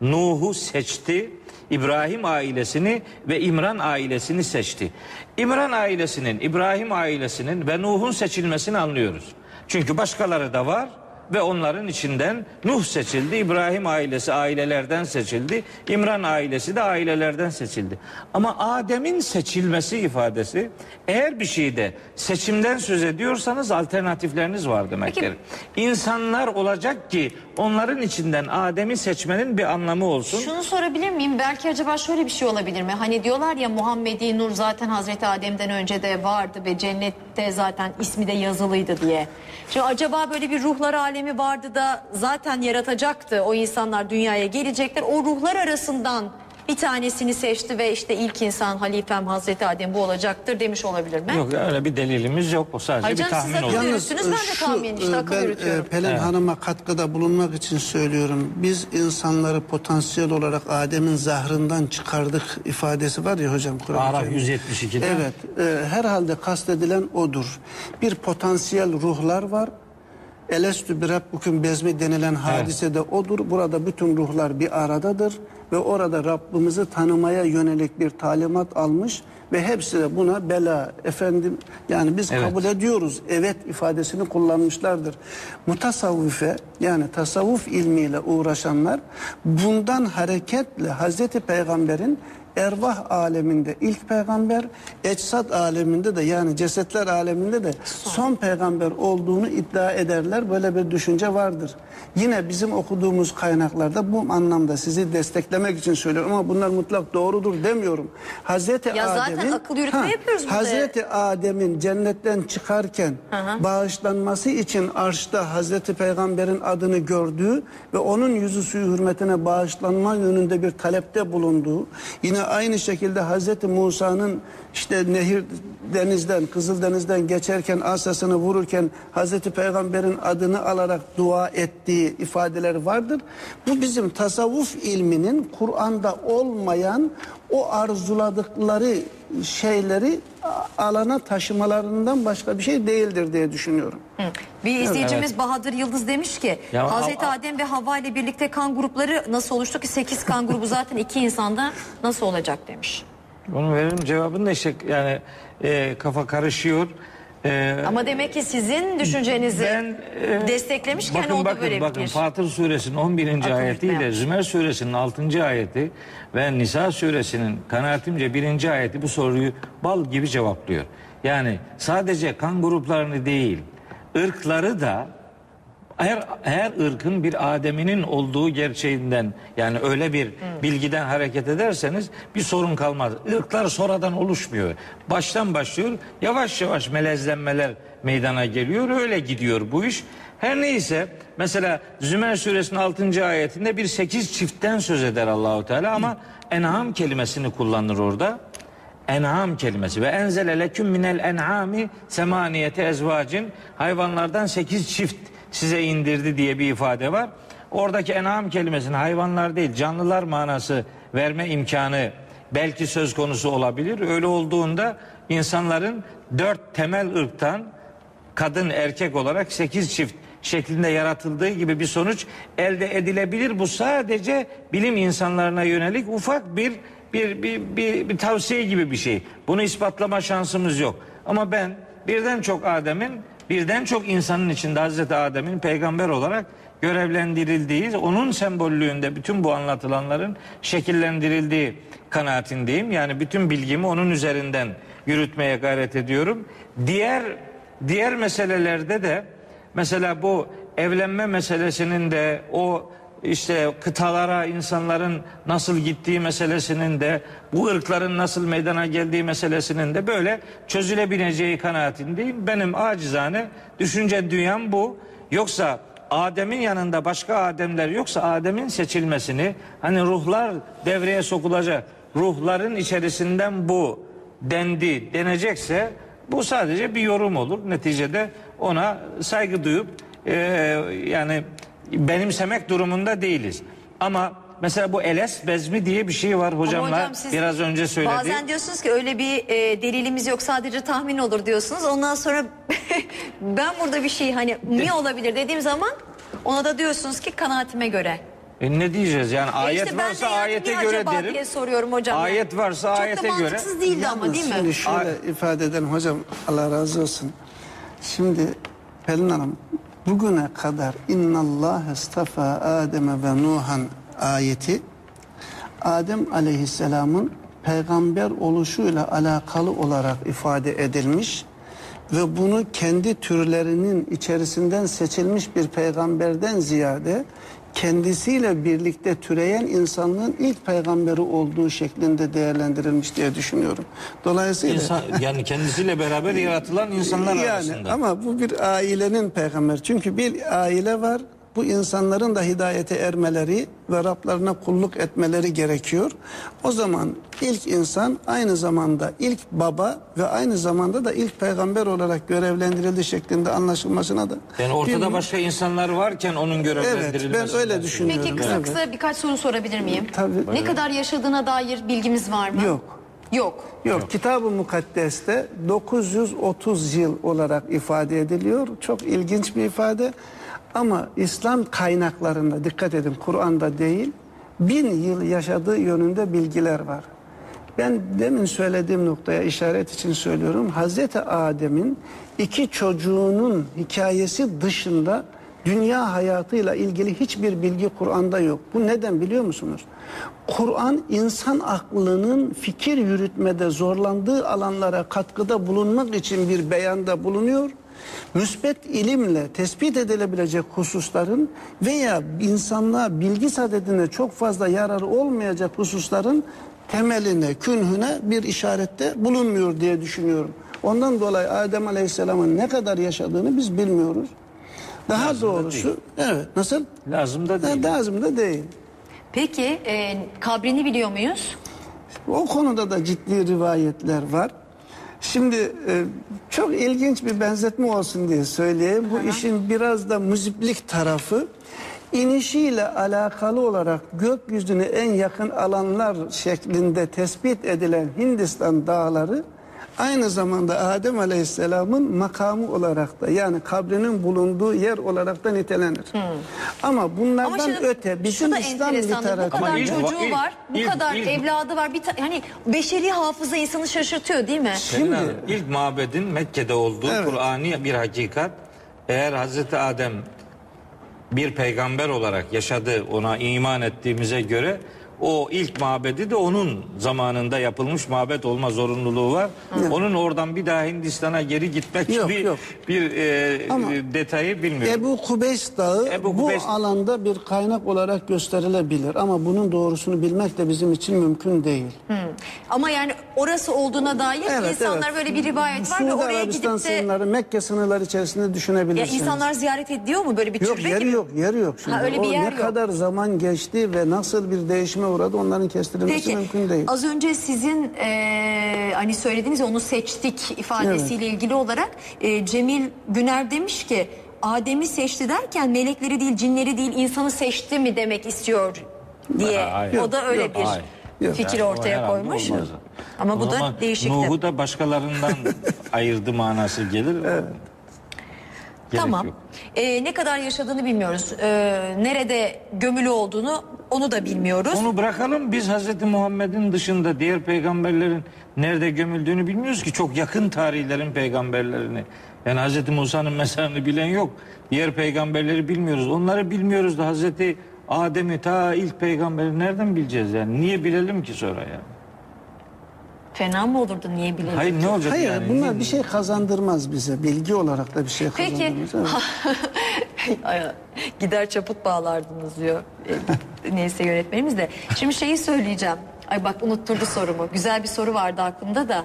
Nuh'u seçti, İbrahim ailesini ve İmran ailesini seçti. İmran ailesinin, İbrahim ailesinin ve Nuh'un seçilmesini anlıyoruz. Çünkü başkaları da var ve onların içinden Nuh seçildi, İbrahim ailesi ailelerden seçildi, İmran ailesi de ailelerden seçildi. Ama Adem'in seçilmesi ifadesi eğer bir şeyde seçimden söz ediyorsanız alternatifleriniz var demektir. İnsanlar olacak ki onların içinden Adem'i seçmenin bir anlamı olsun. Şunu sorabilir miyim? Belki acaba şöyle bir şey olabilir mi? Hani diyorlar ya Muhammedi Nur zaten Hazreti Adem'den önce de vardı ve cennette zaten ismi de yazılıydı diye. Şimdi acaba böyle bir ruhlar alemi vardı da zaten yaratacaktı o insanlar dünyaya gelecekler. O ruhlar arasından bir tanesini seçti ve işte ilk insan halifem Hazreti Adem bu olacaktır demiş olabilir mi? Yok öyle bir delilimiz yok. O sadece Hayır bir tahmin olur. yürüttünüz, ben de e, tahmin, işte e, akıl ben, yürütüyorum. e, Pelin Hanım'a katkıda bulunmak için söylüyorum. Biz insanları potansiyel olarak Adem'in zahrından çıkardık ifadesi var ya hocam. Araf Kerim'de. 172'de. Evet. e, herhalde kastedilen odur. Bir potansiyel ruhlar var. Elestü bir Rabbukum bezmi denilen hadise de odur. Burada bütün ruhlar bir aradadır ve orada Rabbimizi tanımaya yönelik bir talimat almış ve hepsi de buna bela efendim yani biz Evet. kabul ediyoruz evet ifadesini kullanmışlardır. Mutasavvife yani tasavvuf ilmiyle uğraşanlar bundan hareketle Hazreti Peygamber'in ervah aleminde ilk peygamber, eczat aleminde de yani cesetler aleminde de son peygamber olduğunu iddia ederler. Böyle bir düşünce vardır. Yine bizim okuduğumuz kaynaklarda bu anlamda sizi desteklemek için söylüyorum ama bunlar mutlak doğrudur demiyorum. Hazreti Ya zaten Adem'in akıl yürütme yapıyoruz burada. Hazreti Adem'in cennetten çıkarken bağışlanması için arşta Hazreti Peygamber'in adını gördüğü ve onun yüzü suyu hürmetine bağışlanma yönünde bir talepte bulunduğu yine aynı şekilde Hazreti Musa'nın işte nehir denizden Kızıldeniz'den geçerken asasını vururken Hazreti Peygamber'in adını alarak dua ettiği ifadeler vardır. Bu bizim tasavvuf ilminin Kur'an'da olmayan o arzuladıkları şeyleri alana taşımalarından başka bir şey değildir diye düşünüyorum. Bir izleyicimiz Bahadır Yıldız demiş ki Ya, Hazreti Adem ve Havva ile birlikte kan grupları nasıl oluştu ki 8 kan grubu zaten iki insanda nasıl olacak demiş. Bunu veririm cevabını da işte yani e, kafa karışıyor. E, Ama demek ki sizin düşüncenizi ben e, desteklemişken bakın, o da bakın, böyle bakın, bir Fatır suresinin 11. Akıl ayetiyle yürütme Zümer suresinin 6. ayeti ve Nisa suresinin kanaatimce 1. ayeti bu soruyu bal gibi cevaplıyor. Yani sadece kan gruplarını değil ırkları da her, her ırkın bir Adem'inin olduğu gerçeğinden yani öyle bir bilgiden hareket ederseniz bir sorun kalmaz. Irklar sonradan oluşmuyor. Baştan başlıyor. Yavaş yavaş melezlenmeler meydana geliyor. Öyle gidiyor bu iş. Her neyse mesela Zümer suresinin 6. ayetinde bir sekiz çiftten söz eder Allahu Teala ama en'am kelimesini kullanır orada. En'am kelimesi ve enzele leküm minel en'ami semaniyete ezvacin hayvanlardan sekiz çift size indirdi diye bir ifade var. Oradaki en'am kelimesinin hayvanlar değil canlılar manası verme imkanı belki söz konusu olabilir. Öyle olduğunda insanların dört temel ırktan kadın erkek olarak sekiz çift şeklinde yaratıldığı gibi bir sonuç elde edilebilir. Bu sadece bilim insanlarına yönelik ufak bir bir, bir, bir, bir tavsiye gibi bir şey. Bunu ispatlama şansımız yok. Ama ben birden çok Adem'in birden çok insanın içinde Hazreti Adem'in peygamber olarak görevlendirildiği, onun sembollüğünde bütün bu anlatılanların şekillendirildiği kanaatindeyim. Yani bütün bilgimi onun üzerinden yürütmeye gayret ediyorum. Diğer diğer meselelerde de mesela bu evlenme meselesinin de o işte kıtalara insanların nasıl gittiği meselesinin de bu ırkların nasıl meydana geldiği meselesinin de böyle çözülebileceği kanaatindeyim. Benim acizane düşünce dünyam bu. Yoksa Adem'in yanında başka Ademler yoksa Adem'in seçilmesini hani ruhlar devreye sokulacak. Ruhların içerisinden bu dendi denecekse bu sadece bir yorum olur. Neticede ona saygı duyup e, yani benimsemek durumunda değiliz. Ama mesela bu eles bezmi diye bir şey var Ama hocamlar hocam siz biraz önce söyledi. Bazen diyorsunuz ki öyle bir e, delilimiz yok sadece tahmin olur diyorsunuz. Ondan sonra ben burada bir şey hani mi olabilir dediğim zaman ona da diyorsunuz ki kanaatime göre. E ne diyeceğiz yani E ayet işte varsa yani ayete göre acaba derim. diye soruyorum hocam. Ayet varsa Çok ayete da göre. mantıksız değildi ama değil mi? Şimdi şöyle ifade edelim hocam Allah razı olsun. Şimdi Pelin Hanım bugüne kadar innallah istafa Adem ve Nuhan ayeti Adem aleyhisselamın peygamber oluşuyla alakalı olarak ifade edilmiş ve bunu kendi türlerinin içerisinden seçilmiş bir peygamberden ziyade kendisiyle birlikte türeyen insanlığın ilk peygamberi olduğu şeklinde değerlendirilmiş diye düşünüyorum. Dolayısıyla İnsan, yani kendisiyle beraber yaratılan insanlar yani arasında. ama bu bir ailenin peygamber. Çünkü bir aile var. Bu insanların da hidayete ermeleri ve Rablarına kulluk etmeleri gerekiyor. O zaman ilk insan aynı zamanda ilk baba ve aynı zamanda da ilk peygamber olarak görevlendirildi şeklinde anlaşılmasına da. Yani ortada bir- başka insanlar varken onun Evet görevlendirilmesi. ben öyle düşünüyorum. Peki kısa Evet. kısa birkaç soru sorabilir miyim? Tabii. Ne kadar yaşadığına dair bilgimiz var mı? Yok. Yok. Yok, Kitab-ı Mukaddes'te 930 yıl olarak ifade ediliyor. Çok ilginç bir ifade. Ama İslam kaynaklarında dikkat edin Kur'an'da değil bin yıl yaşadığı yönünde bilgiler var. Ben demin söylediğim noktaya işaret için söylüyorum. Hazreti Adem'in iki çocuğunun hikayesi dışında dünya hayatıyla ilgili hiçbir bilgi Kur'an'da yok. Bu neden biliyor musunuz? Kur'an insan aklının fikir yürütmede zorlandığı alanlara katkıda bulunmak için bir beyanda bulunuyor. Müsbet ilimle tespit edilebilecek hususların veya insanlığa bilgi sadedine çok fazla yararı olmayacak hususların temeline, künhüne bir işarette bulunmuyor diye düşünüyorum. Ondan dolayı Adem Aleyhisselam'ın ne kadar yaşadığını biz bilmiyoruz. Daha Lazım da doğrusu evet nasıl? Lazım da değil. Ha, Lazım da değil. Peki e, kabrini biliyor muyuz? O konuda da ciddi rivayetler var. Şimdi e, çok ilginç bir benzetme olsun diye söyleyeyim. Bu işin biraz da müziplik tarafı inişiyle alakalı olarak gökyüzüne en yakın alanlar şeklinde tespit edilen Hindistan dağları aynı zamanda Adem Aleyhisselam'ın makamı olarak da yani kabrinin bulunduğu yer olarak da nitelenir. Ama bunlardan Ama şimdi öte şu bizim da İslam enteresan. Bu kadar ilk- çocuğu ilk- var, bu ilk- kadar ilk- evladı var. Bir hani beşeri hafıza insanı şaşırtıyor değil mi? Hanım, ilk mabedin Mekke'de olduğu Evet. Kur'ani bir hakikat. Eğer Hazreti Adem bir peygamber olarak yaşadı ona iman ettiğimize göre o ilk mabedi de onun zamanında yapılmış mabet olma zorunluluğu var. Onun oradan bir daha Hindistan'a geri gitmek Yok, gibi yok. bir e, Ama e, detayı bilmiyorum. Ebu Kubeys Dağı Ebu bu Kubeys- alanda bir kaynak olarak gösterilebilir ama bunun doğrusunu bilmek de bizim için mümkün değil. Ama yani orası olduğuna dair Evet, insanlar evet. böyle bir rivayet var ve Suudi oraya Arabistan gidip de sınırları, Mekke sınırları içerisinde ya düşünebilirsiniz. insanlar ziyaret ediyor mu böyle bir Yok türbe yeri gibi? yok, yeri yok. Şimdi. Ha, öyle bir o yer ne yok. kadar zaman geçti ve nasıl bir değişime uğradı onların kestirilmesi Peki mümkün değil. az önce sizin eee, hani söylediğiniz onu seçtik ifadesiyle ilgili olarak eee, Cemil Güner demiş ki Adem'i seçti derken melekleri değil cinleri değil insanı seçti mi demek istiyor diye. Hayır. o da öyle Yok, bir hayır. Fikir Yani ortaya koymuş. olmaz. Ama O bu da zaman değişikti. Nuh'u da başkalarından ayırdı manası gelir. Gerek Tamam. yok. Ee, ne kadar yaşadığını bilmiyoruz. Ee, nerede gömülü olduğunu onu da bilmiyoruz. Onu bırakalım biz Hazreti Muhammed'in dışında diğer peygamberlerin nerede gömüldüğünü bilmiyoruz ki çok yakın tarihlerin peygamberlerini. Yani Hazreti Musa'nın mezarını bilen yok. Diğer peygamberleri bilmiyoruz. Onları bilmiyoruz da Hazreti Adem'i ta ilk peygamberi nereden bileceğiz yani? Niye bilelim ki sonra ya? Fena mı olurdu niye bilelim? Hayır ne olacak Hayır yani? bunlar bir şey kazandırmaz bize. Bilgi olarak da bir şey Peki kazandırmaz. Ay, gider çaput bağlardınız diyor. Neyse yönetmenimiz de. Şimdi şeyi söyleyeceğim. Ay bak unutturdu sorumu. Güzel bir soru vardı aklımda da.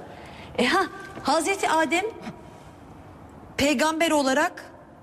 E ha Hazreti Adem peygamber olarak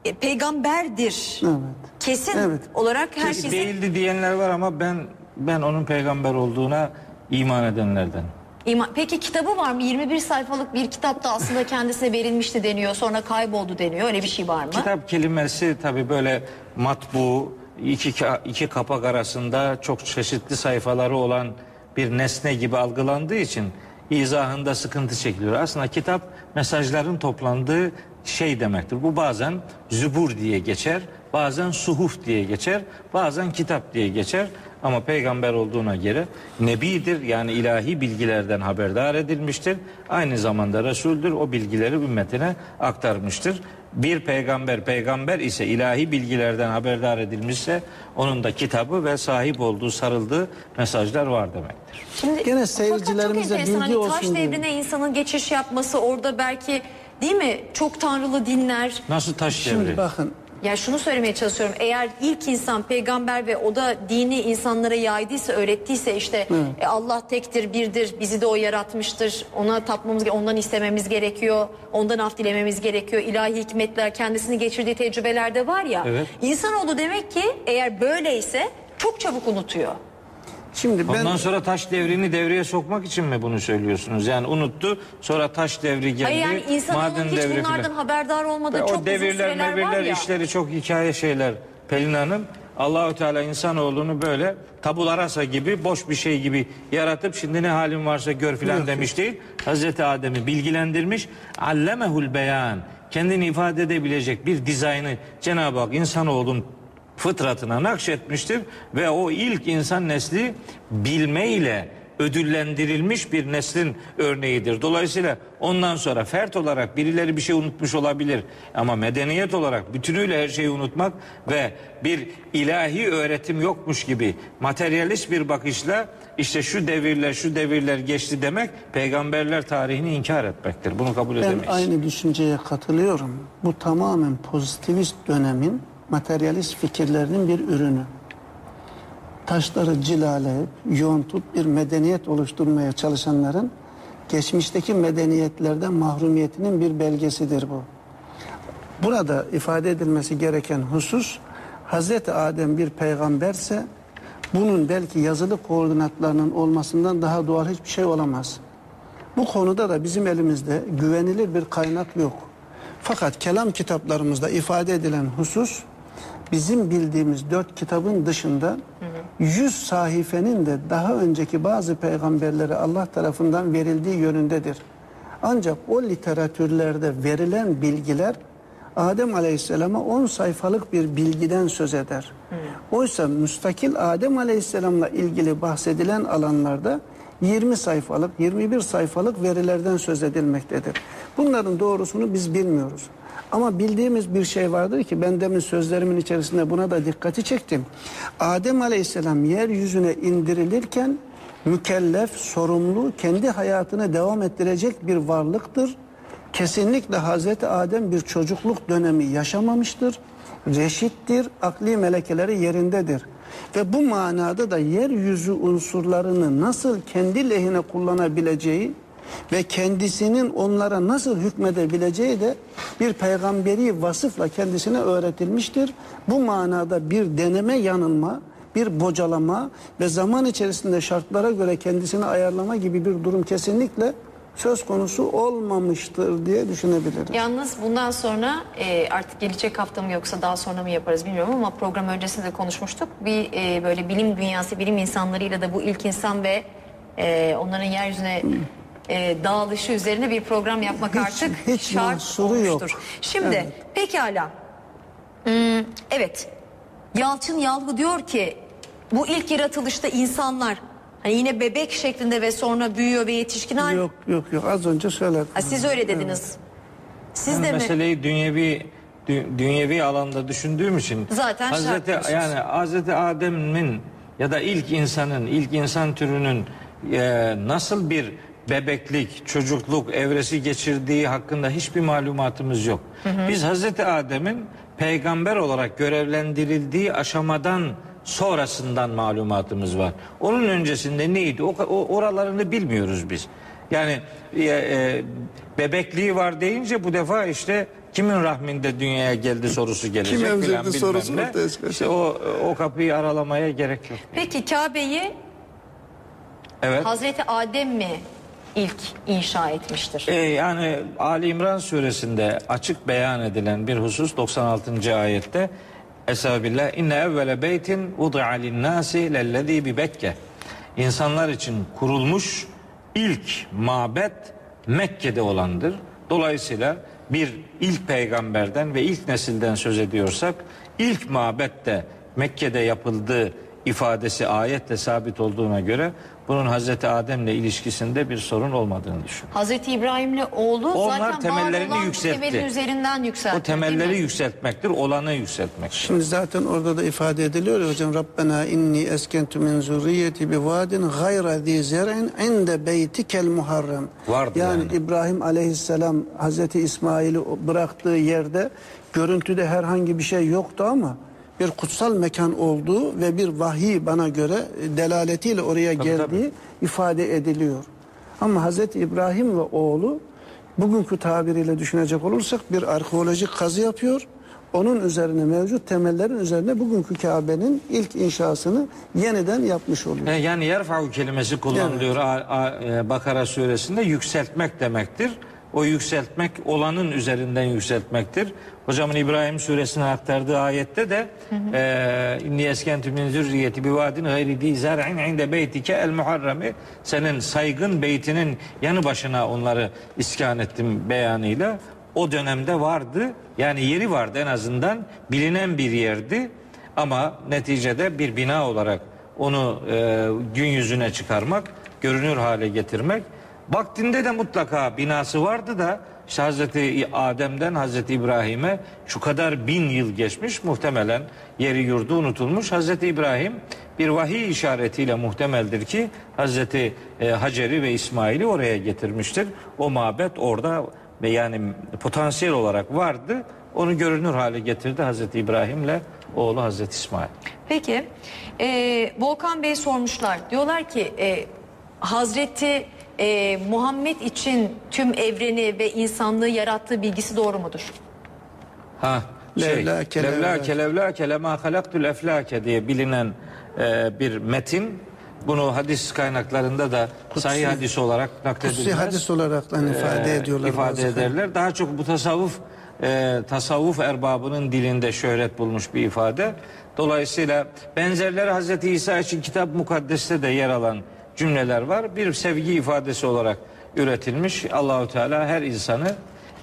e, peygamberdir. Evet. Kesin Evet. olarak herkesin Değildi diyenler var ama ben ben onun peygamber olduğuna iman edenlerden. İma- Peki kitabı var mı? 21 sayfalık bir kitap da aslında kendisine verilmişti deniyor. Sonra kayboldu deniyor. Öyle bir şey var mı? Kitap kelimesi tabi böyle matbu iki, iki kapak arasında çok çeşitli sayfaları olan bir nesne gibi algılandığı için izahında sıkıntı çekiliyor. Aslında kitap mesajların toplandığı şey demektir. Bu bazen zübur diye geçer, bazen suhuf diye geçer, bazen kitap diye geçer. Ama peygamber olduğuna göre nebidir yani ilahi bilgilerden haberdar edilmiştir. Aynı zamanda Resul'dür o bilgileri ümmetine aktarmıştır. Bir peygamber peygamber ise ilahi bilgilerden haberdar edilmişse onun da kitabı ve sahip olduğu sarıldığı mesajlar var demektir. Şimdi Gene seyircilerimize bilgi hani taş olsun diye. devrine insanın geçiş yapması orada belki değil mi çok tanrılı dinler Nasıl taş Şimdi devri? bakın Ya şunu söylemeye çalışıyorum. Eğer ilk insan peygamber ve o da dini insanlara yaydıysa, öğrettiyse işte e, Allah tektir, birdir, bizi de o yaratmıştır. Ona tapmamız, ondan istememiz gerekiyor. Ondan af dilememiz gerekiyor. İlahi hikmetler, kendisini geçirdiği tecrübelerde var ya. Evet. İnsanoğlu demek ki eğer böyleyse çok çabuk unutuyor. Şimdi ben Ondan sonra taş devrini devreye sokmak için mi bunu söylüyorsunuz? Yani unuttu sonra taş devri geldi. Hayır yani insanoğlunun maden hiç devri bunlardan filan. haberdar olmadığı çok o uzun devirler süreler var mevirler ya. işleri çok hikaye şeyler Pelin Hanım. Allahu Teala insanoğlunu böyle tabularasa gibi boş bir şey gibi yaratıp şimdi ne halin varsa gör filan demiş değil. Hazreti Adem'i bilgilendirmiş. Allemehul beyan. Kendini ifade edebilecek bir dizaynı Cenab-ı Hak insanoğlunun fıtratına nakşetmiştir ve o ilk insan nesli bilme ile ödüllendirilmiş bir neslin örneğidir. Dolayısıyla ondan sonra fert olarak birileri bir şey unutmuş olabilir ama medeniyet olarak bütünüyle her şeyi unutmak ve bir ilahi öğretim yokmuş gibi materyalist bir bakışla işte şu devirler şu devirler geçti demek peygamberler tarihini inkar etmektir. Bunu kabul Ben edemeyiz. aynı düşünceye katılıyorum. Bu tamamen pozitivist dönemin materyalist fikirlerinin bir ürünü. Taşları cilaleyip, yoğuntup bir medeniyet oluşturmaya çalışanların geçmişteki medeniyetlerden mahrumiyetinin bir belgesidir bu. Burada ifade edilmesi gereken husus Hazreti Adem bir peygamberse bunun belki yazılı koordinatlarının olmasından daha doğal hiçbir şey olamaz. Bu konuda da bizim elimizde güvenilir bir kaynak yok. Fakat kelam kitaplarımızda ifade edilen husus bizim bildiğimiz dört kitabın dışında yüz sayfenin de daha önceki bazı peygamberlere Allah tarafından verildiği yönündedir. Ancak o literatürlerde verilen bilgiler Adem Aleyhisselam'a 10 sayfalık bir bilgiden söz eder. Oysa müstakil Adem Aleyhisselam'la ilgili bahsedilen alanlarda 20 sayfalık, 21 sayfalık verilerden söz edilmektedir. Bunların doğrusunu biz bilmiyoruz. Ama bildiğimiz bir şey vardır ki ben demin sözlerimin içerisinde buna da dikkati çektim. Adem Aleyhisselam yeryüzüne indirilirken mükellef, sorumlu, kendi hayatını devam ettirecek bir varlıktır. Kesinlikle Hazreti Adem bir çocukluk dönemi yaşamamıştır. Reşittir, akli melekeleri yerindedir. Ve bu manada da yeryüzü unsurlarını nasıl kendi lehine kullanabileceği ve kendisinin onlara nasıl hükmedebileceği de bir peygamberi vasıfla kendisine öğretilmiştir. Bu manada bir deneme yanılma, bir bocalama ve zaman içerisinde şartlara göre kendisini ayarlama gibi bir durum kesinlikle söz konusu olmamıştır diye düşünebiliriz. Yalnız bundan sonra e, artık gelecek hafta mı yoksa daha sonra mı yaparız bilmiyorum ama program öncesinde konuşmuştuk. Bir e, böyle bilim dünyası, bilim insanlarıyla da bu ilk insan ve e, onların yeryüzüne e, dağılışı üzerine bir program yapmak Hiç- artık hiç şart olmuştur. yok. Şimdi Evet. pekala. Hmm, evet. Yalçın Yalgı diyor ki bu ilk yaratılışta insanlar hani yine bebek şeklinde ve sonra büyüyor ve yetişkin hal. Yok yok yok az önce söyledim. Ha, siz öyle dediniz. Siz Ben de mi? meseleyi dünyevi dü- dünyevi alanda düşündüğüm için Zaten Hazreti diyorsunuz. yani Hazreti Adem'in ya da ilk insanın ilk insan türünün e, nasıl bir bebeklik, çocukluk evresi geçirdiği hakkında hiçbir malumatımız yok. Biz Hazreti Adem'in peygamber olarak görevlendirildiği aşamadan sonrasından malumatımız var. Onun öncesinde neydi? O, o oralarını bilmiyoruz biz. Yani e, e, bebekliği var deyince bu defa işte kimin rahminde dünyaya geldi sorusu gelecek. Kim emzirdi sorusu ne. İşte o, o kapıyı aralamaya gerek yok. Peki Kabe'yi Evet. Hazreti Adem mi ilk inşa etmiştir? Ee, yani Ali İmran suresinde açık beyan edilen bir husus 96. ayette Estağfirullah inne evvele beytin vudi'a linnâsi lellezî bi Bekke İnsanlar için kurulmuş ilk mabet Mekke'de olandır. Dolayısıyla bir ilk peygamberden ve ilk nesilden söz ediyorsak ilk mabet de Mekke'de yapıldığı ifadesi ayetle sabit olduğuna göre bunun Hazreti Adem'le ilişkisinde bir sorun olmadığını düşünüyorum. Hazreti İbrahim'le oğlu Onlar zaten temellerini var olan yükseltti. temelin üzerinden yükseltti. O temelleri yükseltmektir, olanı yükseltmektir. Şimdi zaten orada da ifade ediliyor ya hocam Rabbena inni eskentu min zurriyeti bi vadin gayra zi zer'in inde beytikel muharrem. Vardı yani, yani. İbrahim aleyhisselam Hazreti İsmail'i bıraktığı yerde görüntüde herhangi bir şey yoktu ama bir kutsal mekan olduğu ve bir vahiy bana göre delaletiyle oraya geldiği tabii. ifade ediliyor. Ama Hazreti İbrahim ve oğlu bugünkü tabiriyle düşünecek olursak bir arkeolojik kazı yapıyor. Onun üzerine mevcut temellerin üzerine bugünkü Kabe'nin ilk inşasını yeniden yapmış oluyor. Yani yerfa'u kelimesi kullanılıyor A- e, Bakara suresinde yükseltmek demektir. O yükseltmek olanın üzerinden yükseltmektir. Hocamın İbrahim suresine aktardığı ayette de e, inni eskentü min zürriyeti bi vadin gayri di zar'in inde beytike el muharremi senin saygın beytinin yanı başına onları iskan ettim beyanıyla o dönemde vardı. Yani yeri vardı en azından bilinen bir yerdi. Ama neticede bir bina olarak onu e, gün yüzüne çıkarmak, görünür hale getirmek. Vaktinde de mutlaka binası vardı da işte Hazreti Adem'den Hazreti İbrahim'e şu kadar bin yıl geçmiş muhtemelen yeri yurdu unutulmuş. Hazreti İbrahim bir vahiy işaretiyle muhtemeldir ki Hazreti e, Hacer'i ve İsmail'i oraya getirmiştir. O mabet orada ve yani potansiyel olarak vardı. Onu görünür hale getirdi Hazreti İbrahim'le oğlu Hazreti İsmail. Peki e, Volkan Bey sormuşlar. Diyorlar ki e, Hazreti e, Muhammed için tüm evreni ve insanlığı yarattığı bilgisi doğru mudur? Ha, şey, Levlâke, levlâke levlâke lemâ halaktul eflâke diye bilinen e, bir metin. Bunu hadis kaynaklarında da sahih hadis olarak nakledilmez. Kutsi hadis olarak hani ifade Ee, ediyorlar. ifade bazı- ederler. Daha çok bu tasavvuf e, tasavvuf erbabının dilinde şöhret bulmuş bir ifade. Dolayısıyla benzerleri Hazreti İsa için kitap mukaddeste de yer alan cümleler var. Bir sevgi ifadesi olarak üretilmiş. Allahu Teala her insanı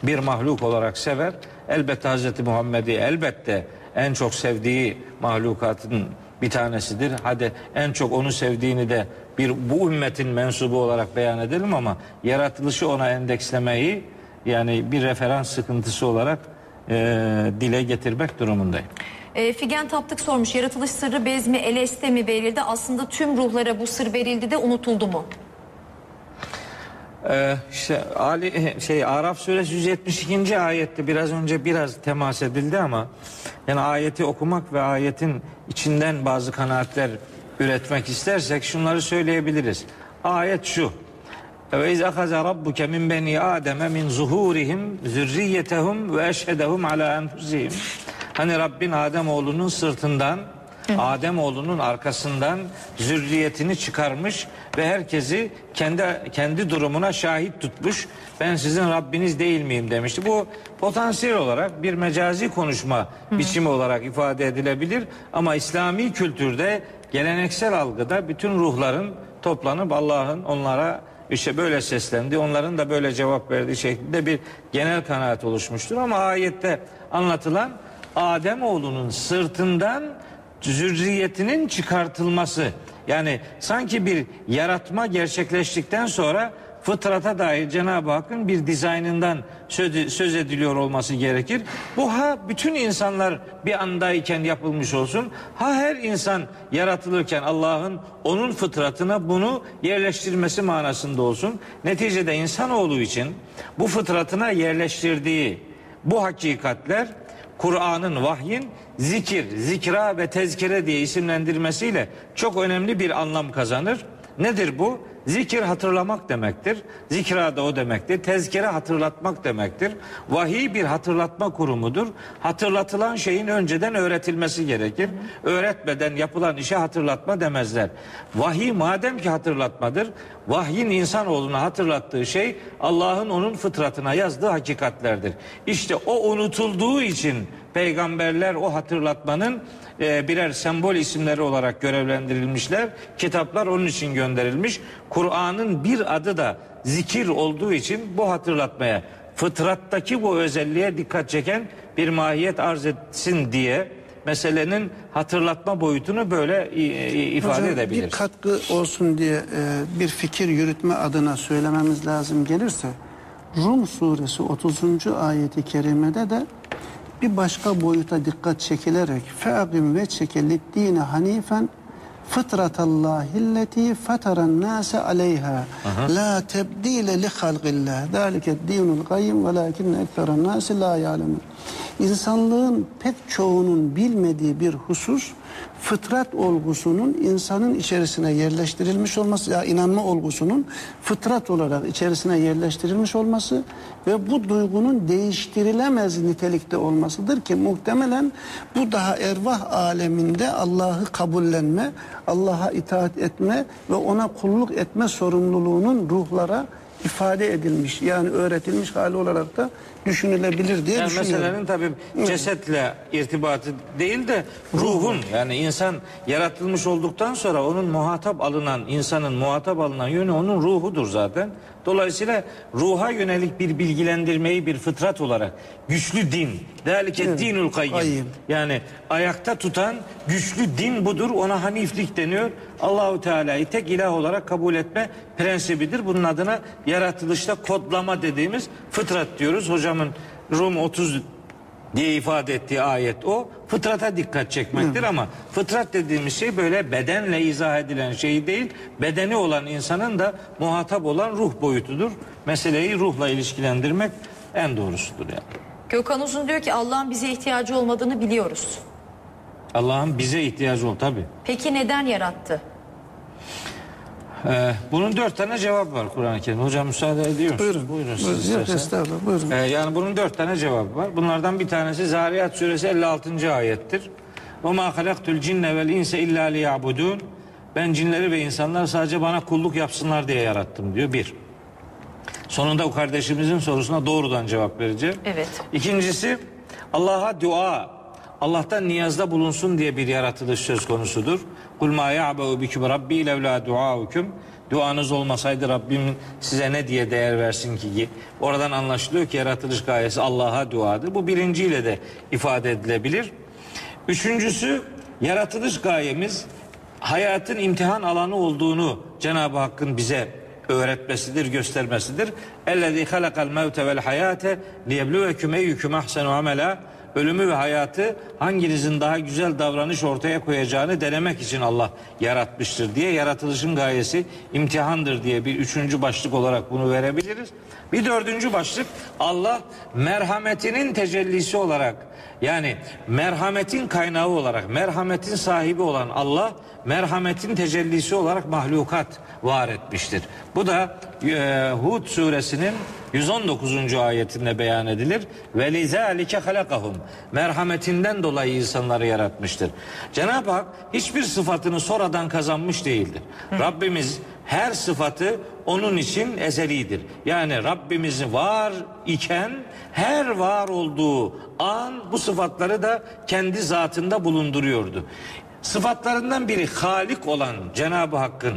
bir mahluk olarak sever. Elbette Hazreti Muhammed'i elbette en çok sevdiği mahlukatın bir tanesidir. Hadi en çok onu sevdiğini de bir bu ümmetin mensubu olarak beyan edelim ama yaratılışı ona endekslemeyi yani bir referans sıkıntısı olarak e, dile getirmek durumundayım. E, Figen Taptık sormuş. Yaratılış sırrı bezmi eleste mi verildi? Aslında tüm ruhlara bu sır verildi de unutuldu mu? Ee, işte Ali şey Araf suresi 172. ayette biraz önce biraz temas edildi ama yani ayeti okumak ve ayetin içinden bazı kanaatler üretmek istersek şunları söyleyebiliriz. Ayet şu. Ve iz ahaza rabbuke min beni ademe min zuhurihim zürriyetehum ve eşhedehum ala enfusihim. Hani Rabbin Adem oğlunun sırtından Adem oğlunun arkasından zürriyetini çıkarmış ve herkesi kendi kendi durumuna şahit tutmuş. Ben sizin Rabbiniz değil miyim demişti. Bu potansiyel olarak bir mecazi konuşma biçimi olarak ifade edilebilir ama İslami kültürde geleneksel algıda bütün ruhların toplanıp Allah'ın onlara işte böyle seslendi. Onların da böyle cevap verdiği şeklinde bir genel kanaat oluşmuştur. Ama ayette anlatılan Adem oğlunun sırtından zürriyetinin çıkartılması. Yani sanki bir yaratma gerçekleştikten sonra fıtrata dair Cenab-ı Hakk'ın bir dizaynından söz, söz ediliyor olması gerekir. Bu ha bütün insanlar bir andayken yapılmış olsun. Ha her insan yaratılırken Allah'ın onun fıtratına bunu yerleştirmesi manasında olsun. Neticede insanoğlu için bu fıtratına yerleştirdiği bu hakikatler Kur'an'ın vahyin zikir, zikra ve tezkire diye isimlendirmesiyle çok önemli bir anlam kazanır. Nedir bu? Zikir hatırlamak demektir. Zikra da o demektir. Tezkere hatırlatmak demektir. Vahiy bir hatırlatma kurumudur. Hatırlatılan şeyin önceden öğretilmesi gerekir. Öğretmeden yapılan işe hatırlatma demezler. Vahiy madem ki hatırlatmadır, vahyin insanoğluna hatırlattığı şey Allah'ın onun fıtratına yazdığı hakikatlerdir. İşte o unutulduğu için peygamberler o hatırlatmanın e, birer sembol isimleri olarak görevlendirilmişler. Kitaplar onun için gönderilmiş. Kur'an'ın bir adı da zikir olduğu için bu hatırlatmaya fıtrattaki bu özelliğe dikkat çeken bir mahiyet arz etsin diye meselenin hatırlatma boyutunu böyle ifade Hocam, edebiliriz. Bir katkı olsun diye e, bir fikir yürütme adına söylememiz lazım gelirse Rum suresi 30. ayeti kerimede de bir başka boyuta dikkat çekilerek fe'agim ve çekelit dine hanifen fıtratallahilleti fetaran nase aleyha la tebdile li halqillah zalike dinul kayyim velakinne ekseren nasi la ya'lemun İnsanlığın pek çoğunun bilmediği bir husus fıtrat olgusunun insanın içerisine yerleştirilmiş olması ya inanma olgusunun fıtrat olarak içerisine yerleştirilmiş olması ve bu duygunun değiştirilemez nitelikte olmasıdır ki muhtemelen bu daha ervah aleminde Allah'ı kabullenme, Allah'a itaat etme ve ona kulluk etme sorumluluğunun ruhlara ifade edilmiş yani öğretilmiş hali olarak da düşünülebilir diye Yani düşünüyorum. meselenin tabii cesetle irtibatı değil de ruhun yani insan yaratılmış olduktan sonra onun muhatap alınan insanın muhatap alınan yönü onun ruhudur zaten. Dolayısıyla ruha yönelik bir bilgilendirmeyi bir fıtrat olarak güçlü din, delike dinul kayyim. Kayyim. Yani ayakta tutan güçlü din budur. Ona haniflik deniyor. Allahu Teala'yı tek ilah olarak kabul etme prensibidir. Bunun adına yaratılışta kodlama dediğimiz fıtrat diyoruz. Hocamın Rum 30 diye ifade ettiği ayet o. Fıtrata dikkat çekmektir ama fıtrat dediğimiz şey böyle bedenle izah edilen şey değil. Bedeni olan insanın da muhatap olan ruh boyutudur. Meseleyi ruhla ilişkilendirmek en doğrusudur yani. Gökhan Uzun diyor ki Allah'ın bize ihtiyacı olmadığını biliyoruz. Allah'ın bize ihtiyacı ol tabii. Peki neden yarattı? Ee, bunun dört tane cevabı var Kur'an-ı Kerim. Hocam müsaade ediyor musunuz? Buyurun. Buyurun siz Buyurun. Yok, estağfurullah. Buyurun. Ee, yani bunun dört tane cevabı var. Bunlardan bir tanesi Zariyat suresi 56. ayettir. Ve ma halaktul cinne vel inse illa liya'budun. Ben cinleri ve insanlar sadece bana kulluk yapsınlar diye yarattım diyor. Bir. Sonunda o kardeşimizin sorusuna doğrudan cevap vereceğim. Evet. İkincisi Allah'a dua, Allah'tan niyazda bulunsun diye bir yaratılış söz konusudur. Kul ma ya'ba'u bikum rabbi levla duaukum. Duanız olmasaydı Rabbim size ne diye değer versin ki? Oradan anlaşılıyor ki yaratılış gayesi Allah'a duadır. Bu birinciyle de ifade edilebilir. Üçüncüsü yaratılış gayemiz hayatın imtihan alanı olduğunu Cenab-ı Hakk'ın bize öğretmesidir, göstermesidir. Ellezî halakal mevte vel hayate liyebluvekum eyyüküm ahsenu amela. Ölümü ve hayatı hanginizin daha güzel davranış ortaya koyacağını denemek için Allah yaratmıştır diye yaratılışın gayesi imtihandır diye bir üçüncü başlık olarak bunu verebiliriz. Bir dördüncü başlık Allah merhametinin tecellisi olarak yani merhametin kaynağı olarak merhametin sahibi olan Allah merhametin tecellisi olarak mahlukat var etmiştir. Bu da e, Hud suresinin 119. ayetinde beyan edilir. Ve lizalike halakahum. Merhametinden dolayı insanları yaratmıştır. Cenab-ı Hak hiçbir sıfatını sonradan kazanmış değildir. Rabbimiz her sıfatı onun için ezelidir. Yani Rabbimiz var iken her var olduğu an bu sıfatları da kendi zatında bulunduruyordu. Sıfatlarından biri Halik olan Cenab-ı Hakk'ın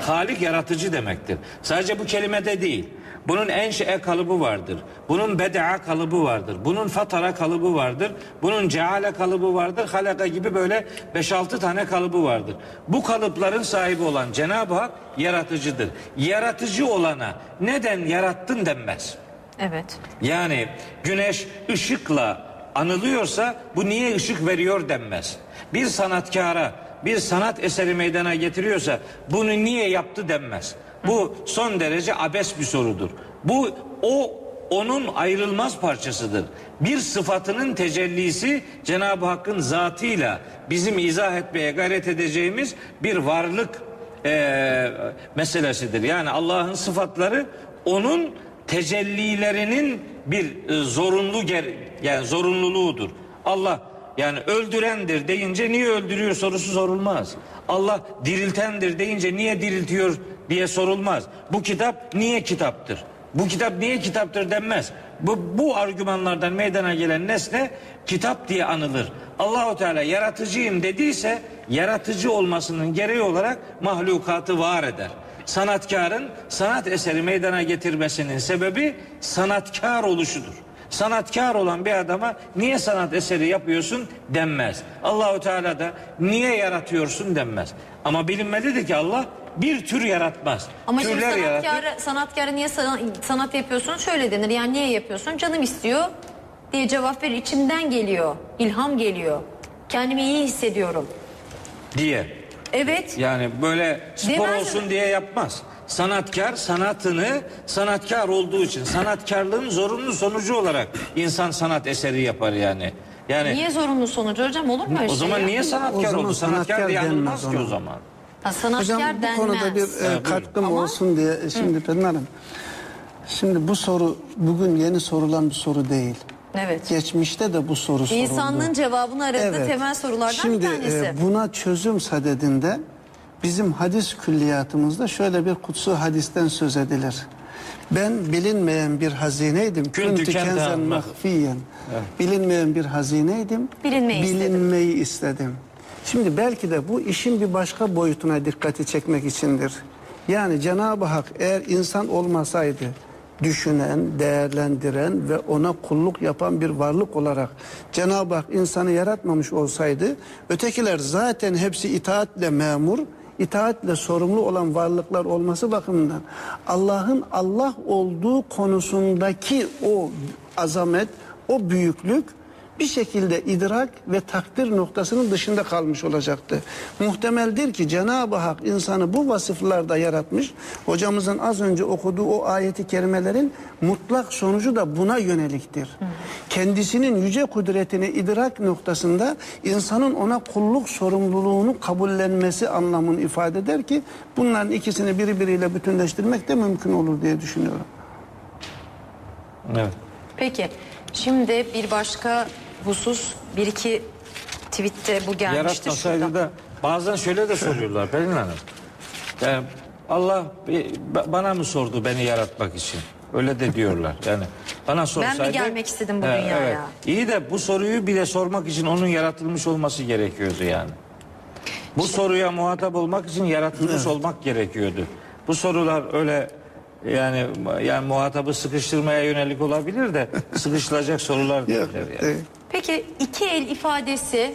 Halik yaratıcı demektir. Sadece bu kelimede değil. Bunun enşe kalıbı vardır. Bunun bedaa kalıbı vardır. Bunun fatara kalıbı vardır. Bunun ceale kalıbı vardır. Halaka gibi böyle 5-6 tane kalıbı vardır. Bu kalıpların sahibi olan Cenab-ı Hak yaratıcıdır. Yaratıcı olana neden yarattın denmez. Evet. Yani güneş ışıkla anılıyorsa bu niye ışık veriyor denmez. Bir sanatkara bir sanat eseri meydana getiriyorsa bunu niye yaptı denmez. Bu son derece abes bir sorudur. Bu o onun ayrılmaz parçasıdır. Bir sıfatının tecellisi Cenab-ı Hakk'ın zatıyla bizim izah etmeye gayret edeceğimiz bir varlık eee, meselesidir. Yani Allah'ın sıfatları onun tecellilerinin bir e, zorunlu ger- yani zorunluluğudur. Allah yani öldürendir deyince niye öldürüyor sorusu sorulmaz. Allah diriltendir deyince niye diriltiyor diye sorulmaz. Bu kitap niye kitaptır? Bu kitap niye kitaptır denmez. Bu, bu argümanlardan meydana gelen nesne kitap diye anılır. Allahu Teala yaratıcıyım dediyse yaratıcı olmasının gereği olarak mahlukatı var eder. Sanatkarın sanat eseri meydana getirmesinin sebebi sanatkar oluşudur. Sanatkar olan bir adama niye sanat eseri yapıyorsun denmez. Allahu Teala da niye yaratıyorsun denmez. Ama bilinmelidir ki Allah bir tür yaratmaz. Ama şimdi Türler yaratır. sanatkara, sanatkara niye sana- sanat yapıyorsun? Şöyle denir. Yani niye yapıyorsun? Canım istiyor diye cevap verir. İçimden geliyor. ilham geliyor. Kendimi iyi hissediyorum. diye. Evet. Yani böyle spor Demez olsun mi? diye yapmaz. Sanatkar sanatını sanatkar olduğu için sanatkarlığın zorunlu sonucu olarak insan sanat eseri yapar yani. Yani Niye zorunlu sonucu hocam olur mu öyle o şey zaman niye sanatkar zaman oldu? Sanatkar sanatkar diye anılmaz denmez ki o zaman. Ha, sanatkar Hocam bu denmez. konuda bir e, katkım Ama- olsun diye şimdi Pelin Hanım. Şimdi bu soru bugün yeni sorulan bir soru değil. Evet. Geçmişte de bu soru soruldu. İnsanlığın cevabını aradığı temel sorulardan Şimdi, bir tanesi. e, buna çözüm sadedinde bizim hadis külliyatımızda şöyle bir kutsu hadisten söz edilir. Ben bilinmeyen bir hazineydim. Küntü Küntü kenten kenzen mah- mahfiyen. Bilinmeyen bir hazineydim. Bilinmeyi istedim. Bilinmeyi istedim. Şimdi belki de bu işin bir başka boyutuna dikkati çekmek içindir. Yani Cenab-ı Hak eğer insan olmasaydı düşünen, değerlendiren ve ona kulluk yapan bir varlık olarak Cenab-ı Hak insanı yaratmamış olsaydı ötekiler zaten hepsi itaatle memur, itaatle sorumlu olan varlıklar olması bakımından Allah'ın Allah olduğu konusundaki o azamet, o büyüklük bir şekilde idrak ve takdir noktasının dışında kalmış olacaktı. Muhtemeldir ki Cenab-ı Hak insanı bu vasıflarda yaratmış. Hocamızın az önce okuduğu o ayeti kerimelerin mutlak sonucu da buna yöneliktir. Kendisinin yüce kudretini idrak noktasında insanın ona kulluk sorumluluğunu kabullenmesi anlamını ifade eder ki bunların ikisini birbiriyle bütünleştirmek de mümkün olur diye düşünüyorum. Evet. Peki şimdi bir başka husus bir iki tweette bu gelmişti. Yaratmasaydı şurada. da bazen şöyle de soruyorlar Pelin Hanım. Yani Allah bana mı sordu beni yaratmak için? Öyle de diyorlar. Yani bana sorsaydı. gelmek istedim bu He, dünyaya? İyi de bu soruyu bile sormak için onun yaratılmış olması gerekiyordu yani. Bu soruya muhatap olmak için yaratılmış olmak gerekiyordu. Bu sorular öyle yani yani muhatabı sıkıştırmaya yönelik olabilir de sıkıştıracak sorular değiller yani. e, Peki iki el ifadesi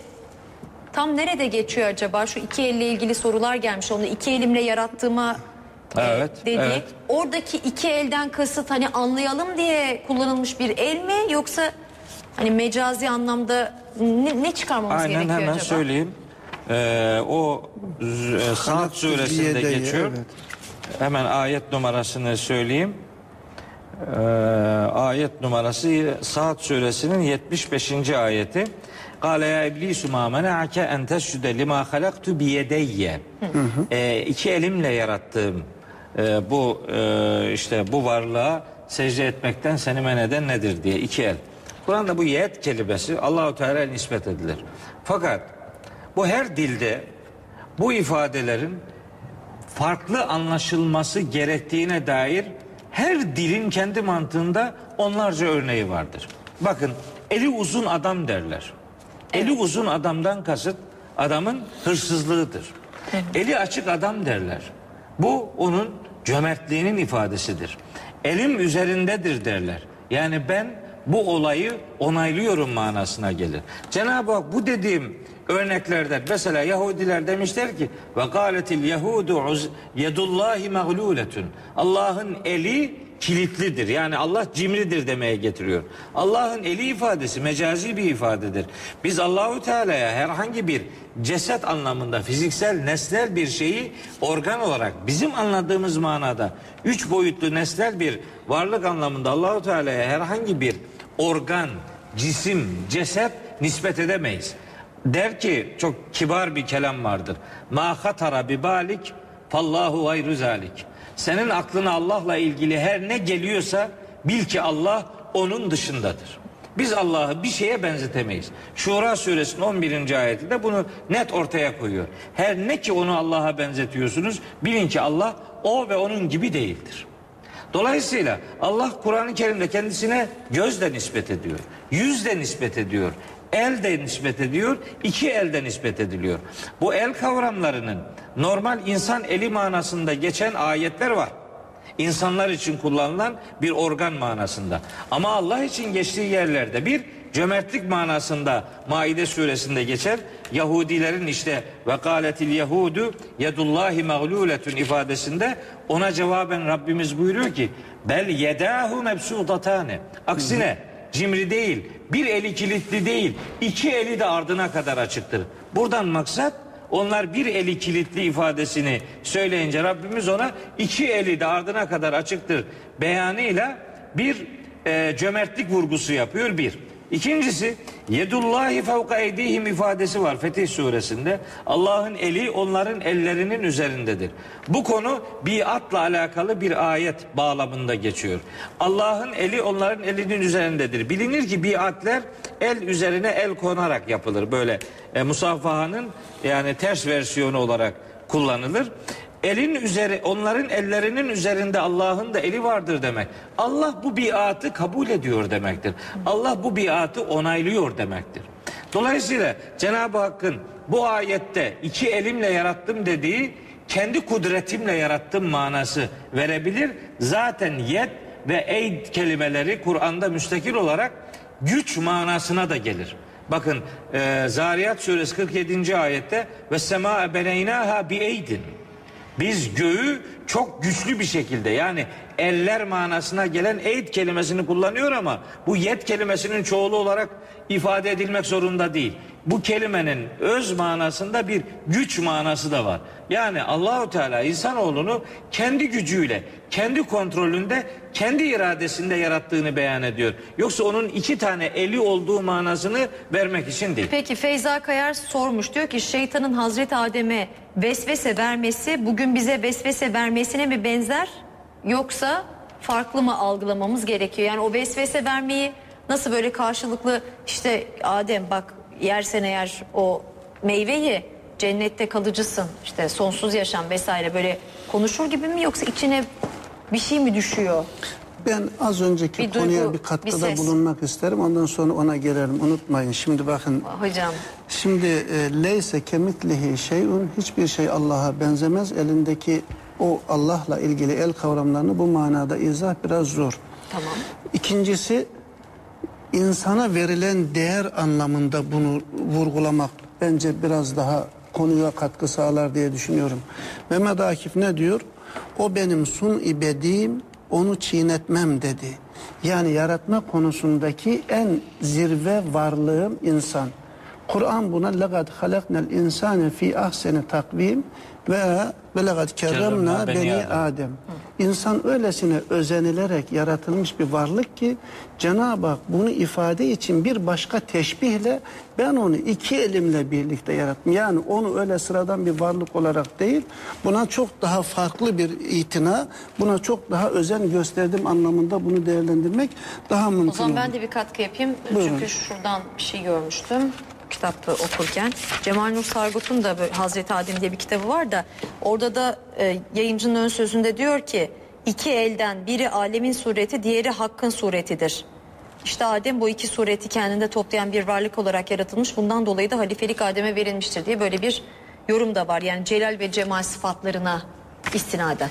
tam nerede geçiyor acaba? Şu iki elle ilgili sorular gelmiş. Onu iki elimle yarattığıma Evet, dedik. evet. Oradaki iki elden kasıt hani anlayalım diye kullanılmış bir el mi yoksa hani mecazi anlamda ne, ne çıkarmamız Aynen gerekiyor hemen acaba? söyleyeyim. Ee, o e, Saat Halak suresinde geçiyor. evet. Hemen ayet numarasını söyleyeyim. Ee, ayet numarası Saat suresinin 75. ayeti. Kale ya iblisu ma mena'ake en tesjude lima halaktu biyedeyye. Ee, iki elimle yarattığım e, bu e, işte bu varlığa secde etmekten seni men eden nedir diye iki el. Kur'an'da bu yet kelimesi Allahu Teala nispet edilir. Fakat bu her dilde bu ifadelerin farklı anlaşılması gerektiğine dair her dilin kendi mantığında onlarca örneği vardır. Bakın eli uzun adam derler. Eli uzun adamdan kasıt adamın hırsızlığıdır. Eli açık adam derler. Bu onun cömertliğinin ifadesidir. Elim üzerindedir derler. Yani ben bu olayı onaylıyorum manasına gelir. Cenab-ı Hak bu dediğim örneklerden mesela Yahudiler demişler ki ve galetil yehudu yedullahi mağluletun. Allah'ın eli kilitlidir. Yani Allah cimridir demeye getiriyor. Allah'ın eli ifadesi mecazi bir ifadedir. Biz Allahu Teala'ya herhangi bir ceset anlamında fiziksel nesnel bir şeyi organ olarak bizim anladığımız manada üç boyutlu nesnel bir varlık anlamında Allahu Teala'ya herhangi bir organ, cisim, ceset nispet edemeyiz. Der ki çok kibar bir kelam vardır. Ma hatara bi balik fallahu gayru zalik. Senin aklına Allah'la ilgili her ne geliyorsa bil ki Allah onun dışındadır. Biz Allah'ı bir şeye benzetemeyiz. Şura suresinin 11. ayetinde bunu net ortaya koyuyor. Her ne ki onu Allah'a benzetiyorsunuz bilin ki Allah o ve onun gibi değildir. Dolayısıyla Allah Kur'an-ı Kerim'de kendisine göz de nispet ediyor. Yüz de nispet ediyor. El de nispet ediyor. iki el de nispet ediliyor. Bu el kavramlarının normal insan eli manasında geçen ayetler var. İnsanlar için kullanılan bir organ manasında. Ama Allah için geçtiği yerlerde bir cömertlik manasında Maide suresinde geçer. Yahudilerin işte ve kâletil yehudu yedullahi mağluletun ifadesinde ona cevaben Rabbimiz buyuruyor ki bel yedahu mebsudatane. Aksine cimri değil, bir eli kilitli değil, iki eli de ardına kadar açıktır. Buradan maksat onlar bir eli kilitli ifadesini söyleyince Rabbimiz ona iki eli de ardına kadar açıktır beyanıyla bir e, cömertlik vurgusu yapıyor bir. İkincisi yedullahi fevka eydihim ifadesi var Fetih suresinde. Allah'ın eli onların ellerinin üzerindedir. Bu konu biatla alakalı bir ayet bağlamında geçiyor. Allah'ın eli onların elinin üzerindedir. Bilinir ki biatler el üzerine el konarak yapılır. Böyle e, musafahanın yani ters versiyonu olarak kullanılır. Elin üzeri onların ellerinin üzerinde Allah'ın da eli vardır demek. Allah bu biatı kabul ediyor demektir. Allah bu biatı onaylıyor demektir. Dolayısıyla Cenab-ı Hakk'ın bu ayette iki elimle yarattım dediği kendi kudretimle yarattım manası verebilir. Zaten yet ve eyd kelimeleri Kur'an'da müstakil olarak güç manasına da gelir. Bakın e, Zariyat suresi 47. ayette ve sema beneynaha bi eydin. Biz göğü çok güçlü bir şekilde yani eller manasına gelen eyd kelimesini kullanıyor ama bu yet kelimesinin çoğulu olarak ifade edilmek zorunda değil. Bu kelimenin öz manasında bir güç manası da var. Yani Allahu Teala insanoğlunu kendi gücüyle, kendi kontrolünde, kendi iradesinde yarattığını beyan ediyor. Yoksa onun iki tane eli olduğu manasını vermek için değil. Peki Feyza Kayar sormuş diyor ki şeytanın Hazreti Adem'e vesvese vermesi bugün bize vesvese vermesine mi benzer yoksa farklı mı algılamamız gerekiyor? Yani o vesvese vermeyi nasıl böyle karşılıklı işte Adem bak yersen eğer o meyveyi cennette kalıcısın işte sonsuz yaşam vesaire böyle konuşur gibi mi yoksa içine bir şey mi düşüyor? Ben az önceki Bir konuya duygu, bir katkıda bir ses. bulunmak isterim. Ondan sonra ona gelelim. Unutmayın. Şimdi bakın Hocam Şimdi e, leyse kemitlihi şeyun hiçbir şey Allah'a benzemez. Elindeki o Allah'la ilgili el kavramlarını bu manada izah biraz zor. tamam. İkincisi insana verilen değer anlamında bunu vurgulamak bence biraz daha konuya katkı sağlar diye düşünüyorum. Mehmet Akif ne diyor? O benim sun ibediğim onu çiğnetmem dedi. Yani yaratma konusundaki en zirve varlığım insan. Kur'an buna lagad halaknel insane fi ahseni takvim ve ve lagad kerremna beni Adem. İnsan öylesine özenilerek yaratılmış bir varlık ki Cenab-ı Hak bunu ifade için bir başka teşbihle ben onu iki elimle birlikte yarattım. Yani onu öyle sıradan bir varlık olarak değil buna çok daha farklı bir itina buna çok daha özen gösterdim anlamında bunu değerlendirmek daha mümkün O zaman ben de bir katkı yapayım. Buyurun. Çünkü şuradan bir şey görmüştüm kitapta okurken. Cemal Nur Sargut'un da Hazreti Adem diye bir kitabı var da orada da e, yayıncının ön sözünde diyor ki iki elden biri alemin sureti diğeri hakkın suretidir. İşte Adem bu iki sureti kendinde toplayan bir varlık olarak yaratılmış. Bundan dolayı da halifelik Adem'e verilmiştir diye böyle bir yorum da var. Yani celal ve cemal sıfatlarına istinaden.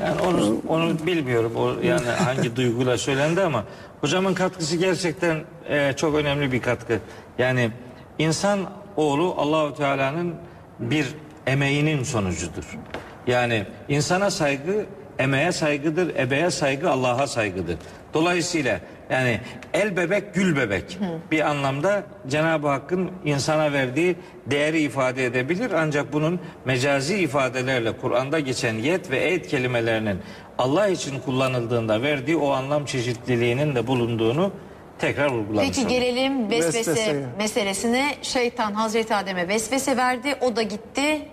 Yani onu, onu bilmiyorum. O yani hangi duyguyla söylendi ama hocamın katkısı gerçekten e, çok önemli bir katkı. Yani insan oğlu Allahu Teala'nın bir emeğinin sonucudur. Yani insana saygı emeğe saygıdır, ebeğe saygı Allah'a saygıdır. Dolayısıyla yani el bebek gül bebek bir anlamda Cenab-ı Hakk'ın insana verdiği değeri ifade edebilir. Ancak bunun mecazi ifadelerle Kur'an'da geçen yet ve eyd kelimelerinin Allah için kullanıldığında verdiği o anlam çeşitliliğinin de bulunduğunu tekrar vurgulamış Peki gelelim vesvese Vesveseye. meselesine. Şeytan Hazreti Adem'e vesvese verdi. O da gitti.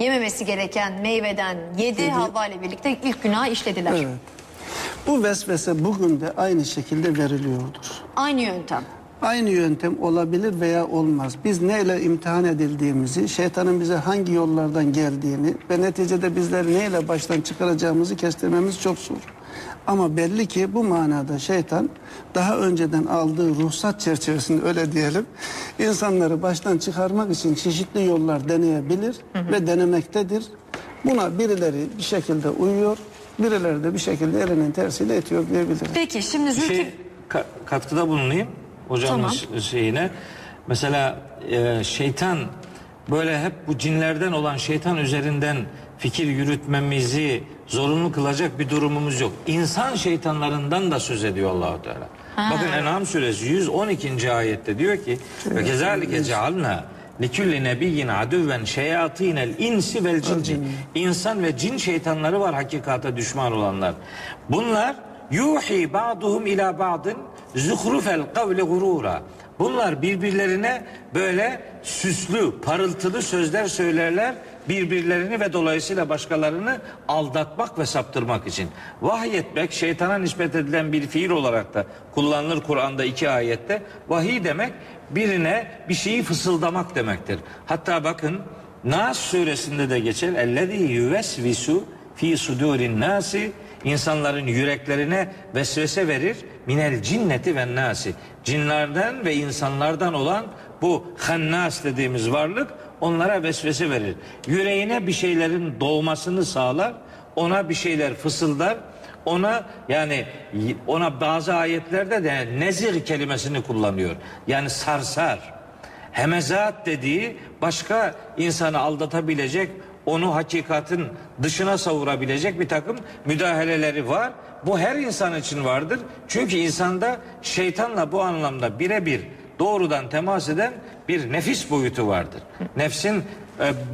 Yememesi gereken meyveden yedi. Havva ile birlikte ilk günah işlediler. Evet. Bu vesvese bugün de aynı şekilde veriliyordur. Aynı yöntem. Aynı yöntem olabilir veya olmaz. Biz neyle imtihan edildiğimizi, şeytanın bize hangi yollardan geldiğini ve neticede bizleri neyle baştan çıkaracağımızı kestirmemiz çok zor. Ama belli ki bu manada şeytan daha önceden aldığı ruhsat çerçevesinde öyle diyelim insanları baştan çıkarmak için çeşitli yollar deneyebilir ve denemektedir. Buna birileri bir şekilde uyuyor, birileri de bir şekilde elinin tersiyle etiyor diyebiliriz. Peki şimdi Zülkif... şey ka- katkıda bulunayım hocamın Tamam. şeyine. Mesela e, şeytan böyle hep bu cinlerden olan şeytan üzerinden fikir yürütmemizi zorunlu kılacak bir durumumuz yok. İnsan şeytanlarından da söz ediyor Allahu Teala. Bakın En'am suresi 112. ayette diyor ki ve kezalike cealna Likülli nebiyyin adüven şeyatinel insi vel cinni. İnsan ve cin şeytanları var hakikate düşman olanlar. Bunlar yuhi ba'duhum ila ba'din zuhrufel kavli gurura. Bunlar birbirlerine böyle süslü, parıltılı sözler söylerler birbirlerini ve dolayısıyla başkalarını aldatmak ve saptırmak için. Vahiy etmek şeytana nispet edilen bir fiil olarak da kullanılır Kur'an'da iki ayette. Vahiy demek birine bir şeyi fısıldamak demektir. Hatta bakın Nas suresinde de geçer. Ellezî yüvesvisu fi sudurin nasi insanların yüreklerine vesvese verir minel cinneti ve nasi cinlerden ve insanlardan olan bu hannas dediğimiz varlık onlara vesvese verir. Yüreğine bir şeylerin doğmasını sağlar, ona bir şeyler fısıldar, ona yani ona bazı ayetlerde de nezir kelimesini kullanıyor. Yani sarsar. Hemezat dediği başka insanı aldatabilecek, onu hakikatin dışına savurabilecek bir takım müdahaleleri var. Bu her insan için vardır. Çünkü insanda şeytanla bu anlamda birebir doğrudan temas eden bir nefis boyutu vardır. Nefsin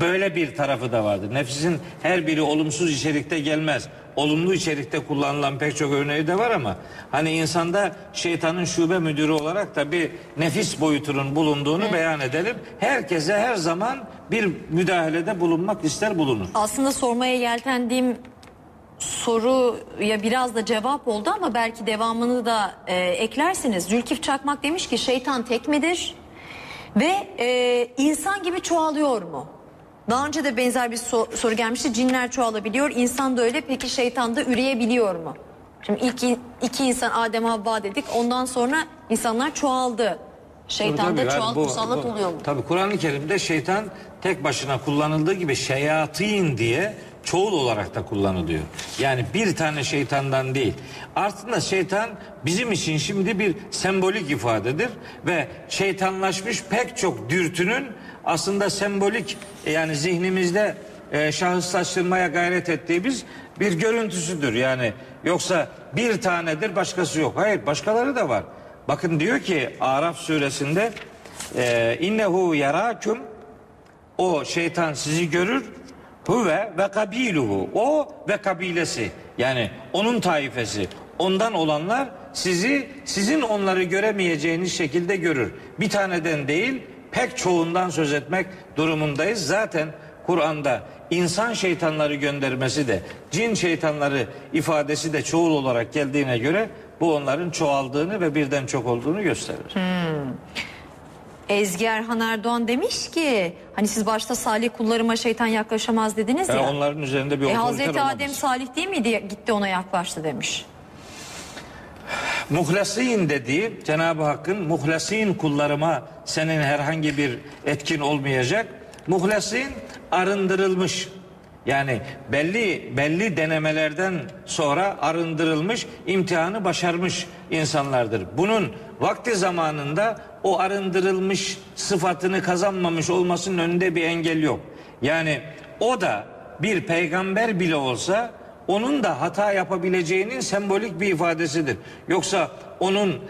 böyle bir tarafı da vardır. Nefsin her biri olumsuz içerikte gelmez. Olumlu içerikte kullanılan pek çok örneği de var ama hani insanda şeytanın şube müdürü olarak da bir nefis boyutunun bulunduğunu beyan edelim. Herkese her zaman bir müdahalede bulunmak ister bulunur. Aslında sormaya yeltendiğim soruya biraz da cevap oldu ama belki devamını da e, eklersiniz. Zülkif Çakmak demiş ki şeytan tek midir ve e, insan gibi çoğalıyor mu? Daha önce de benzer bir so- soru gelmişti. Cinler çoğalabiliyor, insan da öyle. Peki şeytan da üreyebiliyor mu? Şimdi ilk iki insan Adem Havva dedik. Ondan sonra insanlar çoğaldı. Şeytan da bu- musallat oluyor mu? Tabii Kur'an-ı Kerim'de şeytan tek başına kullanıldığı gibi şeyatin diye çoğul olarak da kullanılıyor. Yani bir tane şeytandan değil. Aslında şeytan bizim için şimdi bir sembolik ifadedir ve şeytanlaşmış pek çok dürtünün aslında sembolik yani zihnimizde e, şahıslaştırmaya gayret ettiğimiz bir görüntüsüdür. Yani yoksa bir tanedir başkası yok. Hayır başkaları da var. Bakın diyor ki Araf suresinde e, innehu yaraküm o şeytan sizi görür huve ve kabiluhu o ve kabilesi yani onun taifesi ondan olanlar sizi sizin onları göremeyeceğiniz şekilde görür. Bir taneden değil pek çoğundan söz etmek durumundayız. Zaten Kur'an'da insan şeytanları göndermesi de cin şeytanları ifadesi de çoğul olarak geldiğine göre bu onların çoğaldığını ve birden çok olduğunu gösterir. Ezgi Erhan Erdoğan demiş ki hani siz başta salih kullarıma şeytan yaklaşamaz dediniz Yani ya. onların üzerinde bir E, otoriter Hazreti olamaz. Adem salih değil miydi gitti ona yaklaştı demiş. Muhlasin dediği Cenab-ı Hakk'ın muhlasin kullarıma senin herhangi bir etkin olmayacak. Muhlasin arındırılmış. Yani belli belli denemelerden sonra arındırılmış, imtihanı başarmış insanlardır. Bunun vakti zamanında o arındırılmış sıfatını kazanmamış olmasının önünde bir engel yok. Yani o da bir peygamber bile olsa onun da hata yapabileceğinin sembolik bir ifadesidir. Yoksa onun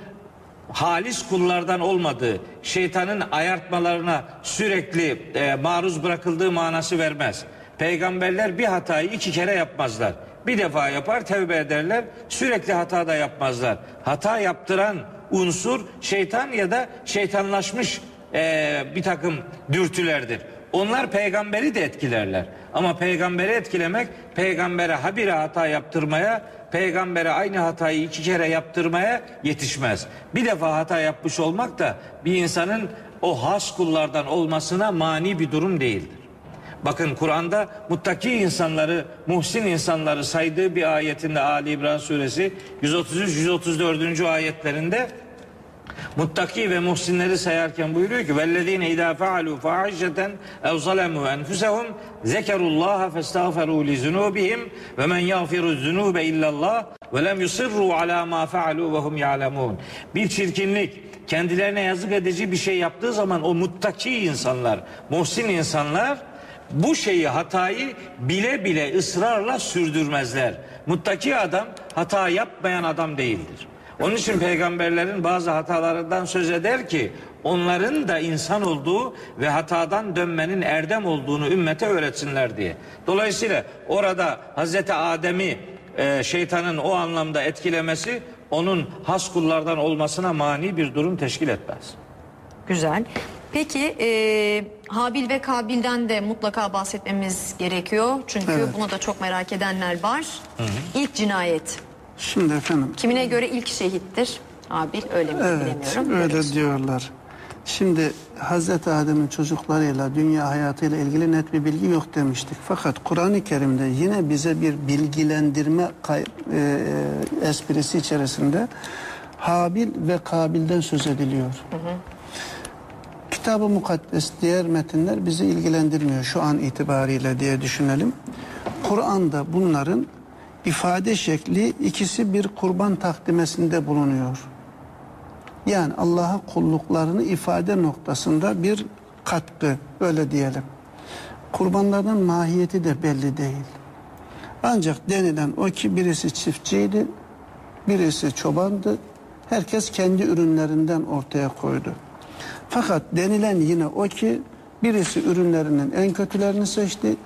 halis kullardan olmadığı, şeytanın ayartmalarına sürekli e, maruz bırakıldığı manası vermez. Peygamberler bir hatayı iki kere yapmazlar. Bir defa yapar tevbe ederler. Sürekli hata da yapmazlar. Hata yaptıran unsur şeytan ya da şeytanlaşmış e, bir takım dürtülerdir. Onlar peygamberi de etkilerler. Ama peygamberi etkilemek peygambere habire hata yaptırmaya, peygambere aynı hatayı iki kere yaptırmaya yetişmez. Bir defa hata yapmış olmak da bir insanın o has kullardan olmasına mani bir durum değildir. Bakın Kur'an'da muttaki insanları, muhsin insanları saydığı bir ayetinde Ali İmran suresi 133-134. ayetlerinde Muttaki ve muhsinleri sayarken buyuruyor ki vellezine idâ fealû fahişeten ev zalemû enfusehum zekerullâhe festağferû li zunûbihim ve men yağfiru zunûbe illallah ve lem yusirru alâ mâ fealû ve hum ya'lemûn. Bir çirkinlik kendilerine yazık edici bir şey yaptığı zaman o muttaki insanlar, muhsin insanlar bu şeyi hatayı bile bile ısrarla sürdürmezler. Muttaki adam hata yapmayan adam değildir. Onun için peygamberlerin bazı hatalarından söz eder ki onların da insan olduğu ve hatadan dönmenin erdem olduğunu ümmete öğretsinler diye. Dolayısıyla orada Hazreti Adem'i e, şeytanın o anlamda etkilemesi onun has kullardan olmasına mani bir durum teşkil etmez. Güzel. Peki e, Habil ve Kabil'den de mutlaka bahsetmemiz gerekiyor. Çünkü Evet. bunu da çok merak edenler var. İlk cinayet. Şimdi efendim Kimine göre ilk şehittir. Habil öyle mi Evet, bilemiyorum. öyle Görüyoruz. diyorlar. Şimdi Hazreti Adem'in çocuklarıyla dünya hayatıyla ilgili net bir bilgi yok demiştik. Fakat Kur'an-ı Kerim'de yine bize bir bilgilendirme e, e, esprisi içerisinde Habil ve Kabil'den söz ediliyor. Kitab-ı Mukaddes diğer metinler bizi ilgilendirmiyor şu an itibariyle diye düşünelim. Kur'an'da bunların ifade şekli ikisi bir kurban takdimesinde bulunuyor. Yani Allah'a kulluklarını ifade noktasında bir katkı öyle diyelim. Kurbanlardan mahiyeti de belli değil. Ancak denilen o ki birisi çiftçiydi, birisi çobandı. Herkes kendi ürünlerinden ortaya koydu. Fakat denilen yine o ki birisi ürünlerinin en kötülerini seçti,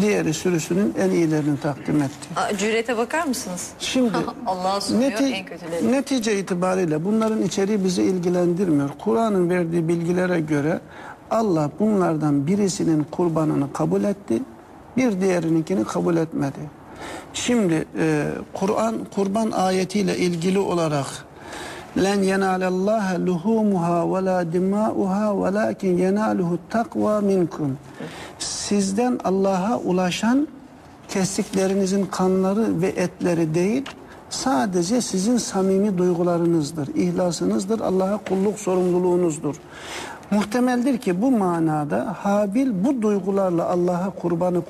diğeri sürüsünün en iyilerini takdim etti. Aa, Cürete bakar mısınız? Şimdi Allah'a sunuyor neti- en kötüleri. netice itibariyle bunların içeriği bizi ilgilendirmiyor. Kur'an'ın verdiği bilgilere göre Allah bunlardan birisinin kurbanını kabul etti, bir diğerininkini kabul etmedi. Şimdi e, Kur'an kurban ayetiyle ilgili olarak len yenalallaha luhumuha ve la dimauha velakin yenaluhu takva minkum. Sizden Allah'a ulaşan kestiklerinizin kanları ve etleri değil sadece sizin samimi duygularınızdır, ihlasınızdır, Allah'a kulluk sorumluluğunuzdur. Muhtemeldir ki bu manada Habil bu duygularla Allah'a kurbanı e,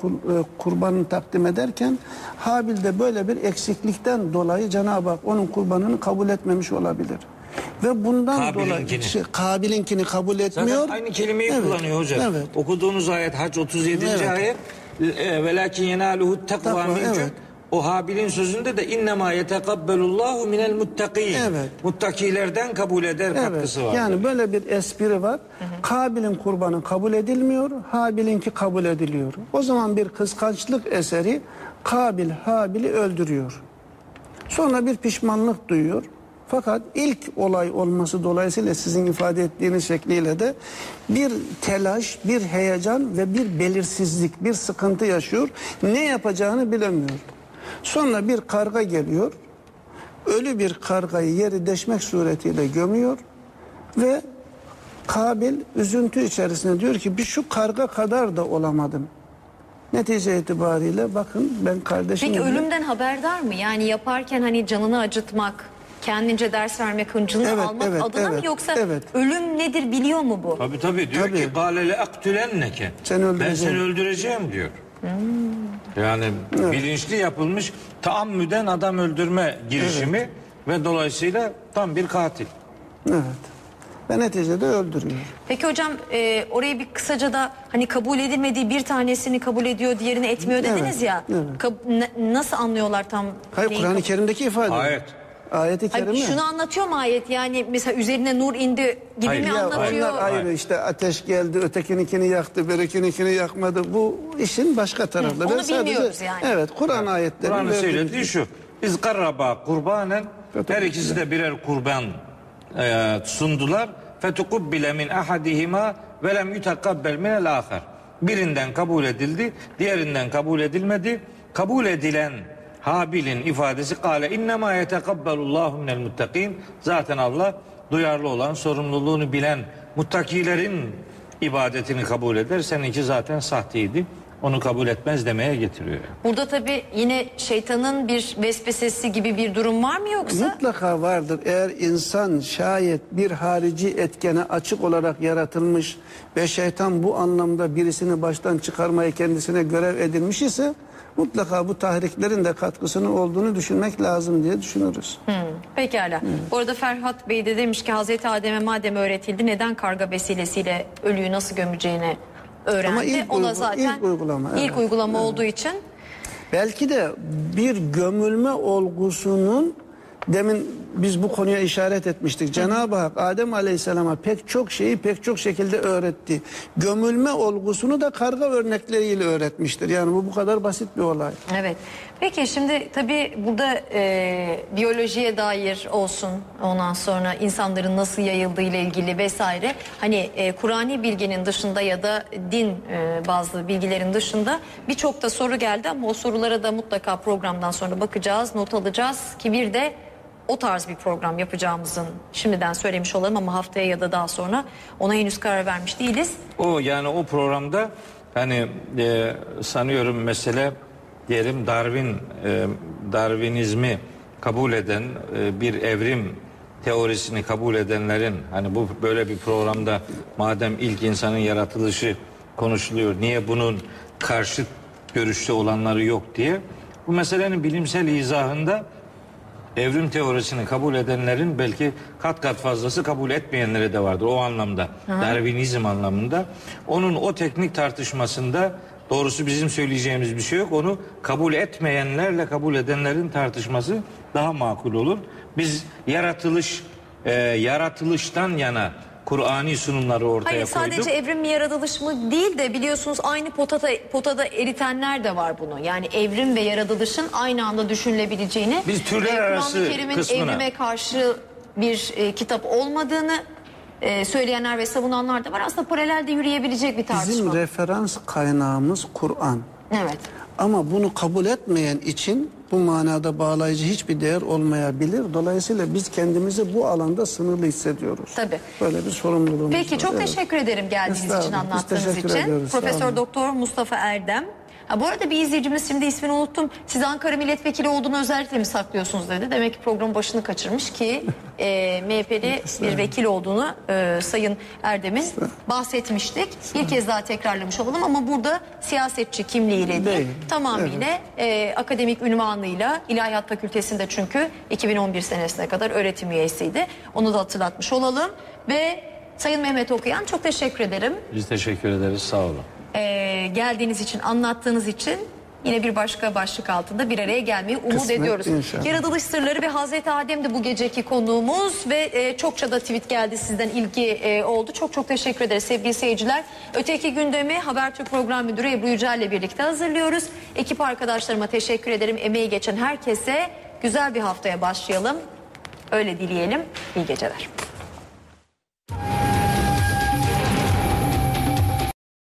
kurbanını takdim ederken Habil de böyle bir eksiklikten dolayı Cenab-ı Hak onun kurbanını kabul etmemiş olabilir. Ve bundan Kabil'inkini. dolayı şey, Kabil'inkini kabul etmiyor. Zaten aynı kelimeyi Evet, kullanıyor hocam. Evet. Okuduğunuz ayet Hac 37. Evet. ayet e, velakin yenaluhu takva minkum. evet. O Habil'in sözünde de innema yetekabbelullahu minel muttakin. Evet. Muttakilerden kabul eder katkısı var. Yani böyle bir espri var. Kabil'in kurbanı kabul edilmiyor, Habil'inki kabul ediliyor. O zaman bir kıskançlık eseri Kabil Habil'i öldürüyor. Sonra bir pişmanlık duyuyor. Fakat ilk olay olması dolayısıyla sizin ifade ettiğiniz şekliyle de bir telaş, bir heyecan ve bir belirsizlik, bir sıkıntı yaşıyor. Ne yapacağını bilemiyor. Sonra bir karga geliyor. Ölü bir kargayı yeri deşmek suretiyle gömüyor ve Kabil üzüntü içerisinde diyor ki bir şu karga kadar da olamadım. Netice itibariyle bakın ben kardeşim Peki ölümden haberdar mı? Yani yaparken hani canını acıtmak, kendince ders vermek, hıncını Evet, almak evet, adına mı evet, yoksa evet. ölüm nedir biliyor mu bu? Tabii tabii diyor Tabii. ki galele aktülenneke. Seni Ben öldüreceğim. seni öldüreceğim diyor. Yani bilinçli yapılmış taammüden adam öldürme girişimi ve dolayısıyla tam bir katil. Evet. Ve neticede öldürüyor. Peki hocam e, orayı bir kısaca da hani kabul edilmediği bir tanesini kabul ediyor diğerini etmiyor dediniz Evet, ya. evet. Kab- nasıl anlıyorlar tam? Hayır neyi Kur'an-ı kabul- Kerim'deki ifade. Ayet. Ayeti Hayır, kerime. şunu anlatıyor mu ayet? Yani mesela üzerine nur indi gibi Hayır. mi Ya, anlatıyor? onlar ayrı işte ateş geldi ötekininkini yaktı birikinikini yakmadı. Bu işin başka tarafları. onu Ben sadece- bilmiyoruz yani. Evet Kur'an ayetleri. Kur'an'ın söylediği şu. Biz karraba kurbanen her ikisi de birer kurban e, sundular. Fetukubbile min ahadihima ve lem yutakabbel minel ahar. Birinden kabul edildi, diğerinden kabul edilmedi. Kabul edilen Habil'in ifadesi kale innema yetekabbelullahu minel muttakin. Zaten Allah duyarlı olan, sorumluluğunu bilen muttakilerin ibadetini kabul eder. Seninki zaten sahteydi. Onu kabul etmez demeye getiriyor. Burada tabii yine şeytanın bir vesvesesi gibi bir durum var mı yoksa? Mutlaka vardır. Eğer insan şayet bir harici etkene açık olarak yaratılmış ve şeytan bu anlamda birisini baştan çıkarmayı kendisine görev edinmiş ise mutlaka bu tahriklerin de katkısının olduğunu düşünmek lazım diye düşünürüz. Pekala. Bu arada Ferhat Bey de demiş ki Hazreti Adem'e madem öğretildi neden karga vesilesiyle ölüyü nasıl gömeceğini öğrendi. Ama ilk o da uygu- zaten ilk uygulama, ilk evet. uygulama olduğu için Belki de bir gömülme olgusunun demin biz bu konuya işaret etmiştik. Cenab-ı Hak Adem Aleyhisselam'a pek çok şeyi pek çok şekilde öğretti. Gömülme olgusunu da karga örnekleriyle öğretmiştir. Yani bu bu kadar basit bir olay. Evet. Peki şimdi tabii burada e, biyolojiye dair olsun ondan sonra insanların nasıl yayıldığı ile ilgili vesaire hani e, Kur'ani bilginin dışında ya da din e, bazı bilgilerin dışında birçok da soru geldi ama o sorulara da mutlaka programdan sonra bakacağız, not alacağız ki bir de o tarz bir program yapacağımızın şimdiden söylemiş olalım ama haftaya ya da daha sonra ona henüz karar vermiş değiliz. O yani o programda hani e, sanıyorum mesele diyelim Darwin e, Darwinizmi kabul eden e, bir evrim teorisini kabul edenlerin hani bu böyle bir programda madem ilk insanın yaratılışı konuşuluyor niye bunun karşı görüşte olanları yok diye bu meselenin bilimsel izahında evrim teorisini kabul edenlerin belki kat kat fazlası kabul etmeyenleri de vardır o anlamda. Darwinizm anlamında. Onun o teknik tartışmasında doğrusu bizim söyleyeceğimiz bir şey yok. Onu kabul etmeyenlerle kabul edenlerin tartışması daha makul olur. Biz yaratılış e, yaratılıştan yana Kur'ani sunumları ortaya Hayır koyduk. sadece evrim mi yaratılış mı değil de biliyorsunuz aynı potada, potada eritenler de var bunu. Yani evrim ve yaratılışın aynı anda düşünülebileceğini. Biz türler arası Kur'an-ı Kerim'in evrime karşı bir e, kitap olmadığını e, söyleyenler ve savunanlar da var. Aslında paralelde yürüyebilecek bir tartışma. Bizim referans kaynağımız Kur'an. evet. Ama bunu kabul etmeyen için bu manada bağlayıcı hiçbir değer olmayabilir. Dolayısıyla biz kendimizi bu alanda sınırlı hissediyoruz. Tabii. Böyle bir sorumluluğumuz Peki var. çok Evet. teşekkür ederim geldiğiniz için anlattığınız için. ediyoruz, Profesör. Doktor Mustafa Erdem. Ha, bu arada bir izleyicimiz şimdi ismini unuttum. Siz Ankara milletvekili olduğunu özellikle mi saklıyorsunuz dedi. Demek ki programın başını kaçırmış ki e, MHP'li bir vekil olduğunu e, Sayın Erdem'in bahsetmiştik. Bir kez daha tekrarlamış olalım ama burada siyasetçi kimliğiyle değil, Değil, tamamıyla e, akademik ünvanıyla İlahiyat Fakültesinde çünkü 2011 senesine kadar öğretim üyesiydi. Onu da hatırlatmış olalım ve Sayın Mehmet Okuyan çok teşekkür ederim. Biz teşekkür ederiz sağ olun. Ee, geldiğiniz için, anlattığınız için yine bir başka başlık altında bir araya gelmeyi umut Kısmet ediyoruz. inşallah. Yaratılış sırları ve Hazreti Adem de bu geceki konuğumuz ve e, çokça da tweet geldi sizden ilgi e, oldu. Çok çok teşekkür ederiz sevgili seyirciler. Öteki gündemi Habertürk Program Müdürü Ebru Yücel ile birlikte hazırlıyoruz. Ekip arkadaşlarıma teşekkür ederim. Emeği geçen herkese güzel bir haftaya başlayalım. Öyle dileyelim. İyi geceler.